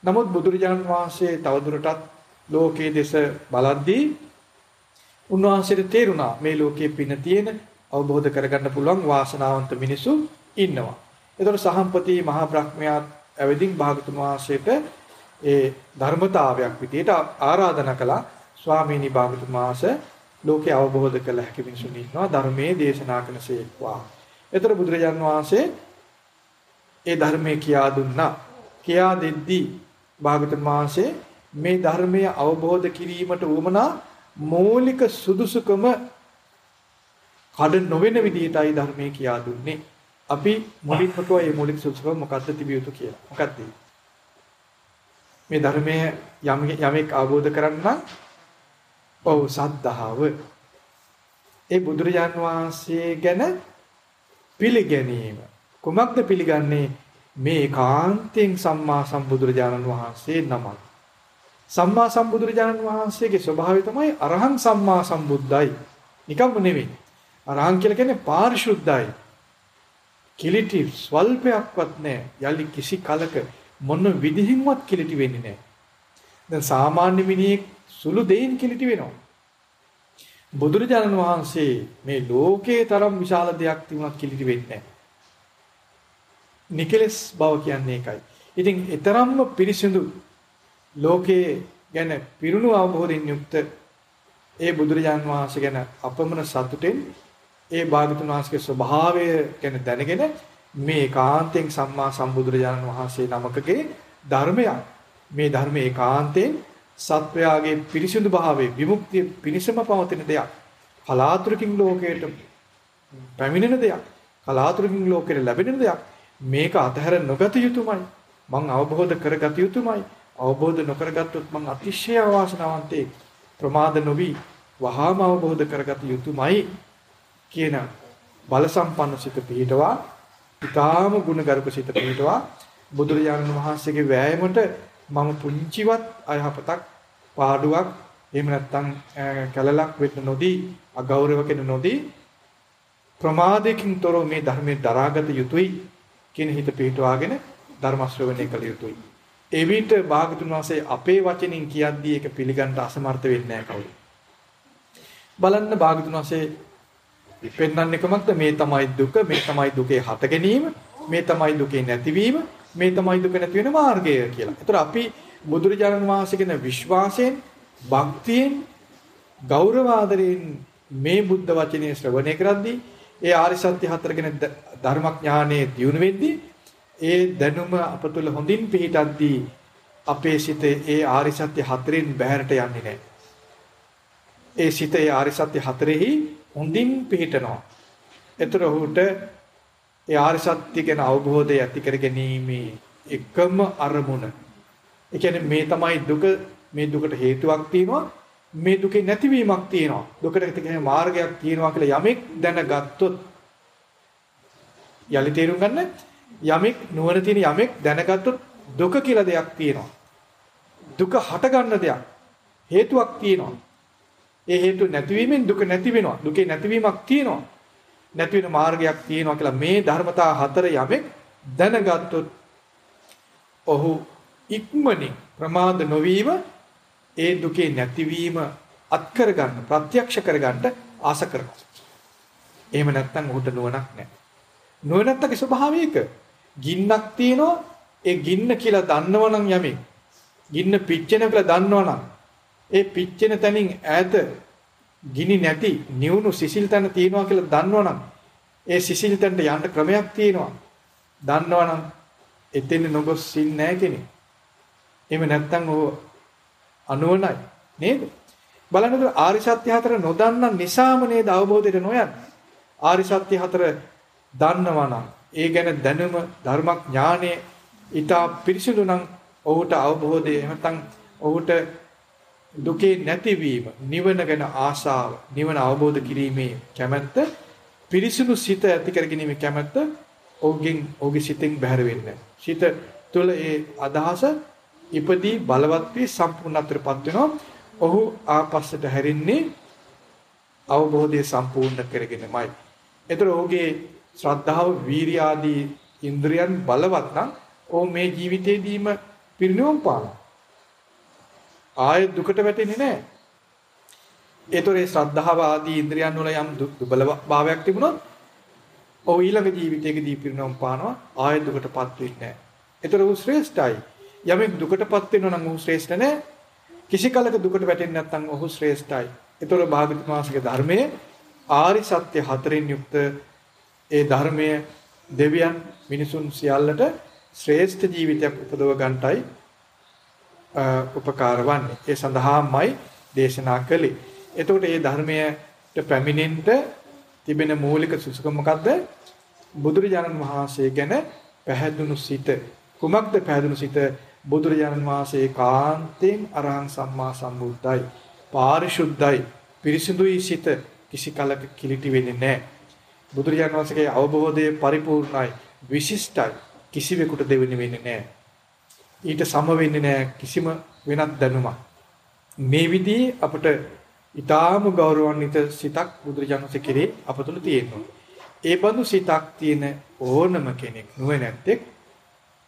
Speaker 1: නමුත් බුදුරජාණන් වහන්සේ තවදුරටත් ලෝකයේ දෙස බලද්දී උන්වහන්සේට තේරුණා මේ ලෝකයේ පින තියෙන අවබෝධ කරගන්න පුළුවන් වාසනාවන්ත මිනිසු ඉන්නවා. ඒතකොට සහම්පති මහා බ්‍රහ්මයාත් ඇවිදින් භාගතුන් වහන්සේට ඒ ධර්මතාවයක් විදියට ආරාධනා කළා ස්වාමීනි භාගතුන් වහන්සේ ලෝකේ අවබෝධ කළ හැකි මිනිසුන් ඉන්නවා ධර්මයේ දේශනා කරනසේක්වා. ඒතර බුදුරජාන් වහන්සේ ඒ ධර්මයේ කියා දුන්නා. කියා දෙද්දී භාගතුන් වහන්සේ මේ ධර්මය අවබෝධ කිරීමට උවමනා මৌলিক සුදුසුකම කඩ නොවන විදිහටයි ධර්මයේ කියා දුන්නේ. අපි මුලින්ම කිව්වා මේ මৌলিক සුදුසුකම මොකක්ද තිබිය යුතු කියලා. මොකක්ද මේ ධර්මයේ යම් යමෙක් අවබෝධ කරගන්න ඔව් සද්ධාව. ඒ බුදුරජාන් වහන්සේ ගැන පිළිගැනීම. කුමක්ද පිළිගන්නේ? මේ කාන්තෙන් සම්මා සම්බුදුරජාණන් වහන්සේ නමක්. සම්මා සම්බුදුරජාණන් වහන්සේගේ ස්වභාවය තමයි අරහං සම්මා සම්බුද්දයි. නිකම්ම නෙවෙයි. අරහං කියලා කියන්නේ පාරිශුද්ධයි. කිලිටි ස්වල්පයක්වත් නැහැ. යලි කිසි කලක මොන විදිහින්වත් කිලිටි වෙන්නේ නැහැ. දැන් සාමාන්‍ය මිනිහෙක් සුළු දෙයින් කිලිටි වෙනවා. බුදුරජාණන් වහන්සේ මේ ලෝකේ තරම් විශාල දෙයක් තිබුණත් කිලිටි වෙන්නේ නැහැ. නිකලස් බව කියන්නේ ඒකයි. ඉතින් ඊතරම්ම පිරිසිදු ලෝකයේ ගැන පිරුණු අවබෝධයෙන් යුක්ත ඒ බුදුරජාන් වහන්සේ ගැන අපමණ සතුටෙන් ඒ භාගතුන් වහන්සේගේ ස්වභාවය ගැන දැනගෙන මේ කාන්තෙන් සම්මා සම්බුදුරජාණන් වහන්සේ නමකගේ ධර්මයක් මේ ධර්මයේ ඒකාන්තයෙන් සත්වයාගේ පිරිසිදු භාවයේ විමුක්තිය පිණිසම පවතින දෙයක්. කලාතුරකින් ලෝකයට පැමිණෙන දෙයක්. කලාතුරකින් ලෝකෙට ලැබෙන දෙයක්. මේක අතහැර නොගත යුතුමයි. මං අවබෝධ කරගත යුතුමයි. අවබෝධ නොකරගත්තොත් මං අතිශය අවාසනාවන්තයෙක්. ප්‍රමාද නොවි වහාම අවබෝධ කරගත යුතුමයි කියන බල සම්පන්න සිත පිහිටවා ඊටාම ගුණගරුක සිත පිහිටවා බුදුරජාණන් වහන්සේගේ වෑයමට මම පුංචිවත් අයහපතක් පාඩුවක් එහෙම නැත්නම් කැලලක් වෙන්න නොදී අගෞරව කෙන නොදී ප්‍රමාදයෙන් තොරව මේ ධර්මයේ දරාගත යුතුයි කියන හිත පිටවාගෙන ධර්ම ශ්‍රවණය කළ යුතුයි. ඒ විට භාගතුන් වහන්සේ අපේ වචනින් කියද්දී ඒක පිළිගන්න අසමර්ථ වෙන්නේ නැහැ කවුරු. බලන්න භාගතුන් වහන්සේ පෙන්වන්නේ කොහොමද මේ තමයි දුක මේ තමයි දුකේ හට ගැනීම මේ තමයි දුකේ නැතිවීම මේ තමයි දුක නැති වෙන මාර්ගය කියලා. ඒතර අපි බුදුරජාණන් වහන්සේ කියන විශ්වාසයෙන්, භක්තියෙන්, ගෞරව ආදරයෙන් මේ බුද්ධ වචනේ ශ්‍රවණය කරද්දී ඒ ආරි සත්‍ය හතර ගැන ධර්මඥානයේ දියුණු වෙද්දී ඒ දැනුම අප තුළ හොඳින් පිහිටද්දී අපේ සිතේ ඒ ආරි සත්‍ය හතරෙන් බැහැරට යන්නේ නැහැ. ඒ සිතේ ආරි සත්‍ය හතරෙහි හොඳින් පිහිටනවා. ඒතර ඔහුට ඒ ආර්ය සත්‍ය ගැන අවබෝධය ඇති කර ගැනීමේ එකම අරමුණ. ඒ කියන්නේ මේ තමයි දුක මේ දුකට හේතුවක් තියෙනවා මේ දුකේ නැතිවීමක් තියෙනවා. දුකට තියෙන මාර්ගයක් තියෙනවා කියලා යමෙක් දැනගත්තොත් යලි තේරුම් ගන්න යමෙක් නුවණ තියෙන යමෙක් දැනගත්තොත් දුක කියලා දෙයක් තියෙනවා. දුක හට ගන්න දෙයක් හේතුවක් තියෙනවා. ඒ හේතු නැතිවීමෙන් දුක නැති වෙනවා. දුකේ නැතිවීමක් තියෙනවා. නැති වෙන මාර්ගයක් තියෙනවා කියලා මේ ධර්මතා හතර යමෙක් දැනගත්තොත් ඔහු ඉක්මනින් ප්‍රමාද නොවීම ඒ දුකේ නැතිවීම අත් කරගන්න ප්‍රත්‍යක්ෂ කරගන්න ආස කරනවා. එහෙම නැත්නම් ඔහුට නුවණක් නැහැ. නුවණත්තගේ ස්වභාවය ඒක. ගින්නක් තියෙනවා ඒ ගින්න කියලා දන්නවනම් යමෙක් ගින්න පිච්චෙන කියලා දන්නවනම් ඒ පිච්චෙන තැනින් ඈත ගිනි නැති නිවුණු සිසිල් තැන තියෙනවා කියලා දන්නවනම් ඒ සිසිල් තැනට යන්න ක්‍රමයක් තියෙනවා. දන්නවනම් එතෙන් නොගොස් ඉන්නේ නැහැ කෙනෙක්. එහෙම නැත්නම් ਉਹ අනුවණයි නේද? බලන්නකෝ ආරි සත්‍ය හතර නොදන්න නිසාම නේද අවබෝධයට නොයන්නේ. ආරි සත්‍ය හතර දන්නවනම් ඒ ගැන දැනුම ධර්මඥානයේ ඊට පිරිසිදු නම් ඔහුට අවබෝධය එහෙම ඔහුට දුකේ නැතිවීම නිවන ගැන ආශාව නිවන අවබෝධ කිරීමේ කැමැත්ත පිරිසිදු සිත ඇති කර ගැනීමේ කැමැත්ත ඔහුගෙන් ඔහුගේ සිතෙන් බැහැර වෙන්නේ සිත තුළ ඒ අදහස ඉපදී බලවත් වී සම්පූර්ණත්වයටපත් වෙනවා. ඔහු ආපස්සට හැරෙන්නේ අවබෝධය සම්පූර්ණ කරගෙනමයි. ඒතර ඔහුගේ ශ්‍රද්ධාව වීරිය ආදී ඉන්ද්‍රියන් බලවත් නම් ඔහු මේ ජීවිතේදීම පිරිනිවන් පානවා. ආයෙ දුකට වැටෙන්නේ නැහැ. ඒතරේ ශ්‍රද්ධාව ආදී ඉන්ද්‍රියන් වල යම් දුබල භාවයක් තිබුණොත් ඔහු ඊළඟ ජීවිතයකදී පිරිනොම් පානවා ආයෙ දුකටපත් වෙන්නේ නැහැ. ඒතර උ ශ්‍රේෂ්ඨයි. යමෙක් දුකටපත් වෙනවා නම් ඔහු ශ්‍රේෂ්ඨ නැහැ. කිසි කලක දුකට වැටෙන්නේ නැත්නම් ඔහු ශ්‍රේෂ්ඨයි. ඒතර භාගතුන් වහන්සේගේ ධර්මයේ ආරි සත්‍ය හතරෙන් යුක්ත ඒ ධර්මයේ දෙවියන් මිනිසුන් සියල්ලට ශ්‍රේෂ්ඨ ජීවිතයක් උපදව ගන්නටයි උපකාර වන්නේ. ඒ සඳහාමයි දේශනා කළේ. එතකොට මේ ධර්මයට පැමිණෙන්න තිබෙන මූලික සුසුකම මොකද්ද? බුදුරජාණන් වහන්සේ ගැන පැහැදුණු සිත. කුමක්ද පැහැදුණු සිත? බුදුරජාණන් වහන්සේ කාන්තෙන් අරහං සම්මා සම්බුද්ධයි. පාරිශුද්ධයි. පිරිසිදුයි සිත කිසි කලක කිලිටි වෙන්නේ නැහැ. බුදුරජාණන් වහන්සේගේ අවබෝධය පරිපූර්ණයි, විශිෂ්ටයි. කිසිවෙකුට දෙවෙනි වෙන්නේ නැහැ. ඊට සම වෙන්නේ නැහැ කිසිම වෙනත් දැනුමක්. මේ විදිහේ අපට ඊටාම ගෞරවාන්විත සිතක් බුදුරජාණන්සේ කෙරේ අප තුළ තියෙනවා. ඒ බඳු සිතක් තියෙන ඕනම කෙනෙක් නුවණැත්තෙක්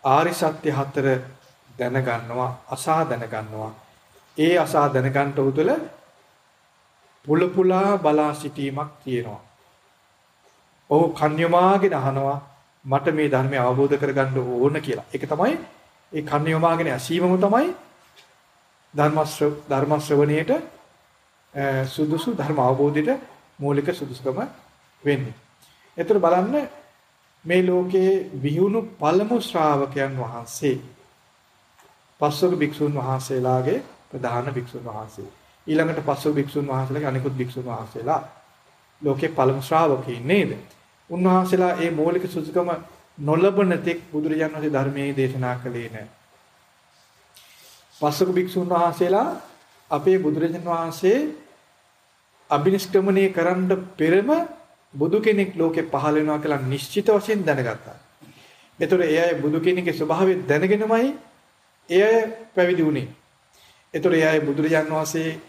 Speaker 1: ආරි සත්‍ය හතර දැනගන්නවා අසා දැනගන්නවා. ඒ අසා දැනගන්න උදල පුල පුලා බලා සිටීමක් තියෙනවා. ඔහු කන්‍යමාගෙන අහනවා මට මේ ධර්මය අවබෝධ කරගන්න ඕන කියලා. ඒක තමයි ඒ කන්‍යමාගෙන ඇසීමම තමයි ධර්ම ධර්ම ශ්‍රවණයට සුදුසු ධර්ම අවබෝධයට මූලික සුදුසුකම වෙන්නේ. ඒතර බලන්න මේ ලෝකයේ විහුණු පළමු ශ්‍රාවකයන් වහන්සේ පස්වක භික්ෂුන් වහන්සේලාගේ ප්‍රධාන භික්ෂුන් වහන්සේ. ඊළඟට පස්වක භික්ෂුන් වහන්සේලාගේ අනිකුත් භික්ෂුන් වහන්සේලා ලෝකේ පළමු ශ්‍රාවකයින් නේද? උන්වහන්සේලා මේ මৌলিক සුසුකම නොලබන තෙක් බුදුරජාණන් වහන්සේ ධර්මයේ දේශනා කළේ නැහැ. පස්වක භික්ෂුන් වහන්සේලා අපේ බුදුරජාණන් වහන්සේ අභිනිෂ්ක්‍මණය කරන්න පෙරම බුදු කෙනෙක් ලෝකේ පහළ වෙනවා කියලා නිශ්චිත වශයෙන් දැනගත්තා. ඒතර ඒ අය බුදු කෙනෙක්ගේ ස්වභාවය දැනගෙනමයි ඒ අය පැවිදි වුණේ. ඒතර ඒ අය බුදුරජාන් වහන්සේ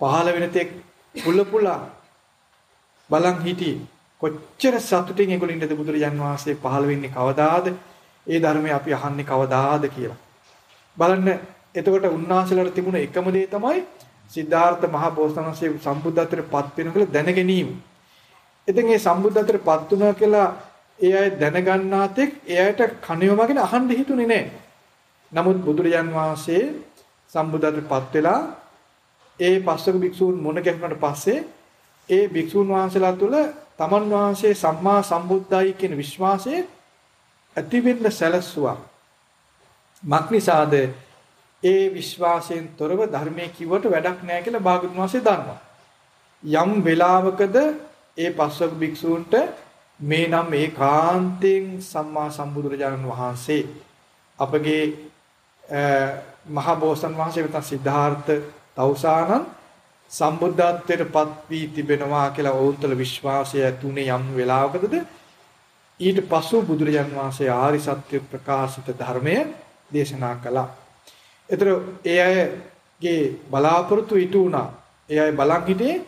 Speaker 1: පහළ වෙන තෙක් පුල පුලා බලන් හිටියේ. කොච්චර සතුටින් ඒගොල්ලෝ ඉන්නද බුදුරජාන් වහන්සේ පහළ වෙන්නේ කවදාද? ඒ ධර්මය අපි අහන්නේ කවදාද කියලා. බලන්න එතකොට උන්වහන්සේලාට තිබුණ එකම දේ තමයි සිද්ධාර්ථ මහ බෝසත්ණන්සේ සම්බුද්ධත්වයට පත් වෙන කියලා දැන ගැනීම. ඉතින් මේ සම්බුද්ධත්වයට පත් වුණා කියලා ඒ අය දැනගන්නාතෙක් ඒ අයට කණියවමගෙන අහන්න හිතුනේ නැහැ. නමුත් බුදුරජාන් වහන්සේ සම්බුද්ධත්වයටපත් වෙලා ඒ පස්වක භික්ෂූන් මුණ ගැහුණාට පස්සේ ඒ භික්ෂූන් වහන්සේලා තුළ තමන් වහන්සේ සම්මා සම්බුද්ධයි කියන විශ්වාසය ඇති වෙන්න සැලසුවා. මක්නිසාද ඒ විශ්වාසයෙන් තොරව ධර්මයේ කිව්වට වැඩක් නැහැ කියලා භාගතුන් වහන්සේ දන්නවා. යම් වෙලාවකද ඒ පස්වක භික්ෂූන්ට මේ නම් ඒකාන්තයෙන් සම්මා සම්බුදුරජාණන් වහන්සේ අපගේ මහා බෝසත් වහන්සේ වෙත සිද්ධාර්ථ තවුසානන් සම්බුද්ධත්වයට පත් වී තිබෙනවා කියලා ඔවුන්තල විශ්වාසය ඇතුනේ යම් වෙලාවකදද ඊට පසු බුදුරජාන් වහන්සේ ආරි සත්‍ය ප්‍රකාශිත ධර්මය දේශනා කළා. ඒතර ඒ අයගේ බලාපොරොත්තු ඉටු වුණා. ඒ අය බලන් හිටියේ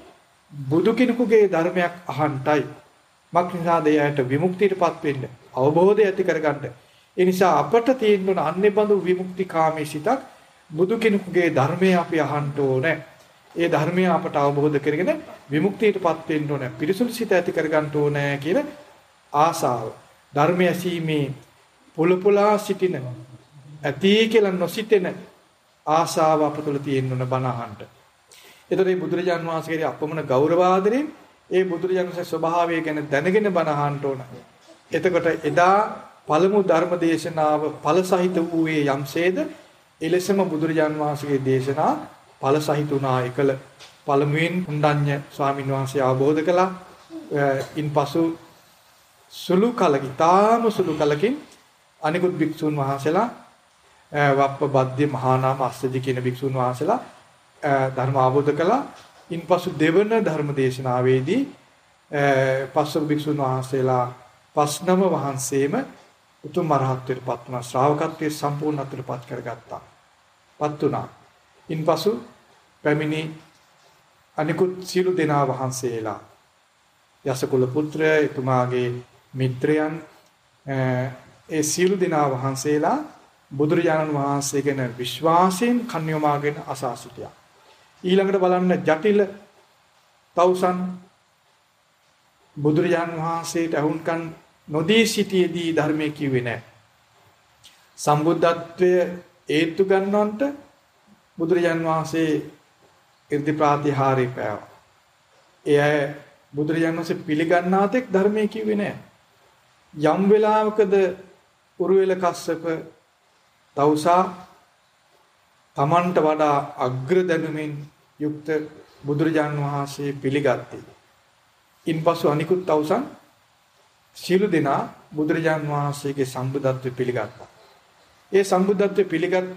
Speaker 1: බුදු කෙනෙකුගේ ධර්මයක් අහන්ටයි. මක්නිසාද ඒ අයට විමුක්තියටපත් වෙන්න, අවබෝධය ඇති කරගන්න ඒ නිසා අපට තියෙන්න ඕන අන්නේ බඳු විමුක්තිකාමී සිතක් බුදු කෙනෙකුගේ ධර්මය අපි අහන්න ඕනේ. ඒ ධර්මය අපට අවබෝධ කරගෙන විමුක්තියටපත් වෙන්න ඕනේ. පිරිසුදු සිත ඇති කරගන්න ඕනේ කියන ආසාව. ධර්මය ඇසීමේ පුලපුලා සිටින ඇති කියලා නොසිතෙන ආසාව අප තුළ තියෙන්න ඕන බණ අහන්න. ඒතර මේ බුදුරජාන් වහන්සේගේ අපමණ ගෞරව ආදරෙන් ඒ බුදුරජාණන්සේ ස්වභාවය ගැන දැනගෙන බණ අහන්න ඕන. එතකොට එදා පළමු ධර්ම දේශනාව ඵල සහිත වූයේ යම්සේද එලෙසම බුදුරජාන් වහන්සේගේ දේශනා ඵල සහිත වුණා එකල පළමුවෙන් හුණ්ඩඤ්ඤ ස්වාමීන් වහන්සේ අවබෝධ කළා ඉන්පසු සුළු කලකින් තාම සුළු කලකින් අනිකුත් භික්ෂුන් වහන්සේලා වප්ප බද්දේ මහා නාම අස්සජි කියන භික්ෂුන් වහන්සේලා ධර්ම අවබෝධ කළා ඉන්පසු දෙවන ධර්ම දේශනාවේදී පස්වක භික්ෂුන් වහන්සේලා පස්නම වහන්සේම උතුම් අරහත්ත්වයට පත් වුණා ශ්‍රාවකත්වයේ සම්පූර්ණත්වයට පත් කරගත්තා. පත් වුණා. ඉන්පසු පැමිණි අනිකුත් සියලු දෙනා වහන්සේලා යසකුල පුත්‍රය එතුමාගේ මිත්‍රයන් ඒ සියලු දෙනා වහන්සේලා බුදුරජාණන් වහන්සේ ගැන විශ්වාසයෙන් කන් යොමාගෙන අසා සිටියා. ඊළඟට බලන්න ජටිල තවුසන් බුදුරජාණන් වහන්සේට අහුම්කන් නොදී සිටියේදී ධර්මයේ කිව්වේ නැහැ. සම්බුද්ධත්වය ඒත්තු ගන්නවන්ට බුදුරජාණන් වහන්සේ irdi ප්‍රාතිහාරය පෑවා. ඒ අය බුදුරජාණන් වහන්සේ පිළිගන්නාතෙක් ධර්මයේ කිව්වේ නැහැ. යම් වෙලාවකද උරුවෙල කස්සප තවුසා තමන්ට වඩා අග්‍ර දැනුමින් යුක්ත බුදුරජාන් වහන්සේ පිළිගත්තේ. ඉන්පසු අනිකුත් තවුසන් සියලු දෙනා බුදුරජාන් වහන්සේගේ සම්බුද්ධත්වය පිළිගත්තා. ඒ සම්බුද්ධත්වය පිළිගත්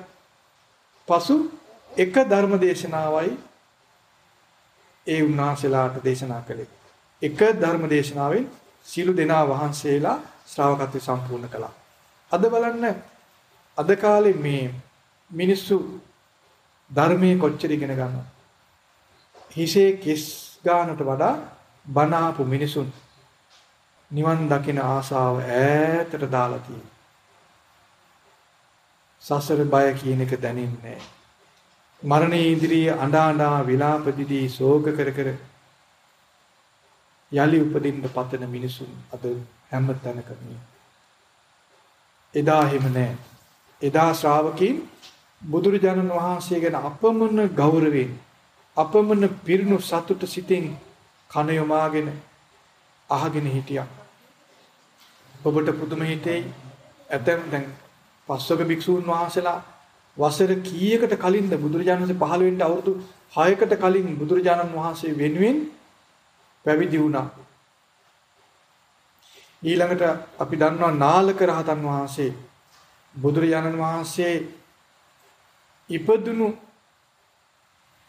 Speaker 1: පසු එක ධර්ම දේශනාවයි ඒ උන්වහන්සේලාට දේශනා කළේ. එක ධර්ම දේශනාවෙන් සියලු දෙනා වහන්සේලා ශ්‍රාවකත්වය සම්පූර්ණ කළා. අද බලන්න අද කාලේ මේ මිනිස්සු ධර්මයේ කොච්චර ඉගෙන ගන්නවද? හිසේ කිස් ගන්නට වඩා බනාපු මිනිසුන් නිවන් දකින ආසාව ඈතට දාලා තියෙනවා. සසර බය කියන එක දැනෙන්නේ මරණයේ ඉදිරිය අඬා අඬා විලාප දිදී ශෝක කර කර යලි උපදින්න පතන මිනිසුන් අද හැම තැනකම එදා හිම නැහැ. එදා ශ්‍රාවකීන් බුදුරජාණන් වහන්සේ ගැන අපමණ ගෞරවයෙන් අපමණ පිරිණු සතුට සිතින් කන යොමාගෙන අහගෙන හිටියා. ඔබට පුදුම හිතේ ඇතැම් දැන් පස්වක භික්ෂූන් වහන්සේලා වසර කීයකට කලින්ද බුදුරජාණන් වහන්සේ පහළ වෙන්න අවුරුදු 6කට කලින් බුදුරජාණන් වහන්සේ වෙනුවෙන් පැවිදි වුණා. ඊළඟට අපි දන්නවා නාලක රහතන් වහන්සේ බුදුරජාණන් වහන්සේ ඉපදුණු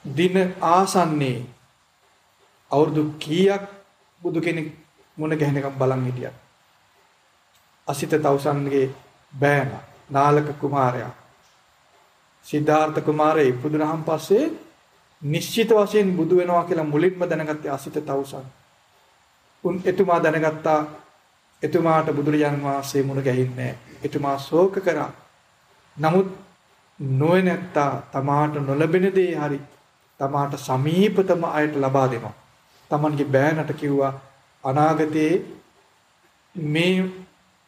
Speaker 1: දින ආසන්නේ අවුරුදු කීයක් බුදු කෙනෙක් මුණ ගැහෙනකම් බලන් හිටියා. අසිත තවුසන්ගේ බෑන නාලක කුමාරයා සිද්ධාර්ථ කුමාරයා ඉපදුනහන් පස්සේ නිශ්චිත වශයෙන් බුදු වෙනවා කියලා මුලින්ම දැනගත්තේ අසිත තවුසන්. උන් එතුමා දැනගත්තා එතුමාට බුදුරජාන් වහන්සේ මුණ ගැහින්නේ එතුමා ශෝක කරා. නමුත් නොයනත්තා තමාට නොලබෙන දේ හරි තමාට සමීපතම අයට ලබා දෙනවා. Tamanගේ බෑනට කිව්වා අනාගතයේ මේ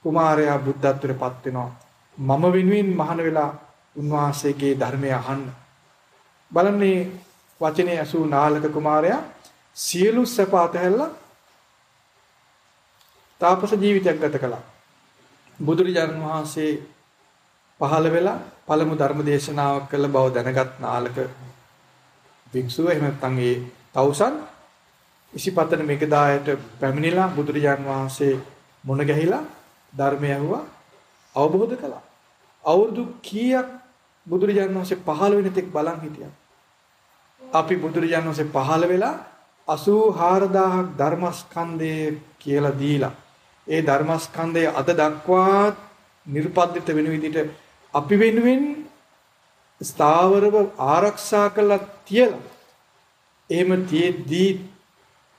Speaker 1: කුමාරයා බුද්ධත්වයට පත් වෙනවා. මම වෙනුවෙන් මහාන වෙලා උන්වහන්සේගේ ධර්මය අහන්න. බලන්නේ වචනේ ඇසූ නාලක කුමාරයා සියලු සැප අතහැරලා තාපස ජීවිතයක් ගත කළා. බුදුරජාණන් වහන්සේ පහළ වෙලා පළමු ධර්ම දේශනාවක් කළ බව දැනගත් නාලක භික්ෂුව එහෙම නැත්නම් ඒ තවුසන් ඉසිපතන මේකදායට පැමිණිලා බුදුරජාණන් වහන්සේ මුණ ගැහිලා ධර්මය ඇහුවා අවබෝධ කළා. අවුරුදු කීයක් බුදුරජාණන් වහන්සේ පහළ වෙන තෙක් බලන් හිටියා. අපි බුදුරජාණන් වහන්සේ පහළ වෙලා 84000ක් ධර්මස්කන්ධය කියලා දීලා ඒ ධර්මස්කන්ධය අද දක්වා නිර්පද්දිත වෙන විදිහට අපි වෙනුවෙන් ස්ථාවරව ආරක්ෂා කළා තියලා එහෙම තියේදී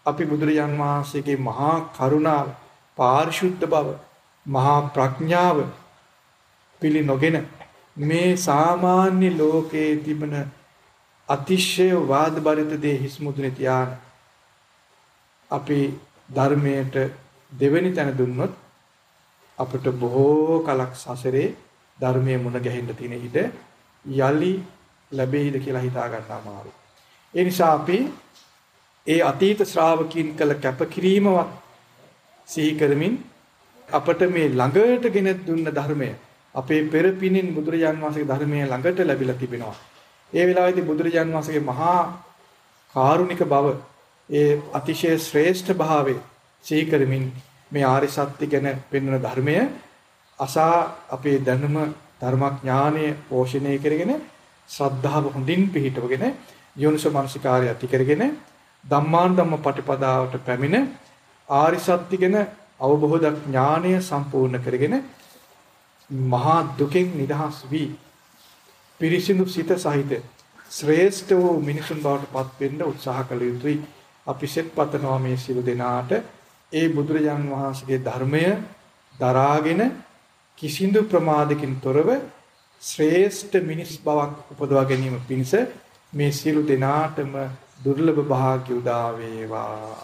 Speaker 1: අපි බුදුරජාන් වහන්සේගේ මහා කරුණාව පාරිශුද්ධ බව මහා ප්‍රඥාව පිළි නොගෙන මේ සාමාන්‍ය ලෝකයේ තිබෙන අතිශය වාද බරිත දේ හිස් මුදුනේ තියාන අපි ධර්මයට දෙවෙනි තැන දුන්නොත් අපිට බොහෝ කලක් සසරේ ධර්මයේ මුණ ගැහෙන්න තියෙන ඉඩ යලි ලැබෙයිද කියලා හිතා ගන්න අමාරුයි. ඒ නිසා අපි ඒ අතීත ශ්‍රාවකීන් කළ කැපකිරීමවත් සිහි කරමින් අපට මේ ළඟට ගෙන දුන්න ධර්මය අපේ පෙර පිනින් බුදුරජාන් වහන්සේගේ ධර්මය ළඟට ලැබිලා තිබෙනවා. ඒ වෙලාවේදී බුදුරජාන් වහන්සේගේ මහා කාරුණික බව ඒ අතිශය ශ්‍රේෂ්ඨ භාවයේ සිහි කරමින් මේ ආරි සත්‍ය ගැන පෙන්වන ධර්මය අසා අපේ දැනුම ධර්මඥානය පෝෂණය කරගෙන ශ්‍රද්ධාව හොඳින් පිහිටවගෙන යෝනිසෝ මනසිකාරය ඇති කරගෙන ධම්මාන ධම්ම පටිපදාවට පැමිණ ආරි සත්‍ය ගැන අවබෝධ ඥානය සම්පූර්ණ කරගෙන මහා දුකෙන් නිදහස් වී පිරිසිදු සිත සහිත ශ්‍රේෂ්ඨ වූ මිනිසුන් බවට පත් වෙන්න උත්සාහ කළ යුතුයි අපි සෙත් පතනවා මේ සියලු දෙනාට ඒ බුදුරජාන් වහන්සේගේ ධර්මය දරාගෙන කිසිදු ප්‍රමාදකින් තොරව ශ්‍රේෂ්ඨ මිනිස් බවක් උපදවා ගැනීම පිණිස මේ සියලු දෙනාටම දුර්ලභ භාග්‍ය උදා වේවා.